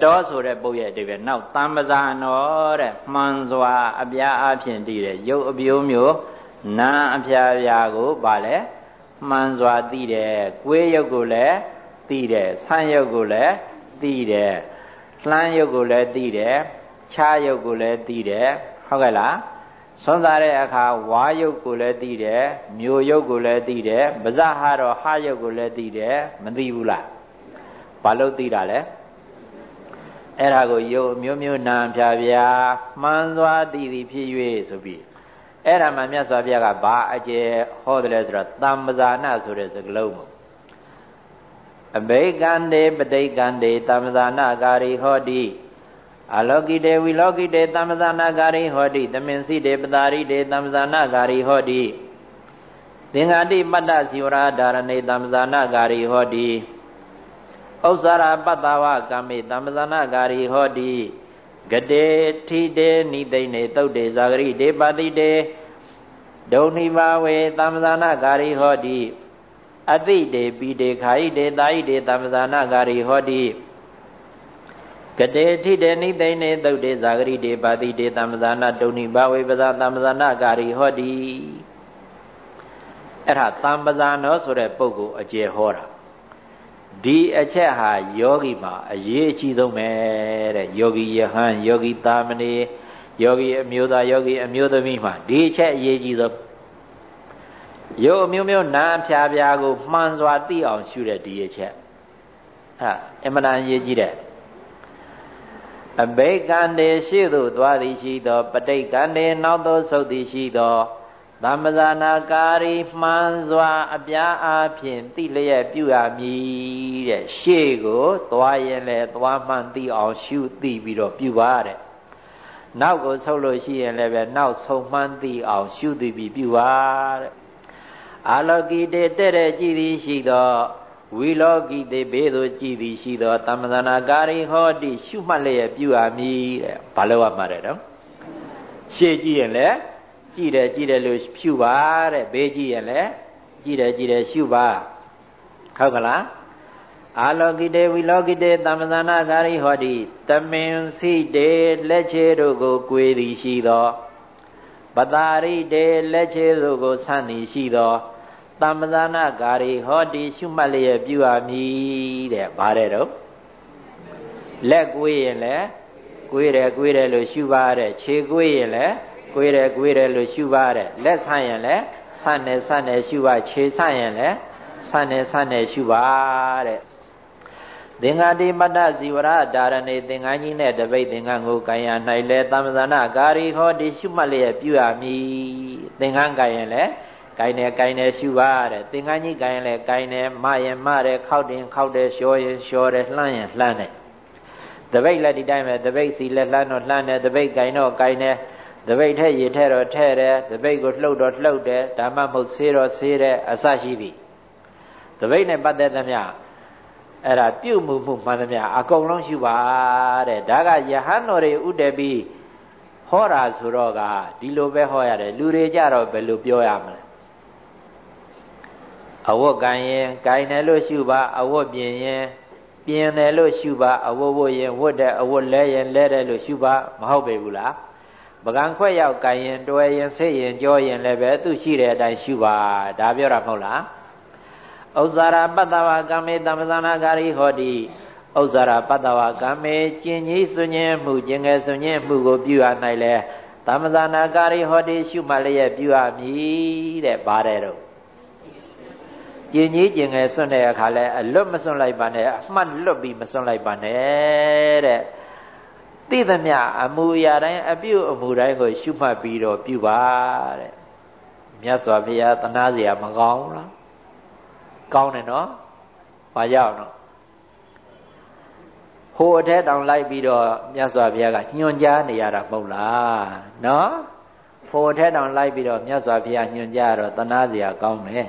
တောဆိုတဲ့ပုတ်ရဲ့အဓိပ္ပာယ်နောက်တမ္ပဇာနောတဲ့မှန်စွာအပြားအဖြင့်တည်တဲ့ရုပ်အပြိုးမျိုးနာအဖျားဖျားကိုဗာလဲမှန်စွာသိတယ်၊ကိုယ်ရုပ်ကိုလည်းသိတယ်၊ဆန်းရုပ်ကိုလည်းသိတယ်၊လှမ်းရုပ်ကိုလည်းသိတယ်၊ခြားရုပ်ကိုလည်းသိတယ်ဟုတ်ကဲ့လားဆွမ်းစားတဲ့အခါဝါယုတ်ကိုလည်းသိတယ်မြို့ယုတ်ကိုလည်းသိတယ်ပါဇဟာတော့ဟာယုတ်ကိုလည်းသိတယ်မသိဘူးလားဘာလို့သိတာလဲ အဲ့ဒါကိုယုတ်မျိုးမျိုးနာဖြာဖြာမှန်စွာသိသည်ဖြစ်၍ဆိုပြီးအဲ့ဒါမှမြတ်စွာဘုရားကဘာအကျယ်ဟောတယ်လဲဆိုတော့တမ္ပဇာနာဆိုတဲ့စကားလုံးကိုအဘိကံတေပဋိကံတေတမ္ပဇာနာကာရီဟောတိအလောကိတေဝိလောကိတေတမ္ပဇာနာကာရီဟောတိတမင်စီတေပတာရိတေတမ္ပဇာနာကာရီဟောတိသင်္ဃာတိပတ္တစီဝရာဓာရဏေတမ္ပဇာနာကာရီဟောတိ ဥစ္စာရပတ္တဝကံမေတမ္ပဇာနာဂာရီဟောတိဂတေထိတေနိသိနေတုတ်တေဇာဂရိဒေပါတိတေဒုံနိဘာဝေတမ္ပဇာနာဂာရီဟောတိအတိတေပိတေခာယိတေတာယိတေတမ္ပဇာနာဂာရီဟောတိကတေထိတေနိသိနေတုတ်တေဇာဂရိတေပါတိတေတမ္ပဇာနာဒုံနိဘာဝေပဇာတမ္ပဇာနာဂာရီဟောတိအဲ့ဒါတမ္ပဇာနောဆိုတဲ့ပုဂ္ဂိုလ်အကျေဟောတာ ဒီအချက်ဟာယောဂီမှာအရေးအကြီးဆုံးပဲတဲ့ယောဂီယဟန်ယောဂီတာမဏေယောဂီအမျိုးသားယောဂီအမျိုးသမီးမှာဒီအချက်အရေးကြီးဆုံးယောအမျိုးမျိုးနာဖြာဖြာကိုမှန်စွာသိအောင်ရှုတဲ့ဒီအချက်ဟာအမှန်တန်အရေးကြီးတဲ့အဘိကံတေရှိသို့သွားသည်ရှိသောပဋိကံတေနောက်သောဆုတ်သည်ရှိသော သမ္ပဇာနာကာရီမှန်စွာ အပြားအားဖြင့်သိလျက်ပြုရမည်တဲ့ရှေ့ကိုသွားရင်လည်းသွားမှန်သိအောင်ရှုသိပြီးတော့ပြုပါတဲ့နောက်ကိုဆုပ်လို့ရှိရင်လည်းပဲနောက်ဆုံးမှန်းသိအောင်ရှုသိပြီးပြုပါတဲ့အာလောကိတေတဲ့တဲ့ကြည်သည်ရှိသောဝီလောကိတေဘေးသို့ကြည်သည်ရှိသောသမ္ပဇာနာကာရီဟောတိရှုမှတ်လျက်ပြုရမည်တဲ့ဘာလို့ရမှာတဲ့နော်ရှေ့ကြည့်ရင်လည်း ကြည့်တယ်ကြည့်တယ်လို့ဖြူပါတဲ့ဘေးကြည့်ရင်လည်းကြည့်တယ်ကြည့်တယ်ရှုပါဟုတ်ကလားအာလောကိတေဝိလောကိတေသမ္မဇာနာဂာရိဟောတိတမင်စိတေလက်ချေတို့ကိုကွေသည်ရှိသောပတာရိတေလက်ချေတို့ကိုဆန့်သည်ရှိသောတမ္ပဇာနာကာရီဟောဒီရှုမှတ်လျက်ပြုရမည်တဲ့ဗါတဲ့တော့လက်ကွေးရင်လည်းကွေးတယ်ကွေးတယ်လို့ရှုပါတဲ့ခြေကွေးရင်လည်း ကွေးတယ်ကွေးတယ်လို့ရှုပါတဲ့လက်ဆန့်ရင်လည်းဆန့်တယ်ဆန့်တယ်ရှုပါခြေဆန့်ရင်လည်းဆန့်တယ်ဆန့်တယ်ရှုပါတဲ့သင်္ဃာတိပတ္တဇီဝရဒါရဏေသင်္ကန်းကြီးနဲ့တပိတ်သင်္ကန်းကိုကာယ၌လဲသမ္ပဇာနာကာရီဟောဒီရှုမှတ်လျက်ပြုရမည်သင်္ကန်းကာယရင်လည်းကိုင်းတယ်ကိုင်းတယ်ရှုပါတဲ့သင်္ကန်းကြီးကိုင်းလဲကိုင်းတယ်မရင်မတယ်ခောက်တင်ခောက်တယ်လျှောရင်လျှောတယ်လှမ်းရင်လှမ်းတယ်တပိတ်လည်းဒီတိုင်းပဲတပိတ်စီလည်းလှမ်းတော့လှမ်းတယ်တပိတ်ကိုင်းတော့ကိုင်းတယ် တပိတ်ထဲရေထဲတော့ထဲတယ်တပိတ်ကိုလှုပ်တော့လှုပ်တယ်ဒါမှမဟုတ်ဆေးတော့ဆေးတယ်အစရှိပြီတပိတ်နဲ့ပတ်သက်သမျှအဲ့ဒါပြုတ်မှုမှုမှန်သမျှအကုန်လုံးရှုပါတဲ့ဒါကယဟန်တော်တွေဥတည်ပြီးဟောတာဆိုတော့ကဒီလိုပဲဟောရတယ်လူတွေကြတော့ဘယ်လိုပြောရမလဲအဝတ်ကံရင်ကင်တယ်လို့ရှုပါအဝတ်ပြင်ရင်ပြင်တယ်လို့ရှုပါအဝတ်ဝတ်ရင်ဝတ်တယ်အဝတ်လဲရင်လဲတယ်လို့ရှုပါမဟုတ်ပေဘူးလား ပကံခွက်ရောက်ကင်ရင်တွယ်ရင်ဆိတ်ရင်ကြောရင်လည်းပဲသူရှိတဲ့အတိုင်းရှုပါဒါပြောတာမဟုတ်လားဥစ္စာရပတ္တဝကမေတမ္ပဇာနာဂာရိဟောတိဥစ္စာရပတ္တဝကမေကျင်ကြီးစွညင်းမှုကျင်ငယ်စွညင်းမှုကိုပြုအပ်နိုင်လဲတမ္ပဇာနာဂာရိဟောတိရှုမှလျက်ပြုအပ်မည်တဲ့ဗါတဲ့တော့ကျင်ကြီးကျင်ငယ်စွန့်တဲ့အခါလဲအလွတ်မစွန့်လိုက်ပါနဲ့အမှတ်လွတ်ပြီးမစွန့်လိုက်ပါနဲ့တဲ့ သိသမျှအမူအရာတိုင်းအပြုအမူတိုင်းကို ရှုမှတ်ပြီးတော့ပြုပါတဲ့မြတ်စွာဘုရားသနာစရာမကောင်းလားကောင်းတယ်နော်ဘာကြောင့်နော်ဟိုအထက်တောင်လိုက်ပြီးတော့မြတ်စွာဘုရားကညွှန်ကြားနေရတာမဟုတ်လားနော်ဟိုအထက်တောင်လိုက်ပြီးတော့မြတ်စွာဘုရားညွှန်ကြားတော့တနာစရာကောင်းတယ်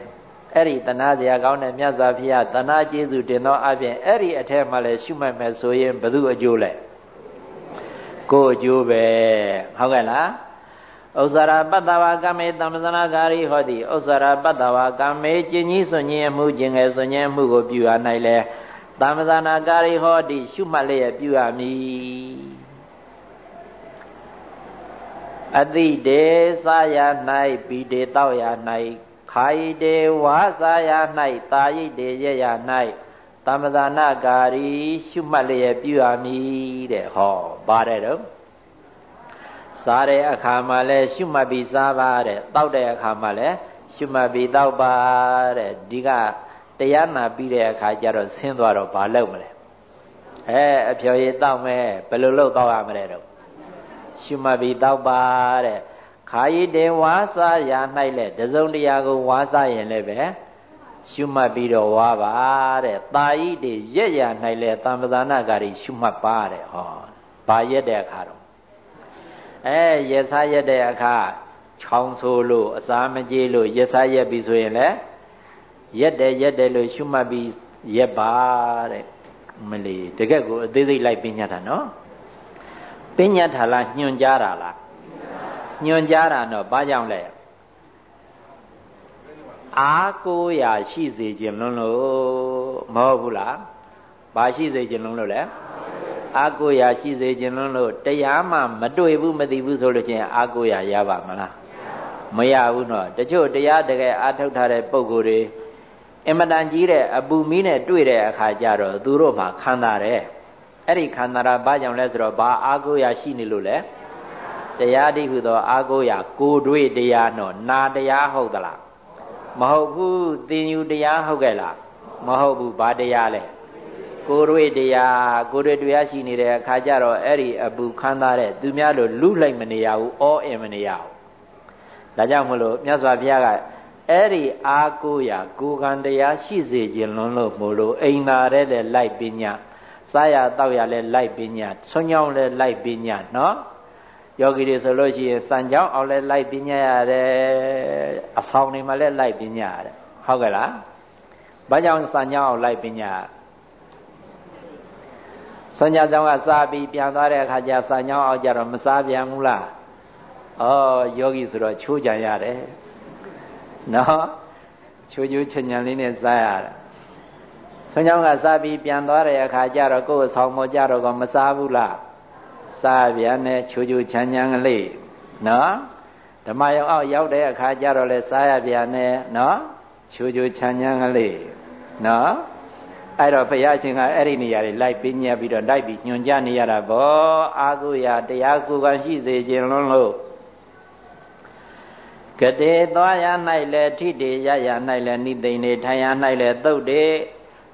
အဲ့ဒီတနာစရာကောင်းတဲ့မြတ်စွာဘုရားတနာကျေးဇူးတင်သောအပြင်အဲ့ဒီအထက်မှာလည်းရှုမှတ်မယ်ဆိုရင်ဘု து အကျိုးလဲ ကိုယ်အကျိုးပဲဟုတ်ကဲ့လားဥစ္စာရပတ္တဝါကမေတမ္ပဇနာကာရီဟောတိဥစ္စာရပတ္တဝါကမေကျင်ကြီးစွန်ကြီးမှုကျင်ငယ်စွန်ကြီးမှုကိုပြုရ၌လဲတမ္ပဇနာကာရီဟောတိရှုမှတ်လျက်ပြုရမည်အတိတေစာယ၌ပိတေတောက်ယ၌ခာယိတေဝါစာယ၌တာယိတေရယ၌ တမ္ပဇနာကာရီရှုမှတ်လျက်ပြုရမည်တဲ့ဟောပါတယ်တော့စားတဲ့အခါမှာလဲရှုမှတ်ပြီးစားပါတဲ့တောက်တဲ့အခါမှာလဲရှုမှတ်ပြီးတောက်ပါတဲ့ဒီကတရားနာပြီးတဲ့အခါကျတော့ဆင်းသွားတော့ဘာလုပ်မလဲအဲအဖျော်ရည်တောက်မယ်ဘယ်လိုလုပ်တောက်ရမလဲတော့ရှုမှတ်ပြီးတောက်ပါတဲ့ခါရည်တင်ဝါစာရာ၌လဲတစုံတရာကိုဝါစာရင်လည်းပဲ ရှုမှတ်ပြီးတော့ဝါပါတဲ့တာဤတွေရက်ရ၌လဲတမ္ပဇာနာဂါရီရှုမှတ်ပါတဲ့ဟောဘာရက်တဲ့အခါတော့အဲရက်စားရက်တဲ့အခါချောင်းဆိုးလို့အစာမကြေးလို့ရက်စားရက်ပြီဆိုရင်လည်းရက်တယ်ရက်တယ်လို့ရှုမှတ်ပြီးရက်ပါတဲ့မလီတကက်ကိုအသေးသေးလိုက်ပညာတာနော်ပညာထာလားညွန်ကြားတာလားညွန်ကြားတာတော့ဘာကြောင့်လဲ အာကိုရာရှိစေခြင်းလွန်းလို့မဟုတ်ဘူးလားဘာရှိစေခြင်းလွန်းလို့လဲအာကိုရာရှိစေခြင်းလွန်းလို့တရားမှမတွေ့ဘူးမသိဘူးဆိုလို့ချင်းအာကိုရာရပါမလားမရဘူးနော်တချို့တရားတကယ်အာထုတ်ထားတဲ့ပုံကိုယ်တွေအင်မတန်ကြီးတဲ့အပူမီးနဲ့တွေ့တဲ့အခါကျတော့သူတို့မှခံတာတယ်အဲ့ဒီခန္ဓာရာဘာကြောင့်လဲဆိုတော့ဘာအာကိုရာရှိနေလို့လဲတရားတိဟုသောအာကိုရာကိုတွေ့တရားနော်နာတရားဟုတ်သလား မဟုတ်ဘူးသင်ယူတရားဟုတ်ကဲ့လားမဟုတ်ဘူးဘာတရားလဲကိုတွေ့တရားကိုတွေ့တရားရှိနေတဲ့အခါကျတော့အဲ့ဒီအပူခမ်းသားတဲ့သူများလိုလူလိုက်မနေရဘူးအောအင်မနေရဘူးဒါကြောင့်မလို့မြတ်စွာဘုရားကအဲ့ဒီအာကိုရာကိုကံတရားရှိစေခြင်းလွန်းလို့မို့လို့အိမ်သာတဲ့လည်းလိုက်ပညာစားရတောက်ရလည်းလိုက်ပညာဆွညောင်းလည်းလိုက်ပညာနော် ယောဂီတွေဆိုလို့ရှိရင်စံကြောင်းအောင်လည်းလိုက်ပညာရတယ်အဆောင်တွေမှာလည်းလိုက်ပညာရတယ်ဟုတ်ကဲ့လားဘာကြောင့်စံကြောင်းအောင်လိုက်ပညာဆွညကြောင်းကစားပြီးပြန်သွားတဲ့အခါကျစံကြောင်းအောင်ကြတော့မစားပြန်ဘူးလားဩယောဂီဆိုတော့ချိုးကြံရတယ်နော်ချိုးချိုးချင်ချင်လေးနဲ့စားရတာဆွညောင်းကစားပြီးပြန်သွားတဲ့အခါကျတော့ကိုယ်ဆောင်မကြတော့ကမစားဘူးလား စားပြန်နဲ့ချိုးချိုးချမ်းချမ်းကလေးနော်ဓမ္မယောင်အောက်ရောက်တဲ့အခါကျတော့လဲစားရပြန်နဲ့နော်ချိုချိုချမ်းချမ်းကလေးနော်အဲ့တော့ဘုရားရှင်ကအဲ့ဒီနေရာတွေလိုက်ပြညက်ပြီးတော့လိုက်ပြီးညွှန်ကြားနေရတာဗောအာဟုရာတရားကိုယ်ကရှိစေခြင်းလုံးလို့ကတိသွားရ၌လည်းထိတေရရ၌လည်းနိသိမ့်နေထိုင်ရ၌လည်းသုတ်တေ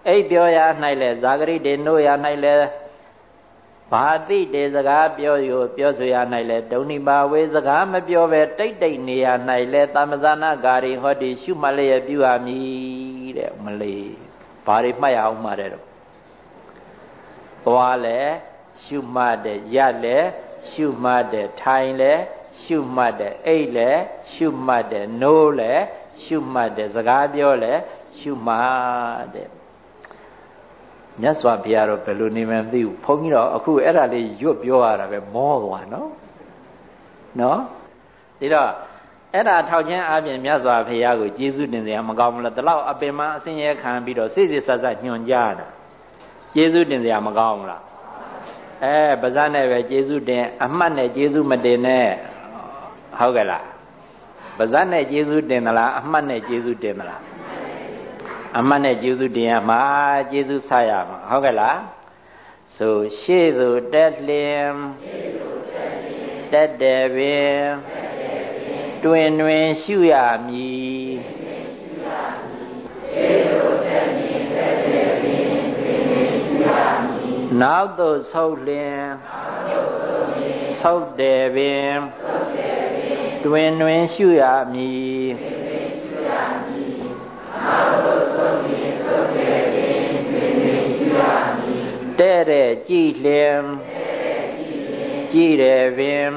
အိပ်ပြောရ၌လည်းဇာဂရိတေနိုးရ၌လည်း ဘာတိတေစကားပြောယူပြောဆိုရ၌လည်းဒုံနိပါဝေစကားမပြောပဲတိတ်တိတ်နေရ၌လည်းသမဇာနာဂါရီဟောတိရှုမှတ်လျက်ပြုရမည်တဲ့မလေးဘာတွေမှတ်ရအောင်မှာတဲ့တော့သွားလဲရှုမှတ်တဲ့ရလဲရှုမှတ်တဲ့ထိုင်လဲရှုမှတ်တဲ့အိတ်လဲရှုမှတ်တဲ့နိုးလဲရှုမှတ်တဲ့စကားပြောလဲရှုမှတ်တဲ့ မြတ်စွာဘုရားတော့ဘယ်လိုနေမှမသိဘူးဘုန်းကြီးတော့အခုအဲ့ဒါလေးရွတ်ပြောရတာပဲမောသွားနော်နော်ဒီတော့အဲ့ဒါထောက်ချင်းအပြင်မြတ်စွာဘုရားကိုကျေးဇူးတင်စရာမကောင်းဘူးလားဒီလောက်အပင်မအစင်းရဲခံပြီးတော့စိတ်စိတ်ဆက်ဆက်ညွှန်ကြားတာကျေးဇူးတင်စရာမကောင်းဘူးလားအဲပါဇက်နဲ့ပဲကျေးဇူးတင်အမှတ်နဲ့ကျေးဇူးမတင်နဲ့ဟုတ်ကဲ့လားပါဇက်နဲ့ကျေးဇူးတင်သလားအမှတ်နဲ့ကျေးဇူးတင်သလား အမှတ်နဲ့ကျေးဇူးတင်ရမှာကျေးဇူးဆရမှာဟုတ်ကဲ့လားဆိုရှေ့သို့တက်လျင်တက်တယ်ပင်တွင်တွင်ရှုရမည်နောက်သို့ဆုတ်လျင်ဆုတ်တယ်ပင်တွင်တွင်ရှုရမည် တဲ့တဲ့ကြည်လျင်ကြည်တယ်ပင်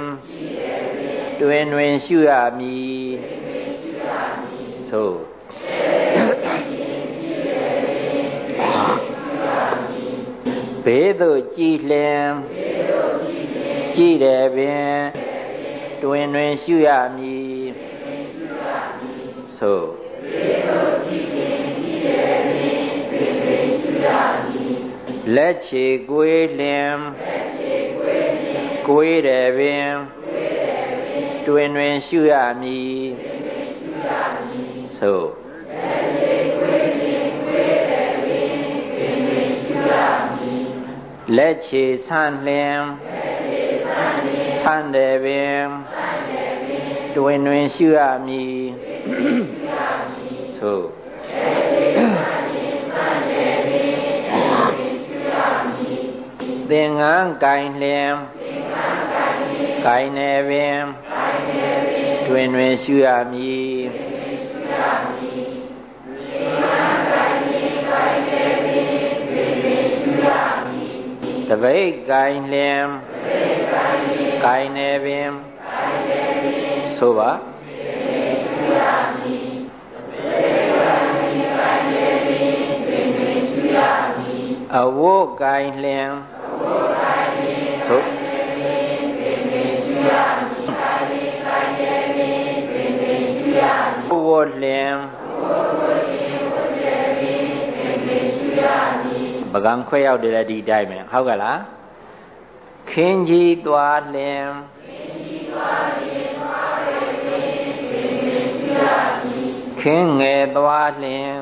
တွင်တွင်ရှုရမည်သို့ဘေးသို့ကြည်လျင်ကြည်တယ်ပင်တွင်တွင်ရှုရမည်သို့ လက်ချေကွေးလျင်ကွေးတယ်ပင်တွင်တွင်ရှုရမည်သို့လက်ချေဆန့်လျင်ဆန့်တယ်ပင်တွင်တွင်ရှုရမည်သို့ သင်္ကန်းကင်လျင်ကင်နေပင်တွင်တွင်ရှုရမည်တပိတ်ကင်လျင်ကင်နေပင်ဆိုပါအဝတ်ကင်လျင် ဆိုဘဝလင်ပကံခွဲရောက်တယ်ဒီတိုင်းပဲဟုတ်ကလားခင်းကြီးသွားလင်ခင်းငယ်သွားလင်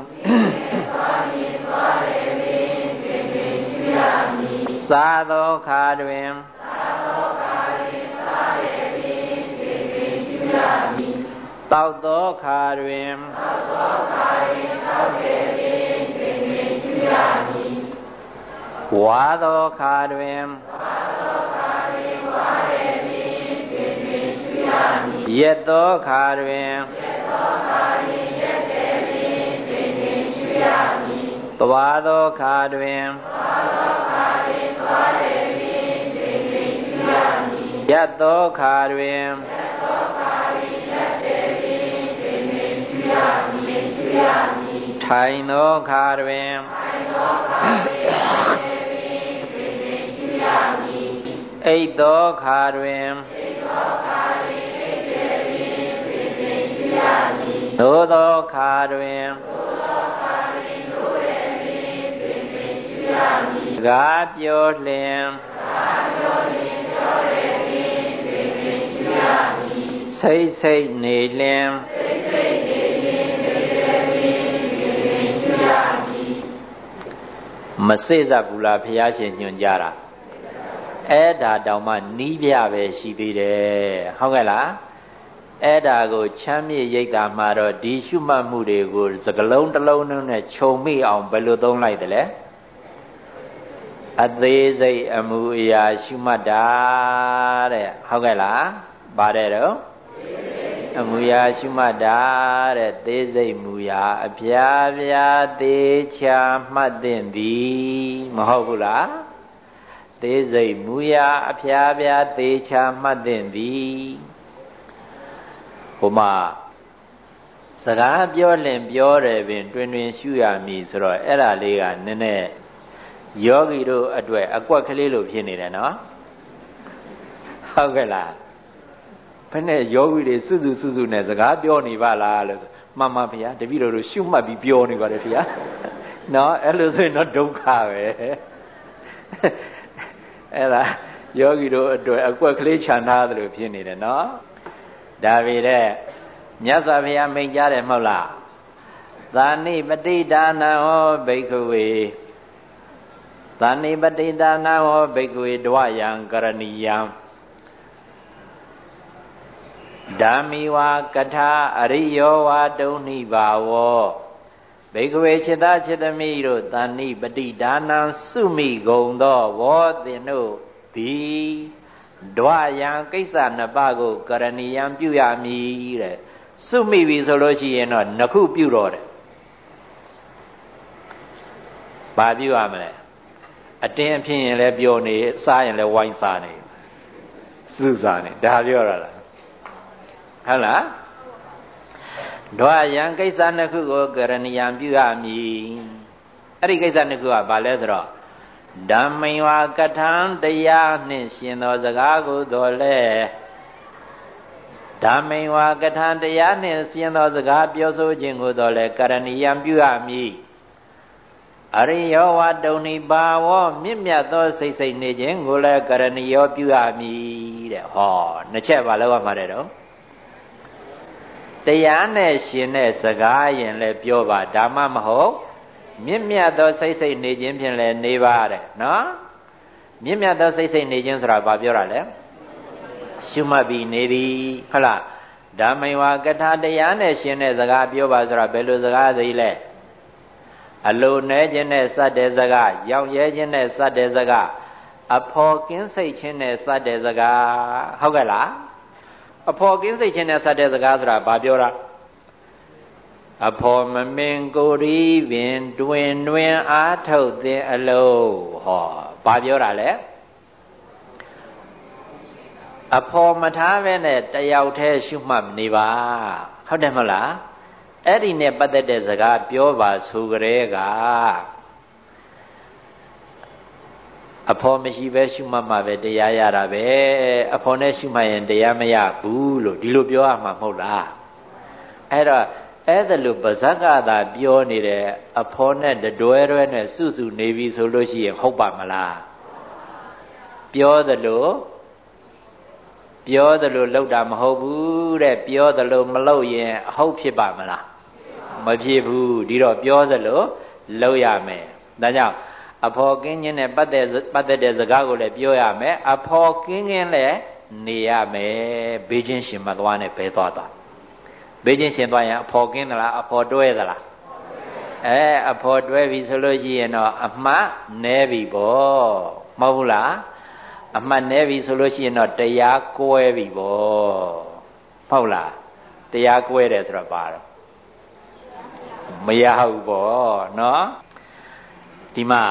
သာ သောခါတွင်တောက်သောခါတွင်ဝါသောခါတွင်ရက်သောခါတွင်သွားသောခါတွင်ရတ်သော ခါတွင်ထိုင်သောခါတွင်အိတ်သောခါတွင်သို့သောခါတွင် ကားပြောလျင်စိတ်စိတ်နေလျင်မစိစကူလာဘုရားရှင်ညွှန်ကြားတာအဲ့ဒါတောင်မှနီးပြပဲရှိသေးတယ်ဟုတ်ကဲ့လားအဲ့ဒါကိုချမ်းမြေ့ရိပ်တာမှာတော့ဒီရှုမှတ်မှုတွေကိုစကလုံးတစ်လုံးနဲ့ခြုံမိအောင်ဘယ်လိုသုံးလိုက်တယ်လဲ အသေးစိတ်အမူအရာရှုမှတ်တာတဲ့ဟုတ်ကဲ့လားပါတယ်တော့အမူအရာရှုမှတ်တာတဲ့သေးစိတ်မူရာအပြားပြားသေးချာမှတ်သင့်သည်မဟုတ်ဘူးလားသေးစိတ်မူရာအပြားပြားသေးချာမှတ်သင့်သည်ဟိုမှာစကားပြောလင်ပြောတယ်ပင်တွင်တွင်ရှုရမည်ဆိုတော့အဲ့ဒါလေးကနည်းနည်း ယောဂီတို့အတွက်အကွက်ကလေးလိုဖြစ်နေတယ်နော်ဟုတ်ကဲ့လားဘယ်နဲ့ယောဂီတွေစွစုစွစုနဲ့စကားပြောနေပါလားလို့မှန်ပါဗျာတပည့်တော်တို့ရှုမှတ်ပြီးပြောနေပါတယ်ဗျာနော်အဲ့လိုဆိုရင်တော့ဒုက္ခပဲအဲ့ဒါယောဂီတို့အတွက်အကွက်ကလေးခြံထားသလိုဖြစ်နေတယ်နော်ဒါပေမဲ့မြတ်စွာဘုရားမိန့်ကြားတယ်မဟုတ်လားသာနိပတိဒါနဟောဘိက္ခဝေ သာနိပတိဒါနဟောဘိက္ခဝေဒဝယံကရဏီယံဓမ္မိဝါကထာအရိယောဝါတုံနိဘာဝောဘိကဝေจิตจิตမိတို့တဏိပတိဒါနံစုမိဂုံသောဝောသင်တို့သည်ဒွယံကိစ္စနှစ်ပါးကိုကရဏီယံပြုရမည်တဲ့စုမိပြီဆိုလို့ရှိရင်တော့နှစ်ခုပြုတော့တယ်ဘာပြုရမလဲ အတင်းအဖြစ်ရင်လည်းပြောနေစားရင်လည်းဝိုင်းစားနေစုစားနေဒါပြောရလားဟုတ်လားဒွါယံကိစ္စနှစ်ခုကိုကရဏီယံပြုရမည်အဲ့ဒီကိစ္စနှစ်ခုကဘာလဲဆိုတော့ဓမ္မိဝါကထံတရားနှင့်ရှင်သောစကားကိုတော်လဲဓမ္မိဝါကထံတရားနှင့်ရှင်သောစကားပြောဆိုခြင်းကိုတော်လဲကရဏီယံပြုရမည် အရိယောဝတုန်နိပါဝောမြင့်မြတ်သောစိတ်စိတ်နေခြင်းကိုလည်းကရဏီယောပြုရမည်တဲ့ဟောနှစ်ချက်ပါလောက်ရမှာတဲ့တော့တရားနဲ့ရှင်တဲ့စကားရင်လည်းပြောပါဒါမှမဟုတ်မြင့်မြတ်သောစိတ်စိတ်နေခြင်းဖြင့်လည်းနေပါတဲ့နော်မြင့်မြတ်သောစိတ်စိတ်နေခြင်းဆိုတာဘာပြောတာလဲရှုမှတ်ပြီးနေသည်ဟုတ်လားဓမ္မိဝါကထာတရားနဲ့ရှင်တဲ့စကားပြောပါဆိုတာဘယ်လိုစကားသေးလဲ အလိုနဲခြင်းနဲ့စတဲ့စကားရောင်ရဲခြင်းနဲ့စတဲ့စကားအဖော်ကင်းစိတ်ခြင်းနဲ့စတဲ့စကားဟုတ်ကဲ့လားအဖော်ကင်းစိတ်ခြင်းနဲ့စတဲ့စကားဆိုတာဘာပြောတာအဖော်မမင်ကိုရီပင်တွင်တွင်အားထုတ်တဲ့အလုံးဟောဘာပြောတာလဲအဖော်မထားပဲနဲ့တယောက်တည်းရှုမှတ်နေပါဟုတ်တယ်မဟုတ်လား အဲ့ဒီနဲ့ပတ်သက်တဲ့စကားပြောပါဆိုကြတဲ့ကအဖော်မရှိပဲရှုမှတ်မှပဲတရားရတာပဲအဖော်နဲ့ရှုမှတ်ရင်တရားမရဘူးလို့ဒီလိုပြောရမှာမဟုတ်လားအဲ့တော့အဲ့ဒါလို့ပါဇက်ကသာပြောနေတယ်အဖော်နဲ့တွဲတွဲနဲ့စုစုနေပြီဆိုလို့ရှိရင်ဟုတ်ပါမလားပြောသလိုပြောသလိုလောက်တာမဟုတ်ဘူးတဲ့ပြောသလိုမလောက်ရင်အဟုတ်ဖြစ်ပါမလား မဖြစ်ဘူးဒီတော့ပြောသလိုလောက်ရမယ်ဒါကြောင့်အဖော်ကင်းခြင်းနဲ့ပတ်သက်ပတ်သက်တဲ့စကားကိုလည်းပြောရမယ်အဖော်ကင်းခြင်းလည်းနေရမယ်ဘေးချင်းရှင်မသွားနဲ့ဘဲသွားသွားဘေးချင်းရှင်သွားရင်အဖော်ကင်းသလားအဖော်တွဲသလားအဲအဖော်တွဲပြီဆိုလို့ရှိရင်တော့အမှတ်နဲပြီပေါ့မဟုတ်ဘူးလားအမှတ်နဲပြီဆိုလို့ရှိရင်တော့တရားကွဲပြီပေါ့ဟုတ်လားတရားကွဲတယ်ဆိုတော့ပါတော့ မရဘူးပေါ့နော်ဒီမှာ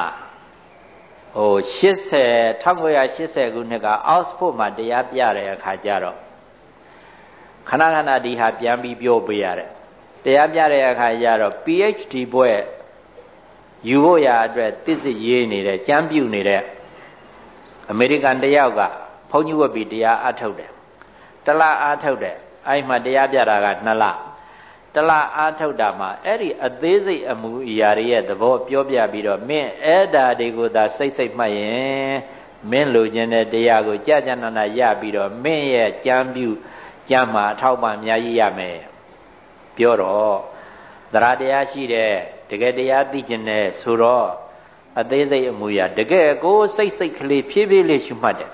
ဟို80 1980ခုနှစ်က Oxford မှာတရားပြတဲ့အခါကျတော့ခဏခဏဒီဟာပြန်ပြီးပြောပေးရတယ်တရားပြတဲ့အခါကျတော့ PhD ဘွဲ့ယူဖို့ရအတွက်သစ္စစ်ရေးနေတဲ့ကြမ်းပြုတ်နေတဲ့အမေရိကန်တယောက်ကဘုန်းကြီးဝတ်ပြီးတရားအထုတ်တယ်တလားအထုတ်တယ်အဲ့မှာတရားပြတာက2လ တလအားထုတ်တာမှာအဲ့ဒီအသေးစိတ်အမူအရာတွေရဲ့သဘောပြောပြပြီးတော့မင်းအဲ့ဒါတွေကိုသာစိတ်စိတ်မှတ်ရင်မင်းလိုချင်တဲ့တရားကိုကြာကြာနာနာရပြီးတော့မင်းရဲ့ကြံပြုကြံမှာအထောက်ပံ့အများကြီးရမယ်ပြောတော့သရတရားရှိတဲ့တကယ်တရားသိကျင်တဲ့ဆိုတော့အသေးစိတ်အမူအရာတကယ်ကိုစိတ်စိတ်ကလေးဖြည်းဖြည်းလေးရှုမှတ်တယ်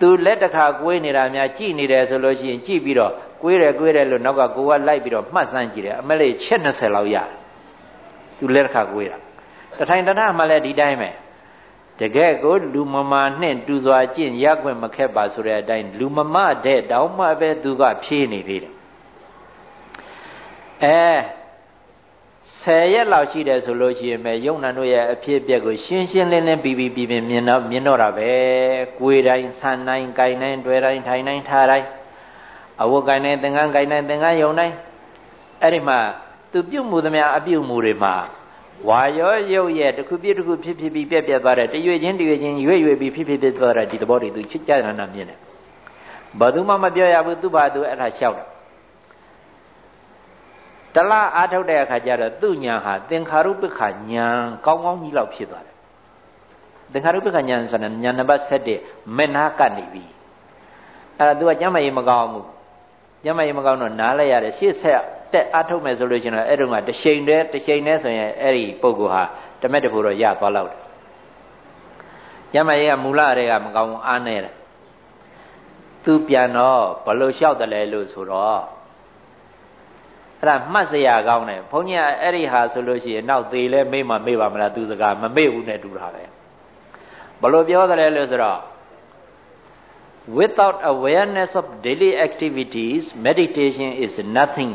သူလက်တစ်ခါကွေးနေတာများကြည်နေတယ်ဆိုလို့ရှိရင်ကြည်ပြီးတော့ ကွေးတယ်ကွေးတယ်လို့နောက်ကကိုကလိုက်ပြီးတော့မှတ်စမ်းကြည့်တယ်အမလေးချက်20လောက်ရတယ်သူလက်တစ်ခါကွေးတာတထိုင်တထမှလည်းဒီတိုင်းပဲတကယ်ကိုလူမမာနှင့်တူစွာကျင့်ရခွင့်မခက်ပါဆိုတဲ့အတိုင်းလူမမတဲ့တောင်းမှပဲသူကဖြေးနေသေးတယ်အဲ10ရက်လောက်ရှိတယ်ဆိုလို့ရှိရင်ပဲယုံနံတို့ရဲ့အဖြစ်အပျက်ကိုရှင်းရှင်းလင်းလင်းပြီးပြီးပြီးပြီးမြင်တော့မြင်တော့တာပဲကိုယ်တိုင်းဆန်တိုင်း၊ကြိုင်တိုင်း၊တွေ့တိုင်းထိုင်တိုင်းထားတိုင်း အဝတ်ကြိုင်တိုင်းသင်္ကန်းကြိုင်တိုင်းသင်္ကန်းယုံတိုင်းအဲ့ဒီမှာသူပြုတ်မှုသမျှအပြုတ်မှုတွေမှာဝါရောရုပ်ရဲ့တစ်ခုပြည့်တစ်ခုဖြစ်ဖြစ်ပြီးပြက်ပြက်သွားတဲ့တရွေချင်းတရွေချင်းရွေ့ရွေ့ပြီးဖြစ်ဖြစ်ဖြစ်သွားတဲ့ဒီသဘောတွေသူချစ်ကြနာနာမြင်တယ်ဘာသူမှမပြောရဘူးသူ့ဘာသူအဲ့ဒါလျှောက်တယ်တလားအားထုတ်တဲ့အခါကျတော့သူ့ညာဟာသင်္ခါရုပ္ပခညာကောင်းကောင်းကြီးလောက်ဖြစ်သွားတယ်သင်္ခါရုပ္ပခညာဆိုတဲ့ညာနံပါတ်7မေနာကနေပြီအဲ့ဒါသူကကျမ်းမကြီးမကောင်းဘူး ကျမ်းမကြီးမကောင်းတော့နားလိုက်ရတယ်ရှေ့ဆက်တက်အားထုတ်မယ်ဆိုလို့ရှိရင်အဲ့တုန်းကတစ်ချိန်တည်းတစ်ချိန်တည်းဆိုရင်အဲ့ဒီပုဂ္ဂိုလ်ဟာတမက်တဖို့တော့ရသွားလောက်တယ်ကျမ်းမကြီးကမူလတွေကမကောင်းဘူးအားနေတယ်သူပြန်တော့ဘလို့လျှောက်တယ်လဲလို့ဆိုတော့အဲ့ဒါမှတ်စရာကောင်းတယ်ဘုန်းကြီးကအဲ့ဒီဟာဆိုလို့ရှိရင်နောက်သေးလဲမေ့မှမေ့ပါမလားသူစကားမမေ့ဘူးနဲ့တူတာပဲဘလို့ပြောတယ်လဲလို့ဆိုတော့ without awareness of daily activities meditation is nothing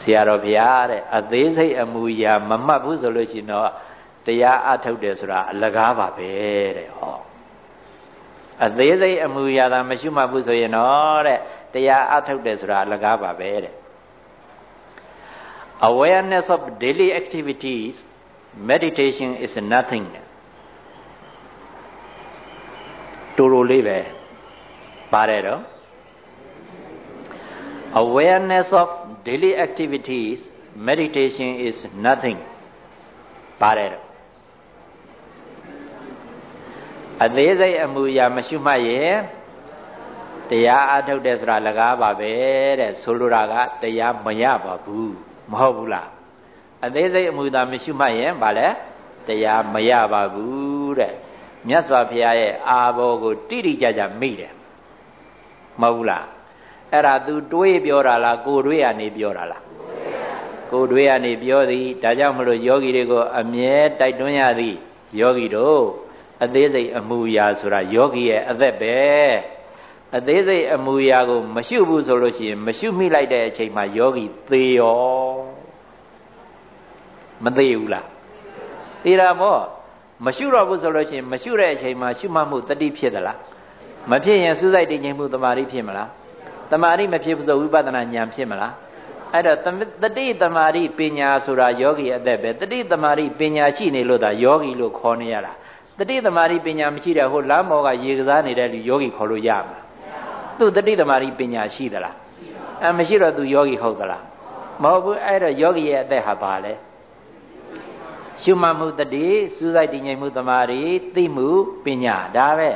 ဆရာတော်ဘုရားတဲ့အသေးစိတ်အမူအရာမမှတ်ဘူးဆိုလို့ရှိရင်တော့တရားအထုတ်တယ်ဆိုတာအလကားပါပဲတဲ့ဟောအသေးစိတ်အမူအရာသာမရှိမှဘူးဆိုရင်တော့တဲ့တရားအထုတ်တယ်ဆိုတာအလကားပါပဲတဲ့ awareness of daily activities meditation is nothing တူတူလေးပဲပါတယ်တော့ awareness of daily activities meditation is nothing ပါတယ်တော့အသေးစိတ်အမူအရာမရှိမှရင်တရားအထုတ်တယ်ဆိုတာလကားပါပဲတဲ့ဆိုလိုတာကတရားမရပါဘူးမဟုတ်ဘူးလားအသေးစိတ်အမူအရာမရှိမှရင်ဗာလဲတရားမရပါဘူးတဲ့ မြတ်စွာဘုရားရဲ့အာဘောကိုတိတိကျကျမိတယ်မဟုတ်ဘူးလားအဲ့ဒါ तू တွေးပြောတာလားကိုတွေးရနေပြောတာလားကိုတွေးရနေပြောသည်ဒါကြောင့်မလို့ယောဂီတွေကိုအမြဲတိုက်တွန်းရသည်ယောဂီတို့အသေးစိတ်အမူအရာဆိုတာယောဂီရဲ့အသက်ပဲအသေးစိတ်အမူအရာကို မရှုဘူးဆိုလို့ရှိရင်မရှုမိလိုက်တဲ့အချိန်မှာယောဂီသေရောမသေးဘူးလားသေတာပေါ့ မရှုတော့ဘူးဆိုလို့ရှိရင်မရှုတဲ့အချိန်မှာရှုမှတ်မှုတတိဖြစ်သလားမဖြစ်ရင်စူးစိုက်တည်ငြိမ်မှုတမာတိဖြစ်မလားတမာတိမဖြစ်ဘူးဆိုဝိပဿနာဉာဏ်ဖြစ်မလားအဲ့တော့တတိတမာတိပညာဆိုတာယောဂီအသက်ပဲတတိတမာတိပညာရှိနေလို့သာယောဂီလို့ခေါ်နေရတာတတိတမာတိပညာမရှိတဲ့ဟိုလမ်းမော်ကရေကစားနေတဲ့လူယောဂီခေါ်လို့ရမှာသူတတိတမာတိပညာရှိသလားအဲမရှိတော့သူယောဂီဟုတ်သလားမဟုတ်ဘူးအဲ့တော့ယောဂီရဲ့အသက်ဟာဘာလဲ ရှုမှတ်မှုတတိစူးစိုက်တည်ငြိမ်မှုတမာတိသိမှုပညာဒါပဲ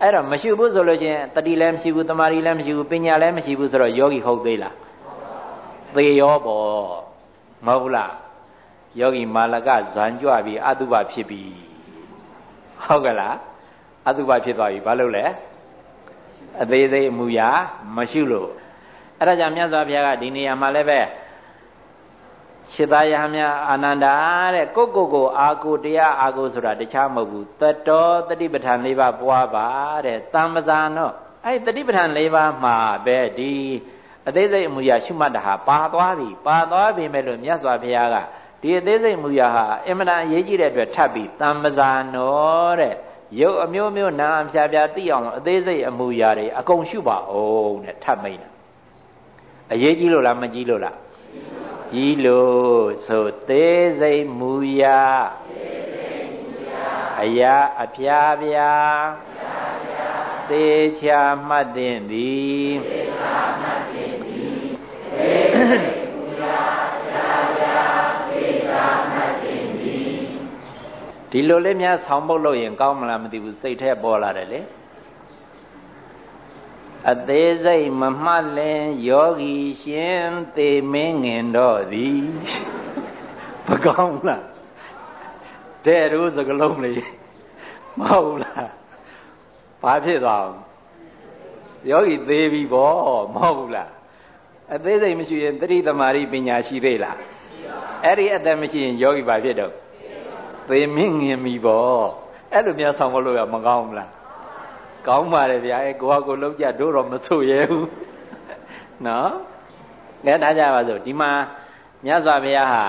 အဲ့တော့မရှိဘူးဆိုလို့ချင်းတတိလည်းမရှိဘူးတမာတိလည်းမရှိဘူးပညာလည်းမရှိဘူးဆိုတော့ယောဂီဟုတ်သေးလားသေရောပေါ့မဟုတ်လားယောဂီမာလကဇံကြွပြီးအတုပဖြစ်ပြီဟုတ်ကလားအတုပဖြစ်သွားပြီဘာလို့လဲအသေးသေးအမူအရာမရှိလို့အဲ့ဒါကြောင့်မြတ်စွာဘုရားကဒီနေရာမှာလည်းပဲ ရှစ်သားယဟမြအာနန္ဒာတဲ့ကိုကိုကိုအာကိုတရားအာကိုဆိုတာတခြားမဟုတ်ဘူးတတောတတိပဋ္ဌာန်၄ပါးပွားပါတဲ့တမ္ပဇာနောအဲ့တတိပဋ္ဌာန်၄ပါးမှာပဲဒီအသေးစိတ်အမူအရာရှုမှတ်တာဟာပါသွားပြီပါသွားပြီမဲ့လို့မြတ်စွာဘုရားကဒီအသေးစိတ်အမူအရာဟာအင်မတန်အရေးကြီးတဲ့အတွက်ထပ်ပြီးတမ္ပဇာနောတဲ့ရုပ်အမျိုးမျိုးနာအဖြာဖြာသိအောင်အသေးစိတ်အမူအရာတွေအကုန်ရှုပါအောင်တဲ့ထပ်မိန်တာအရေးကြီးလို့လားမကြီးလို့လား ကြီးလို့ဆိုသေးစိတ်မူရာအရာအဖျားပြာသေချာမှတ်တင်သည်ဒီလိုလေးများဆောင်းပုတ်လို့ရင်ကောင်းမလားမသိဘူးစိတ်ထဲပေါ်လာတယ်လေ အသေးစိတ်မမှတ်လင်ယောဂီရှင်သေမင်းငင်တော့သည်မကောင်းလားတဲ့ရိုးစကလုံးလေးမဟုတ်လားဘာဖြစ်သွားအောင်ယောဂီသေးပြီဗောမဟုတ်လားအသေးစိတ်မရှိရင်တတိသမารိပညာရှိသေးလားအဲ့ဒီအသက်မရှိရင်ယောဂီဘာဖြစ်တော့သေမင်းငင်ပြီဗောအဲ့လိုများဆောင်လို့ရမကောင်းဘူးလား ကောင်းပါတယ်ဗျာအဲကိုကကိုလုံးကြတို့တော့မဆိုရဲဘူးနော်ငါဒါကြပါစို့ဒီမှာမြတ်စွာဘုရားဟာ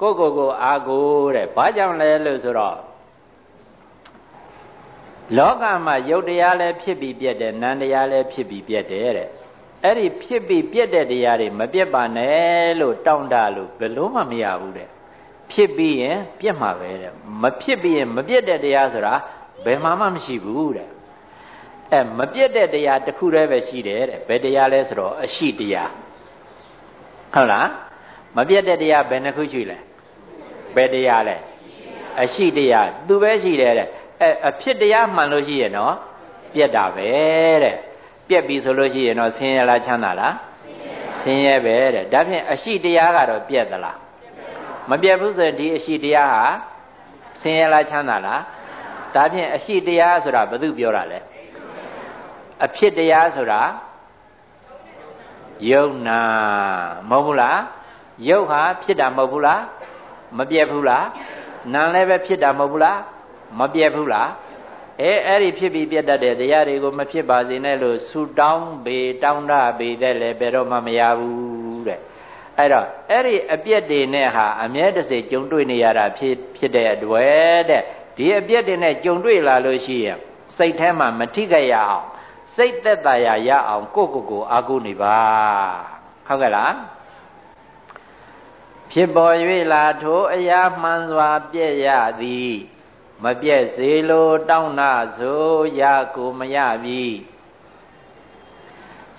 ကိုကိုကိုအာကိုတဲ့ဘာကြောင့်လဲလို့ဆိုတော့လောကမှာယုတ်တရားလည်းဖြစ်ပြီးပြက်တယ်နံတရားလည်းဖြစ်ပြီးပြက်တယ်တဲ့အဲ့ဒီဖြစ်ပြီးပြက်တဲ့တရားတွေမပြက်ပါနဲ့လို့တောင်းတလို့ဘယ်လို့မှမရဘူးတဲ့ဖြစ်ပြီးရင်ပြက်မှာပဲတဲ့မဖြစ်ပြီးရင်မပြက်တဲ့တရားဆိုတာဘယ်မှမှမရှိဘူးတဲ့ အဲမပြက်တဲ့တရားတစ်ခုတည်းပဲရှိတယ်တဲ့ဘယ်တရားလဲဆိုတော့အရှိတရားဟုတ်လားမပြက်တဲ့တရားဘယ်နှခုရှိလဲဘယ်တရားလဲအရှိတရားသူပဲရှိတယ်တဲ့အဲအဖြစ်တရားမှန်လို့ရှိရင်တော့ပြက်တာပဲတဲ့ပြက်ပြီဆိုလို့ရှိရင်တော့ဆင်းရဲလားချမ်းသာလားဆင်းရဲပဲတဲ့ဒါဖြင့်အရှိတရားကတော့ပြက်သလားမပြက်ဘူးဆိုရင်ဒီအရှိတရားဟာဆင်းရဲလားချမ်းသာလားဒါဖြင့်အရှိတရားဆိုတာဘယ်သူပြောတာလဲ အဖြစ်တရားဆိုတာယုံနာမဟုတ်ဘူးလားယုတ်ဟာဖြစ်တာမဟုတ်ဘူးလားမပြက်ဘူးလားနာလည်းပဲဖြစ်တာမဟုတ်ဘူးလားမပြက်ဘူးလားအဲအဲ့ဒီဖြစ်ပြီးပြတ်တတ်တဲ့တရားတွေကိုမဖြစ်ပါစေနဲ့လို့ဆူတောင်းပေတောင်းတပေတဲ့လည်းဘယ်တော့မှမရဘူးတဲ့အဲ့တော့အဲ့ဒီအပြက်တွေနဲ့ဟာအမြဲတစေကြုံတွေ့နေရတာဖြစ်ဖြစ်တဲ့အတွက်တဲ့ဒီအပြက်တွေနဲ့ကြုံတွေ့လာလို့ရှိရင်စိတ်ထဲမှာမထိခိုက်ရအောင် စိတ်သက်သာရရအောင်ကိုယ့်ကိုယ်ကိုအာကုနေပါဟုတ်ကဲ့လားဖြစ်ပေါ်၍လာထိုအရာမှန်စွာပြည့်ရသည်မပြည့်စေလိုတောင်းနာဆိုရကိုမရပြီ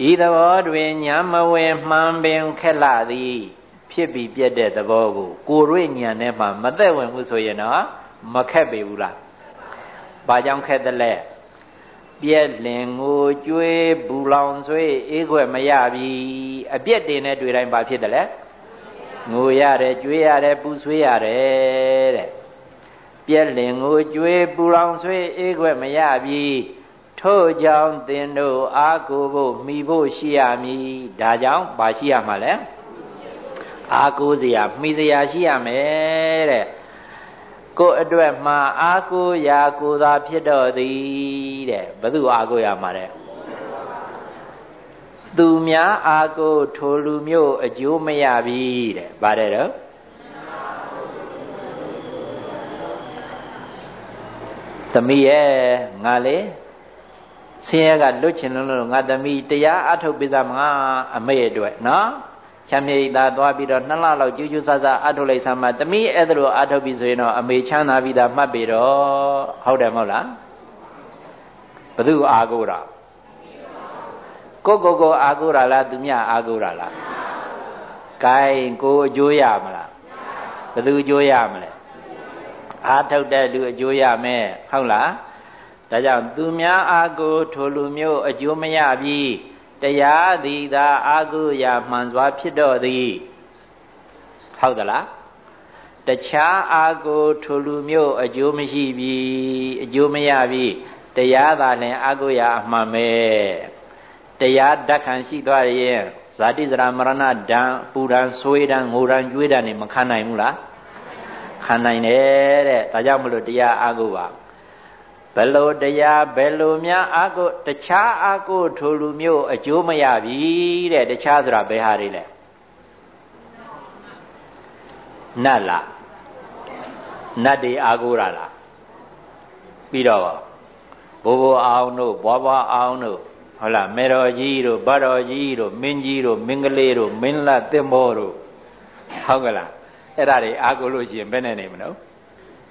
ဤသဘောတွင်ညာမဝင်မှန်ပင်ခက်လာသည် ဖြစ်ပြီးပြည့်တဲ့သဘောကိုကိုရွေ့ညာနဲ့မှမသက်ဝင်ဘူးဆိုရင်တော့မခက်ပေဘူးလားဘာကြောင့်ခက်တယ်လဲ ပြက်လင်ငိုကြွေးဘူလောင်ဆွေးအေးခွဲ့မရပြီအပြက်တင်နဲ့တွေ့တိုင်းဘာဖြစ်တယ်လဲငိုရတယ်ကြွေးရတယ်ပူဆွေးရတယ်တဲ့ပြက်လင်ကိုကြွေးပူလောင်ဆွေးအေးခွဲ့မရပြီထို့ကြောင့်သင်တို့အာကိုဖို့မိဖို့ရှိရမည်ဒါကြောင့်ဘာရှိရမှာလဲအာကိုစရာမိစရာရှိရမယ်တဲ့ ကိုအတွက်မှာအာကိုရာကိုသာဖြစ်တော့သည်တဲ့ဘယ်သူအာကိုရမှာတဲ့သူများအာကိုထိုလူမျိုးအကျိုးမရပြီတဲ့ဗါတဲ့တော့သမီးရဲ့ငါလေဆင်းရဲကလွတ်ချင်လို့ငါသမီးတရားအထုတ်ပေးသားမငါအမေအတွက်နော် ချမ်းမြေသာသွားပြီးတော့နှစ်လလောက်ကြူးကြူးဆဆအထုတ်လိုက်ဆမ်းမသမီးအဲ့ဒါလိုအထုတ်ပြီဆိုရင်တော့အမေချမ်းသာပြီးသားမှတ်ပြီတော့ဟုတ်တယ်မဟုတ်လားဘသူအာကိုတာကိုကိုကိုအာကိုတာလားသူမြအာကိုတာလားကဲကိုအကျိုးရမလားဘသူအကျိုးရမလဲအာထုတ်တဲ့လူအကျိုးရမယ်ဟုတ်လားဒါကြောင့်သူများအာကိုထိုလူမျိုးအကျိုးမရပြီ တရားသည်သာအာဟုရာမှန်စွာဖြစ်တော့သည်ဟုတ်သလားတခြားအာကိုထိုလူမျိုးအကျိုးမရှိပြီအကျိုးမရပြီတရားသာလည်းအာဟုရာအမှန်ပဲတရားဓာတ်ခံရှိသွားရင်ဇာတိဇရာမရဏဒံပူဒံဆွေးဒံငိုဒံကြွေးဒံနေမခံနိုင်ဘူးလားခံနိုင်တယ်တဲ့ဒါကြောင့်မလို့တရားအာဟုပါ ဘယ်လိုတရားဘယ်လိုများအာကိုတခြားအာကိုထိုလူမျိုးအကျိုးမရပြီတဲ့တခြားဆိုတာဘယ်ဟာတွေလဲနတ်လားနတ်တွေအာကိုရလားပြီးတော့ဘိုးဘိုးအောင်တို့ဘွားဘွားအောင်တို့ဟုတ်လားမေတော်ကြီးတို့ဗတော်ကြီးတို့မင်းကြီးတို့မင်းကလေးတို့မင်းလတ်တင်မောတို့ဟုတ်ကလားအဲ့ဒါတွေအာကိုလို့ရှိရင်ဘယ်နဲ့နေမလို့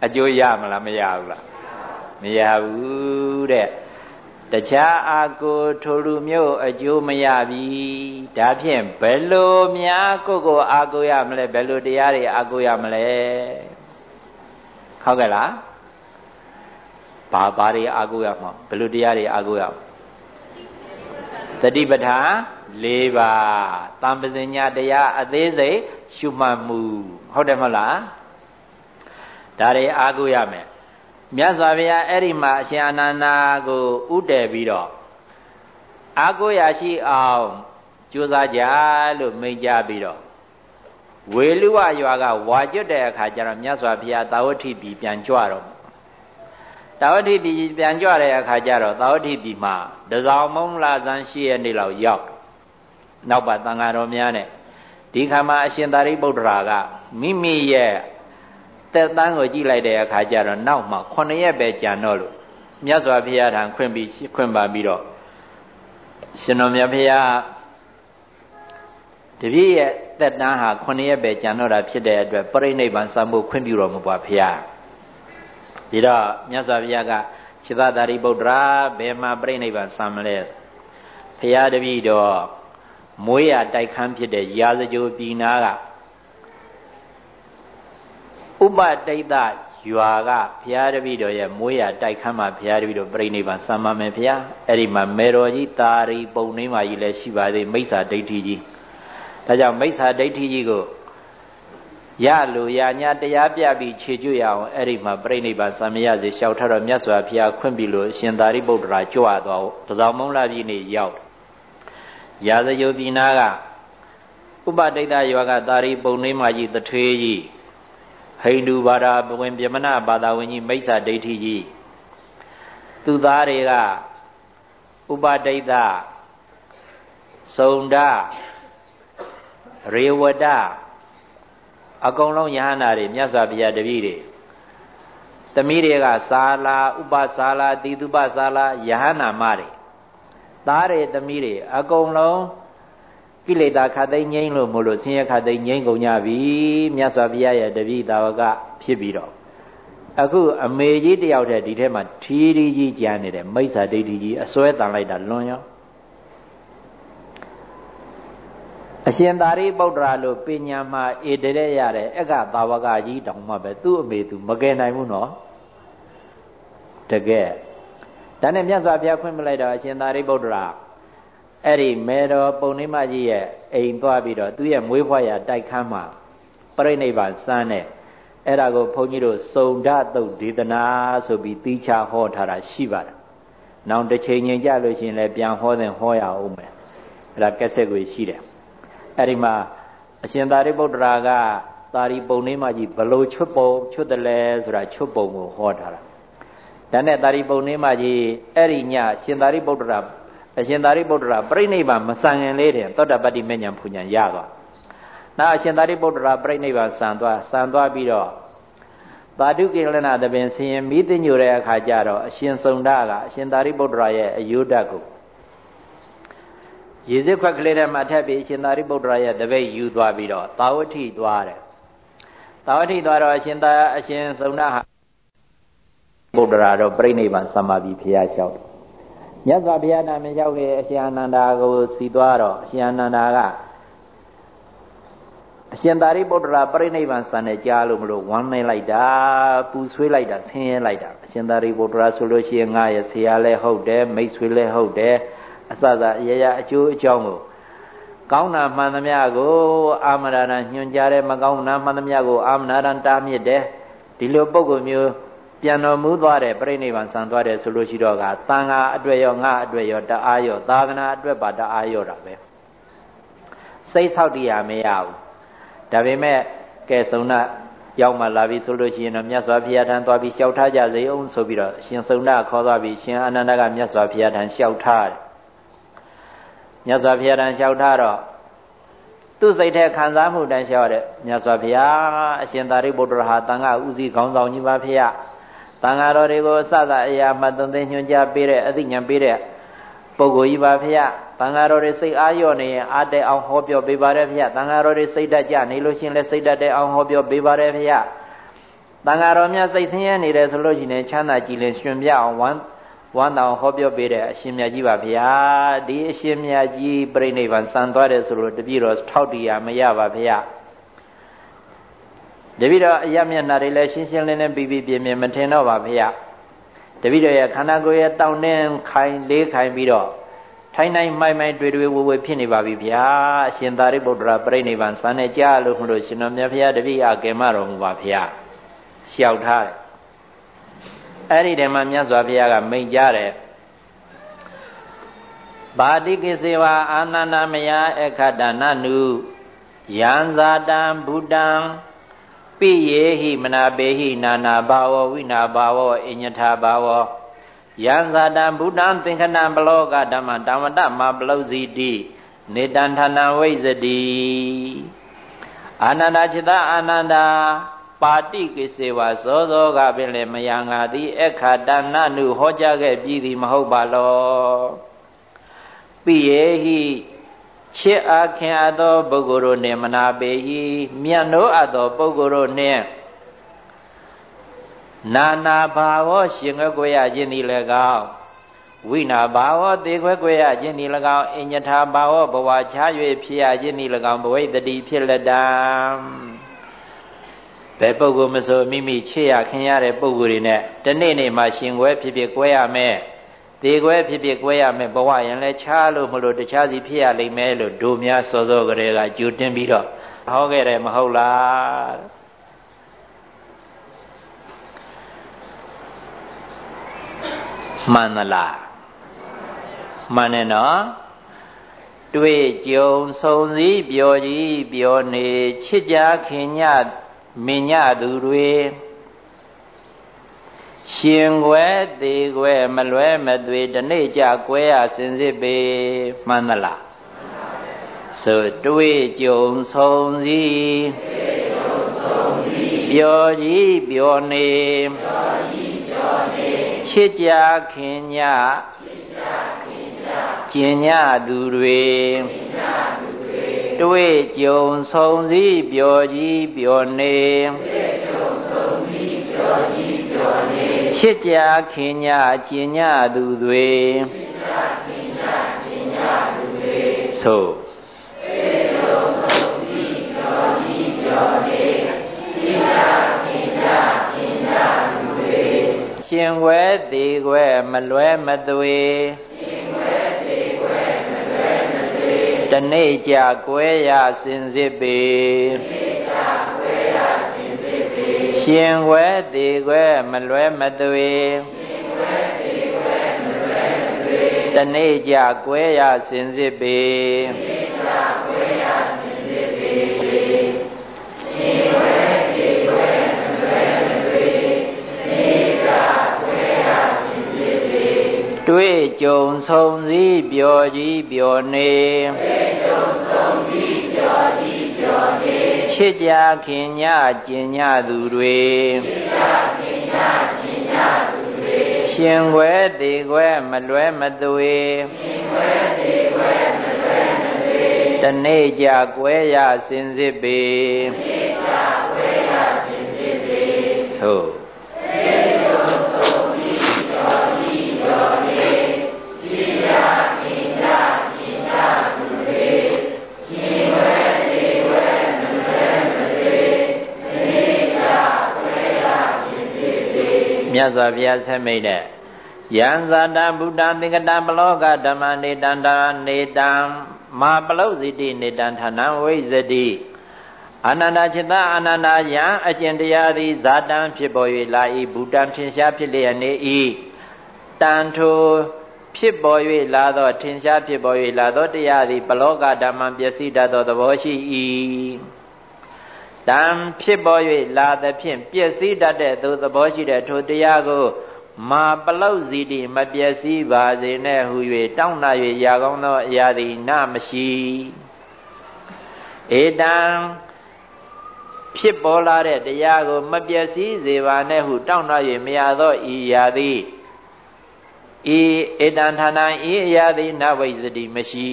အကျိုးရမလားမရဘူးလား မရဘူးတဲ့တခြားအာကိုထိုလူမျိုးအကျိုးမရပြီဒါဖြင့်ဘယ်လိုများကိုကိုအာကိုရမလဲဘယ်လိုတရားတွေအာကိုရမလဲဟုတ်ကဲ့လားဘာဘာတွေအာကိုရမှာဘယ်လိုတရားတွေအာကိုရတတိပဋ္ဌာန်၄ပါးတံပဇညာတရားအသေးစိတ်ရှုမှတ်မှုဟုတ်တယ်မဟုတ်လားဒါတွေအားကိုးရမယ် မြတ်စွာဘုရားအဲ့ဒီမှာအရှင်အာနန္ဒာကိုဥတည်ပြီးတော့အားကိုးရရှိအောင်ကြိုးစားကြလို့မိန့်ကြပြီးတော့ဝေလူဝရွာကဝါကျွတ်တဲ့အခါကျတော့မြတ်စွာဘုရားတာဝတိပြည်ပြန်ကြွတော့တာဝတိပြည်ပြန်ကြွတဲ့အခါကျတော့တာဝတိပြည်မှာတစောင်းမုံလာဇန်ရှိရနေလောက်ရောက်နောက်ပါတန်ဃာတော်များနဲ့ဒီခါမှာအရှင်သာရိပုတ္တရာကမိမိရဲ့ တက်တန်းကိုကြည့်လိုက်တဲ့အခါကျတော့နောက်မှ9ရက်ပဲကြံတော့လို့မြတ်စွာဘုရားထံခွင့်ပြီးခွင့်ပါပြီးတော့ရှင်တော်မြတ်ဘုရားတပည့်ရဲ့တက်တန်းဟာ9ရက်ပဲကြံတော့တာဖြစ်တဲ့အတွက်ပြိဋိဘံစံဖို့ခွင့်ပြုတော်မူပါဘုရားဒီတော့မြတ်စွာဘုရားကရှင်သာရိပုတ္တရာဘယ်မှာပြိဋိဘံစံမလဲဘုရားတပည့်တော်မွေးရတိုက်ခန်းဖြစ်တဲ့ရာဇကြိုပြည်နာက ဥပတိတ်တရွာကဘုရားတပည့်တော်ရဲ့မွေးရတိုက်ခန်းမှာဘုရားတပည့်တော်ပြိဋိဘံစံပါမယ်ဘုရားအဲ့ဒီမှာမေတော်ကြီးတာရီပုံနှင်းမာကြီးလည်းရှိပါသေးမိစ္ဆာဒိဋ္ဌိကြီးဒါကြောင့်မိစ္ဆာဒိဋ္ဌိကြီးကိုရလိုရညာတရားပြပြီးခြေကျွရအောင်အဲ့ဒီမှာပြိဋိဘံစံမရစေလျှောက်ထတော့မြတ်စွာဘုရားခွင့်ပြုလို့ရှင်သာရိပုတ္တရာကြွသွားတစောင်းမုံလာပြည်နေရောက်ရာဇယုပြည်နာကဥပဒိတယောကသာရိပုံနှိမကြီးတထွေးကြီး ဟိန္ဒူဘာသာဘဝင်ပြမနာဘာသာဝင်ကြီးမိစ္ဆာဒိဋ္ဌိကြီးသူသားတွေကဥပဒိတစုံဒရေဝဒအကုန်လုံးယဟန္တာတွေမြတ်စွာဘုရားတပည့်တွေသမီးတွေကသာလာဥပသာလာတိတုပသာလာယဟန္နာမတွေသားတွေသမီးတွေအကုန်လုံး ကိလေသာခတ်သိမ်းငြိမ်းလို့မို့လို့ဆင်းရဲခတ်သိမ်းငြိမ်းကုန်ကြပြီမြတ်စွာဘုရားရဲ့တပည့်တာဝကဖြစ်ပြီးတော့အခုအမေကြီးတယောက်တည်းဒီထဲမှာထီးထီးကြီးကြံနေတယ်မိစ္ဆာဒိဋ္ဌိကြီးအစွဲတန်လိုက်တာလွန်ရောအရှင်သာရိပုတ္တရာလို့ပညာမှာဧတရဲရတဲ့အက္ခသာဝကကြီးတောင်မှပဲသူ့အမေသူမကယ်နိုင်ဘူးနော်တကယ်ဒါနဲ့မြတ်စွာဘုရားခွင့်မလိုက်တော့အရှင်သာရိပုတ္တရာ အဲ့ဒီမေတော်ပုံနှိမကြီးရဲ့အိမ်သွားပြီးတော့သူ့ရဲ့မွေးဖွားရာတိုက်ခန်းမှာပြိဋိဘံစမ်းတဲ့အဲ့ဒါကိုဘုန်းကြီးတို့စုံဓတုတ်ဒေသနာဆိုပြီးတီးခြားဟောထားတာရှိပါတယ်။နောက်တစ်ချိန်ချိန်ကြလို့ရှိရင်လည်းပြန်ဟောတဲ့ဟောရအောင်မယ်။အဲ့ဒါကက်ဆက်ကိုရှိတယ်။အဲ့ဒီမှာအရှင်သာရိပုတ္တရာကသာရိပုံနှိမကြီးဘလို့ချွတ်ပုံချွတ်တယ်လဲဆိုတာချွတ်ပုံကိုဟောထားတာဒါနဲ့သာရိပုတ္တမကြီးအဲ့ဒီညရှင်သာရိပုတ္တရာ အရှင်သာရိပုတ္တရာပြိဋိဘံမဆံရင်လေးတယ်သောတပတ္တိမဉ္ဇဉ်ဖူဉ္ဇဉ်ရသွားနောက်အရှင်သာရိပုတ္တရာပြိဋိဘံဆံသွားဆံသွားပြီးတော့သာဓုကိလနာတပင်ဆင်ရင်မိသိညိုတဲ့အခါကျတော့အရှင်စုံဒကအရှင်သာရိပုတ္တရာရဲ့အယုဒ္ဓကိုရေစစ်ခွက်ကလေးထဲမှာထပ်ပြီးအရှင်သာရိပုတ္တရာရဲ့တပိတ်ယူသွားပြီးတော့သာဝတိသွားတယ်သာဝတိသွားတော့အရှင်သာအရှင်စုံဒဟာဗုဒ္ဓရာတော့ပြိဋိဘံသမ္မာပြီးဖျားလျှောက် မြတ်စွာဘုရားနာမည်လျှောက်တဲ့အရှင်အာနန္ဒာကိုစီသွားတော့အရှင်အာနန္ဒာကအရှင်သာရိပုတ္တရာပြိဋိဘံစံနဲ့ကြားလို့မလို့ဝမ်းနေလိုက်တာပူဆွေးလိုက်တာဆင်းရဲလိုက်တာအရှင်သာရိပုတ္တရာဆိုလို့ရှိရင်ငါရဲ့ဆရာလည်းဟုတ်တယ်မိတ်ဆွေလည်းဟုတ်တယ်အစစအရရအကျိုးအကြောင်းကိုကောင်းတာမှန်သမျှကိုအာမရဏညွှန်ကြားတယ်မကောင်းတာမှန်သမျှကိုအာမရဏတားမြစ်တယ်ဒီလိုပုံကုမျိုး ပြန်တော်မူသွားတယ်ပြိဋိဘံဆံသွားတယ်ဆိုလို့ရှိတော့ကတန်ဃာအတွေ့ရောငါအတွေ့ရောတအားရောသာသနာအတွက်ပါတအားရောတာပဲစိတ်ဆောက်တရားမရဘူးဒါပေမဲ့ကဲစုံနာရောက်မှလာပြီဆိုလို့ရှိရင်တော့မြတ်စွာဘုရားထံသွားပြီးလျှောက်ထားကြစေအောင်ဆိုပြီးတော့ရှင်စုံနာခေါ်သွားပြီးရှင်အာနန္ဒကမြတ်စွာဘုရားထံလျှောက်ထားတယ်မြတ်စွာဘုရားထံလျှောက်ထားတော့သူ့စိတ်ထဲခံစားမှုတန်လျှောက်တဲ့မြတ်စွာဘုရားအရှင်သာရိပုတ္တရာဟာတန်ခါဥစည်းခေါင်းဆောင်ကြီးပါဖေရ တန်ဃာတော်တွေကိုအစစအရာမှသုံးသိညွှန်ကြားပေးတဲ့အသိဉာဏ်ပေးတဲ့ပုဂ္ဂိုလ်ကြီးပါဖေရတန်ဃာတော်တွေစိတ်အားလျော့နေရင်အားတဲ့အောင်ဟောပြောပေးပါရဖေရတန်ဃာတော်တွေစိတ်ဓာတ်ကြနေလို့ရှင်လဲစိတ်ဓာတ်တဲ့အောင်ဟောပြောပေးပါရဖေရတန်ဃာတော်များစိတ်ဆင်းရဲနေတယ်ဆိုလို့ရှိရင်ချမ်းသာကြည်လင်ရှင်ပြအောင်ဝမ်းဝမ်းတောင်ဟောပြောပေးတဲ့အရှင်မြတ်ကြီးပါဗျာဒီအရှင်မြတ်ကြီးပြိဋိဘံစံသွားတယ်ဆိုလို့တပည့်တော်ထောက်တရားမရပါဗျာ တပည့်တော်အယမျက်နှာတွေလည်းရှင်းရှင်းလင်းလင်းပြီးပြီးပြင်းပြင်းမထင်တော့ပါဗျာတပည့်တော်ရဲ့ခန္ဓာကိုယ်ရဲ့တောင်းနှင်းခိုင်လေးခိုင်ပြီးတော့ထထိုင်နိုင်မိုင်မိုင်တွေ့တွေ့ဝဝဖြစ်နေပါပြီဗျာအရှင်သာရိပုတ္တရာပြိဋိဘံစံနဲ့ကြားလို့မလို့ရှင်တော်မြတ်ဖရာတပည့်အကယ်မတော်မူပါဗျာလျှောက်ထားတယ်အဲ့ဒီတည်းမှာမြတ်စွာဘုရားကမိန့်ကြားတယ်ပါတိကိစေဝအာနန္ဒမယအခတနနုယံဇာတံဘုဒ္ဓံ ပိယေဟိမနာပေဟိနာနာဘာဝဝိနာဘာဝအညထာဘာဝယံဇာတံဘုဒ္ဓံသင်္ခဏံဘလောကဓမ္မတမတမပလုစီတိနေတံဌာနဝိဇ္ဇတိအာနန္ဒจิตအာနန္ဒာပါတိကိစေဝသောသောကပင်လေမယံငါသည်အခါတဏနုဟောကြားခဲ့ပြီးသည်မဟုတ်ပါလောပိယေဟိ ချစ်အားခင်အပ်သောပုဂ္ဂိုလ်တို့နှင့်မနာပေ၏မြတ်နိုးအပ်သောပုဂ္ဂိုလ်တို့နှင့်နာနာဘာဝရှင်ခွဲရခြင်းသည်လည်းကောင်းဝိနာဘာဝသေခွဲခွဲရခြင်းသည်၎င်းအညထာဘာဝဘဝချား၍ဖြစ်ရခြင်းသည်၎င်းဘဝိတ္တိဖြစ်လက်တံဘယ်ပုဂ္ဂိုလ်မဆိုမိမိချစ်ရခင်ရတဲ့ပုဂ္ဂိုလ်တွေနဲ့တနေ့နေ့မှရှင်ခွဲဖြစ်ဖြစ်ကွဲရမယ် သေခွဲဖြစ်ဖြစ်ကွဲရမယ်ဘဝရင်လဲချားလို့မလို့တခြားစီဖြစ်ရလိမ့်မယ်လို့ဒုများစောစောကလေးကကြိုတင်ပြီးတော့ဟောခဲ့တယ်မဟုတ်လားမှန်သလားမှန်တယ်နော်တွေ့ကြုံဆုံစည်းပျော်ကြီးပျော်နေချစ်ကြခင်ညမင်ညသူတွေ ရှင်ွယ်သေးွယ်မလွဲမသွေတနေ့ကြကွဲရစင်စစ်ပေမှန်သလားဆိုတွေ့ကြုံဆုံစည်းပျော်ကြီးပျော်နေချစ်ကြခင်ညကျင်ညသူတွေတွေ့ကြုံဆုံစည်းပျော်ကြီးပျော်နေ ချစ်ကြခင်ညကျင်ညသူတွေဆိုရှင်ွယ်သေးွယ်မလွဲမသွေတနေ့ကြကွဲရစင်စစ်ပေရှ င်ွယ်သေးွယ်မလွဲမသွေတနေ့ကြကွဲရစင်စစ်ပေတွေ့ကြုံဆုံးစည်းပျော်ကြီးပျော်နေတွေ့ကြုံဆုံးစည်းပျော်ကြီးပျော်နေ ချစ်ကြခင်ညကျင်ညသူတွေချစ်ကြခင်ညကျင်ညသူတွေရှင်ွယ်တေွယ်မလွဲမသွေရှင်ွယ်တေွယ်မလွဲမသွေတနေ့ကြကွဲရစင်စစ်ပေတနေ့ကြကွဲရစင်စစ်ပေသို့ မြတ်စွာဘုရားဆက်မိတ်တဲ့ယံဇာတဗုဒ္ဓသင်္ကတပလောကဓမ္မနေတန္တာနေတံမာပလုဇိတိနေတံဌာနဝိဇတိအာနန္ဒจิตအာနန္ဒယံအကျင့်တရားသည်ဇာတံဖြစ်ပေါ်၍လာ၏ဘူတံထင်ရှားဖြစ်လျက်နေ၏တန်ထိုဖြစ်ပေါ်၍လာသောထင်ရှားဖြစ်ပေါ်၍လာသောတရားသည်ပလောကဓမ္မပျက်စီးတတ်သောသဘောရှိ၏ တံဖြစ်ပေါ်၍လာသဖြင့်ပျက်စီးတတ်တဲ့သို့သဘောရှိတဲ့ထိုတရားကိုမာပလုတ်စီတိမပျက်စီးပါစေနဲ့ဟု၍တောင်းတ၍ရာကောင်းသောအရာသည်နမရှိဧတံဖြစ်ပေါ်လာတဲ့တရားကိုမပျက်စီးစေပါနဲ့ဟုတောင်းတ၍မရသောဤရာသည်ဤဧတံဌာနဤအရာသည်နဝိဇ္ဇတိမရှိ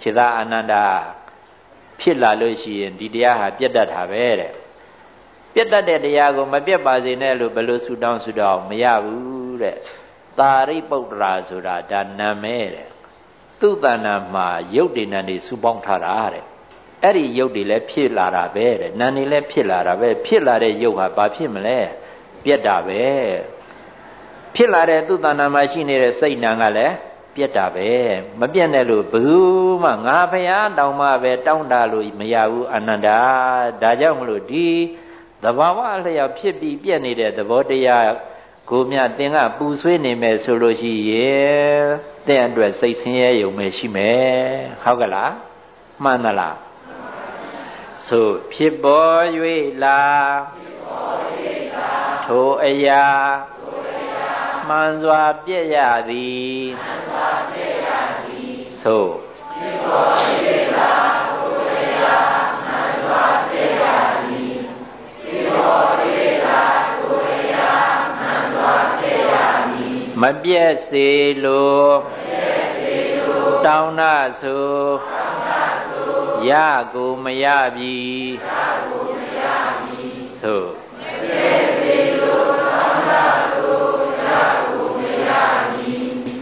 ခြေသာအာနန္ဒာ ဖြစ်လာလို့ရှိရင်ဒီတရားဟာပြတ်တတ်တာပဲတဲ့ပြတ်တတ်တဲ့တရားကိုမပြတ်ပါစေနဲ့လို့ဘယ်လိုဆူတောင်းဆူတောင်းမရဘူးတဲ့သာရိပုတ္တရာဆိုတာဒါနာမဲတဲ့သူ့တဏ္ဍာမှာရုပ်တည်နံတွေစုပေါင်းထားတာတဲ့အဲ့ဒီရုပ်တွေလည်းဖြစ်လာတာပဲတဲ့နာနေလည်းဖြစ်လာတာပဲဖြစ်လာတဲ့ရုပ်ဟာဘာဖြစ်မလဲပြတ်တာပဲဖြစ်လာတဲ့သူ့တဏ္ဍာမှာရှိနေတဲ့စိတ်နာကလည်း ပြက်တာပဲမပြက်နဲ့လို့ဘယ်သူမှငါဖရာတောင်းမှပဲတောင်းတလို့မရဘူးအနန္တာဒါကြောင့်မလို့ဒီသဘာဝအလျောက်ဖြစ်ပြီးပြက်နေတဲ့သဘောတရားကိုမြသင်ကပူဆွေးနေမယ်ဆိုလို့ရှိရင်တင့်အတွက်စိတ်ဆင်းရဲယုံမယ်ရှိမယ်ဟုတ်ကလားမှန်သလားဆိုဖြစ်ပေါ်၍လာထိုအရာ မှန်စွာပြည့်ရသည်ဆိုဖြစ်ပေါ်၍လာထိုအရာမှန်စွာပြည့်ရသည်ဖြစ်ပေါ်၍လာထိုအရာမှန်စွာပြည့်ရသည်မပြည့်စေလိုမပြည့်စေလိုတောင်းနာဆိုတောင်းနာဆိုရကိုမရပြီရကိုမရပြီဆို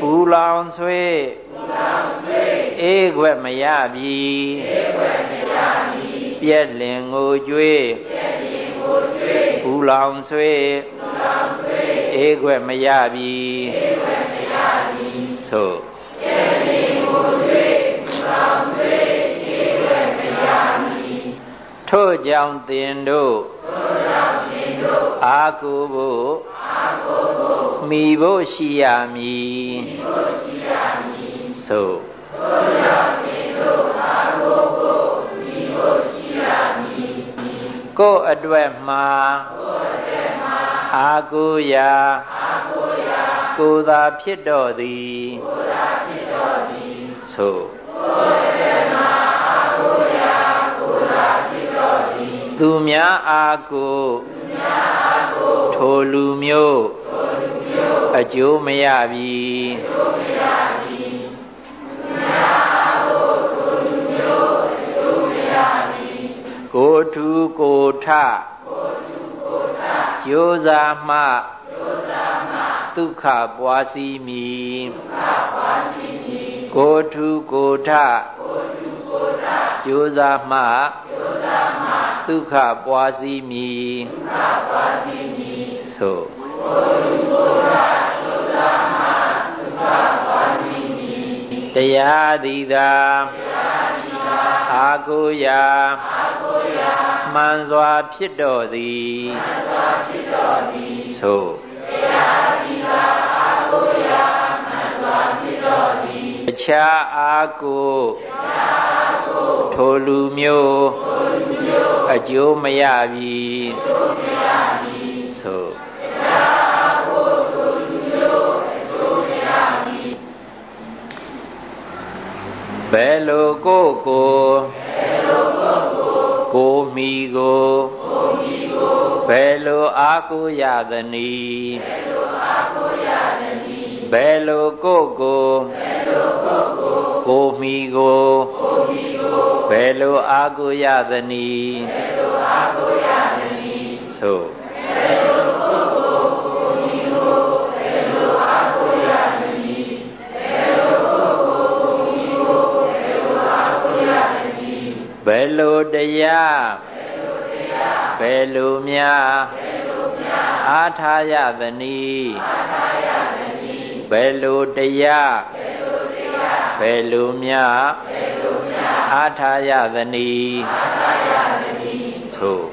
ပူလောင်ဆွေးအေးခွက်မရပြီပြက်လင်ကိုကြွေးပူလောင်ဆွေးအေးခွက်မရပြီဆို ထို့ကြောင့်သင်တို့အာကိုဖို့မိဖို့ရှိရမည်ဆိုကိုယ်အတွက်မှာအာကိုရာကိုယ်သာဖြစ်တော်သည်ဆိုသူများ အာကိုထိုလူမျိုးအကျိုးမရပြီကိုထုကိုထကြိုးစားမှဒုက္ခပွားစီမည်ကိုထုကိုထ ကြိုးစားမှဒုက္ခပွားစီမည်ဆိုတရားသည်သာအာကိုရာမှန်စွာဖြစ်တော်သည်ဆိုအခြားအာကို ထိုလူမျိုးအကျိုးမရပြီဆိုဘယ်လိုကိုကိုကိုမိကိုဘယ်လိုအားကိုရသနည်းဘယ်လိုကိုကို ကိုမိကိုဘယ်လိုအားကိုရသနည်းဆိုဘယ်လိုတရားဘယ်လိုများအားထားရသနည်းဘယ်လိုတရား ဘယ်လိုများအားထားရသနည်းသို့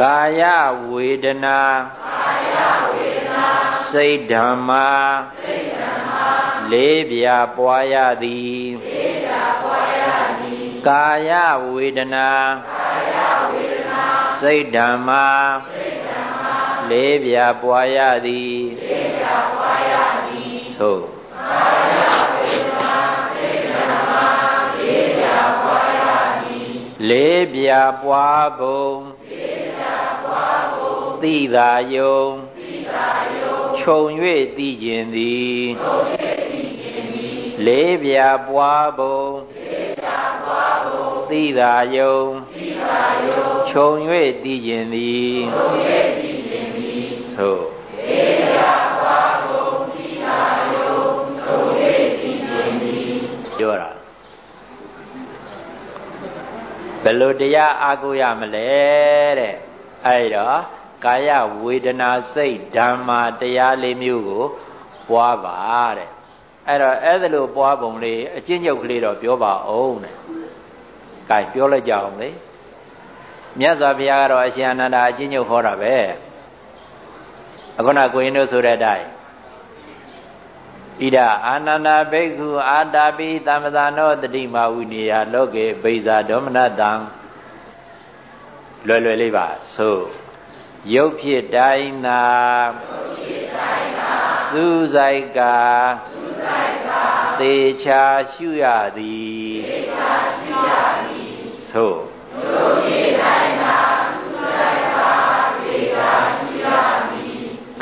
ကာယဝေဒနာစိတ်ဓမ္မာလေးပြာပွားရသည်ကာယဝေဒနာစိတ်ဓမ္မာလေးပြာပွားရသည် သို့လေးပြာပွားပုံသိသာယုံချခြုံ၍သိခြင်းသည်လေးပြပွားပုံသိသာယုံခြုံ၍သိခြင်းသည်သို့ ဘယ်လိုတရားအားကိုးရမလဲတဲ့အဲ့တော့ကာယဝေဒနာစိတ်ဓမ္မာတရားလေးမျိုးကိုပွားပါတဲ့အဲ့တော့အဲ့ဒါလိုပွားပုံလေးအကျဉ်းချုပ်ကလေးတော့ပြောပါအောင်တဲ့။ကဲပြောလိုက်ကြအောင်လေ။မြတ်စွာဘုရားကတော့အရှင်အနန္ဒာအကျဉ်းချုပ်ဟောတာပဲ။အခုနကိုရင်တို့ဆိုတဲ့အတိုင်း ဣဒအာနန္ဒဘိက္ခုအာတာပိသမ္ပဇာနောတတိမဝိနေယလောကေဘိဇာဒေါမနတံလွယ်လွယ်လေးပါဆိုရုပ်ဖြစ်တိုင်းသာစူးစိုက်ကသေချာရှုရသည်သို့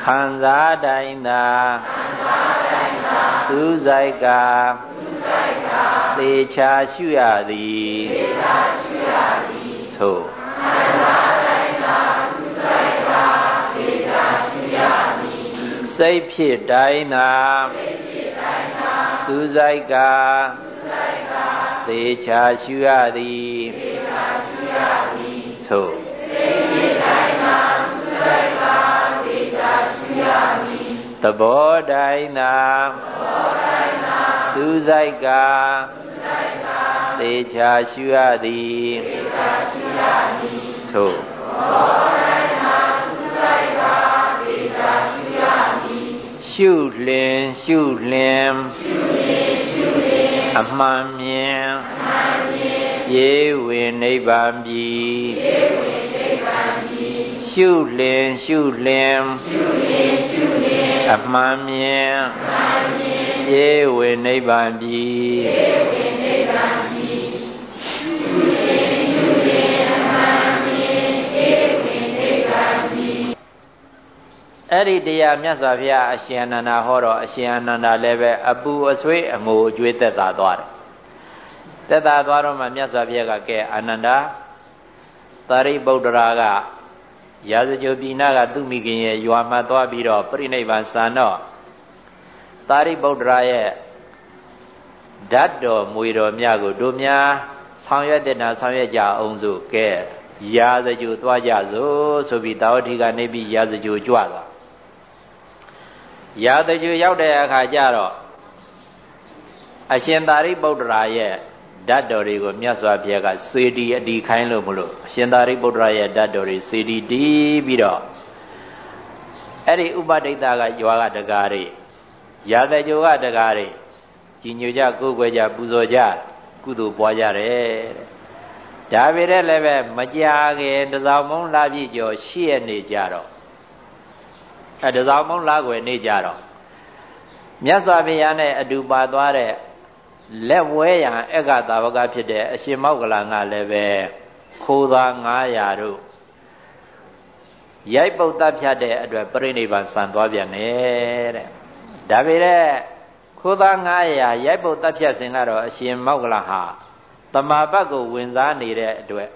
ခံစားတိုင်းသာ စူးစိုက်ကသေချာရှုရသည်သို့စိတ်ဖြစ်တိုင်းသာစူးစိုက်ကသေချာရှုရသည်သို့သ ဘောတိုင်းသာစူးစိုက်ကသေချာရှုရသည်သို့ရှုလင်ရှုလင်အမှန်မြင်ရေဝင်နိဗ္ဗာန်ပြီ ရှုလင်ရှုလင်အမှန်မြင်ရေဝင်နိဗ္ဗာန်ပြီအဲ့ဒီတရားမြတ်စွာဘုရားအရှင်အနန္ဒာဟောတော့အရှင်အနန္ဒာလည်းပဲအပူအဆွေးအငိုအကျွေးသက်သာသွားတယ်သက်သာသွားတော့မှမြတ်စွာဘုရားကကဲအာနန္ဒာသာရိပုတ္တရာက ရာဇဂိုပြည်နာကသူမိခင်ရဲ့ရွာမှာသွားပြီးတော့ပြိဋိဘံစံတော့သာရိပုတ္တရာရဲ့ဓာတ်တော်မွေတော်မြတ်ကိုတို့များဆောင်ရွက်တဲ့နာဆောင်ရွက်ကြအောင်စို့ကဲရာဇဂိုသွားကြစို့ဆိုပြီးတာဝတိကနေပြီးရာဇဂိုကြွသွားရာဇဂိုရောက်တဲ့အခါကျတော့အရှင်သာရိပုတ္တရာရဲ့ ဓာတ်တော်တွေကိုမြတ်စွာဘုရားကစေတီအတီခိုင်းလို့မလို့အရှင်သာရိပုတ္တရာရဲ့ဓာတ်တော်တွေစေတီတီးပြီးတော့အဲ့ဒီဥပဒိတကရွာကတကားတွေရာဇကြိုကတကားတွေကြီးညိုကြကိုးကွယ်ကြပူဇော်ကြကုသိုလ်ပွားကြတယ်တဲ့ဒါပေမဲ့လည်းပဲမကြာခင်တစောင်းမုံလာပြည့်ကျော်ရှိရနေကြတော့အဲတစောင်းမုံလာွယ်နေကြတော့မြတ်စွာဘုရားနဲ့အတူပါသွားတဲ့ လက်ဝဲရန်အက္ကတာဝကဖြစ်တဲ့အရှင်မောက္ကလန်ကလည်းပဲခိုးသား900တို့ရိုက်ပုတ်တပ်ဖြတ်တဲ့အတွက်ပြိဋိဘံဆန်သွားပြန်တယ်တဲ့ဒါပေမဲ့ခိုးသား900ရိုက်ပုတ်တပ်ဖြတ်စဉ်ကတော့အရှင်မောက္ကလန်ဟာတမာပတ်ကိုဝင်စားနေတဲ့အတွက်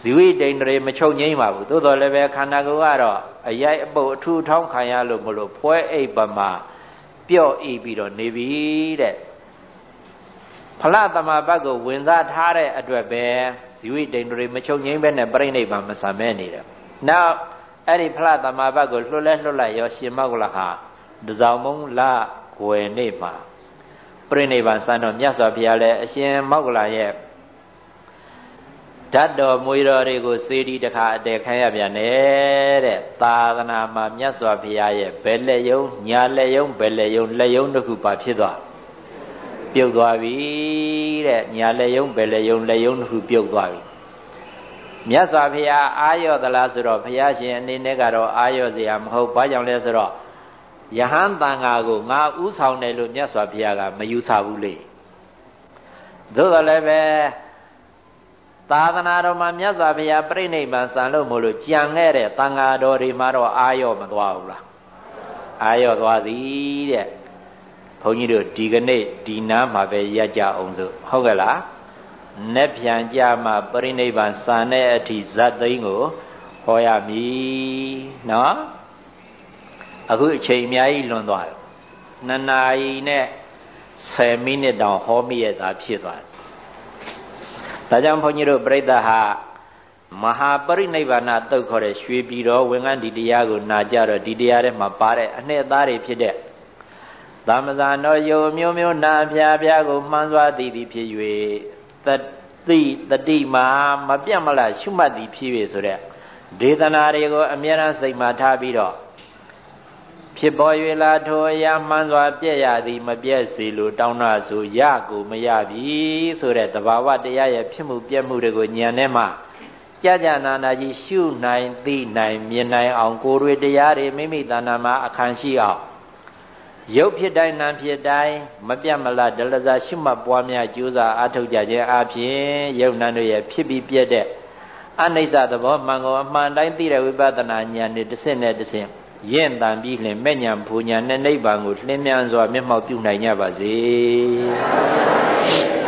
ဇီဝိတိန်တွေမချုပ်ငိမ့်ပါဘူးသို့တော်လည်းပဲခန္ဓာကိုယ်ကတော့အရိုက်အပုတ်အထူထောင်းခံရလို့မလို့ဖွဲအိပ်ပမာ ပြော့ဤပြီးတော့နေပြီတဲ့ဖလသမဘတ်ကိုဝင်စားထားတဲ့အတွက်ပဲဇီဝိတိန်တွေမချုပ်ငိမ့်ပဲနဲ့ပြိဋိဘံမဆံမဲနေတယ်နောက်အဲ့ဒီဖလသမဘတ်ကိုလွတ်လဲလွတ်လိုက်ရောရှင်မောက္ကလဟာတစောင်းမုံလွယ်နေမှာပြိဋိဘံဆန်တော့မြတ်စွာဘုရားလည်းအရှင်မောက္ကလရဲ့ ဓာတ်တော်မွေတော်တွေကိုစေတီတခါအတဲခံရပြန်တယ်တဲ့သာသနာမှာမြတ်စွာဘုရားရဲ့ဘယ်လက်ယုံညာလက်ယုံဘယ်လက်ယုံလက်ယုံတစ်ခုပါဖြစ်သွားပြုတ်သွားပြီတဲ့ညာလက်ယုံဘယ်လက်ယုံလက်ယုံတစ်ခုပြုတ်သွားပြီမြတ်စွာဘုရားအာရော့သလားဆိုတော့ဘုရားရှင်အနေနဲ့ကတော့အာရော့စရာမဟုတ်ဘာကြောင့်လဲဆိုတော့ယဟန်တန်ဃာကိုငါဥဆောင်တယ်လို့မြတ်စွာဘုရားကမယူဆဘူးလေသို့တော်လည်းပဲ သာသနာတော်မှာမြတ်စွာဘုရားပြိဋိဘံစံလို့မို့လို့ကြံခဲ့တဲ့တန်ဃာတော်တွေမှာတော့အာရော့မသွားဘူးလားအာရော့သွားသည်တဲ့ဘုန်းကြီးတို့ဒီကနေ့ဒီနားမှာပဲရက်ကြအောင်စို့ဟုတ်ကဲ့လားနက်ပြန်ကြမှာပြိဋိဘံစံတဲ့အထိဇတ်သိန်းကိုဟောရမည်နော်အခုအချိန်အများကြီးလွန်သွားတယ်နှစ်နာရီနဲ့10မိနစ်တောင်ဟောမိရတာဖြစ်သွားတယ် ဒါကြောင့်ဘုန်းကြီးတို့ပြိဿဟာမဟာပရိနိဗ္ဗာန်တုတ်ခေါ်တဲ့ရွှေပြည်တော်ဝင်ကန်းဒီတရားကိုနာကြတော့ဒီတရားထဲမှာပါတဲ့အနှစ်အသားတွေဖြစ်တဲ့သမဇာနောယုံမျိုးမျိုးနာဖြာဖြာကိုမှန်းစွာသိသည်ဖြစ်၍တတိတတိမာမပြတ်မလားရှုမှတ်သည်ဖြစ်၍ဆိုတဲ့ဒေသနာတွေကိုအမြဲတမ်းစိတ်မှထားပြီးတော့ ဖြစ်ပေါ်၍လာထိုအရာမှန်စွာပြည့်ရသည်မပြည့်စေလိုတောင်းတဆိုရကိုမရပြီဆိုတဲ့တဘာဝတရားရဲ့ဖြစ်မှုပြည့်မှုတွေကိုဉာဏ်နဲ့မှကြာကြာနာနာကြီးရှုနိုင်သိနိုင်မြင်နိုင်အောင်ကိုယ်တွေတရားတွေမိမိတဏ္ဍာမှာအခန့်ရှိအောင်ရုပ်ဖြစ်တိုင်းနာမ်ဖြစ်တိုင်းမပြတ်မလတ်ဒလဇာရှုမှတ်ပွားများကြိုးစားအားထုတ်ကြခြင်းအပြင်ရုပ်နာတို့ရဲ့ဖြစ်ပြီးပြည့်တဲ့အနိစ္စသဘောမှန်ကိုအမှန်တိုင်းသိတဲ့ဝိပဿနာဉာဏ်နဲ့တစ်ဆင့်နဲ့တစ်ဆင့် ရင့်တန်ပြီးလင်မဲ့ညာဘူညာနဲ့နိဗ္ဗာန်ကိုလင်းမြန်စွာမျက်မှောက်ပြုနိုင်ကြပါစေ။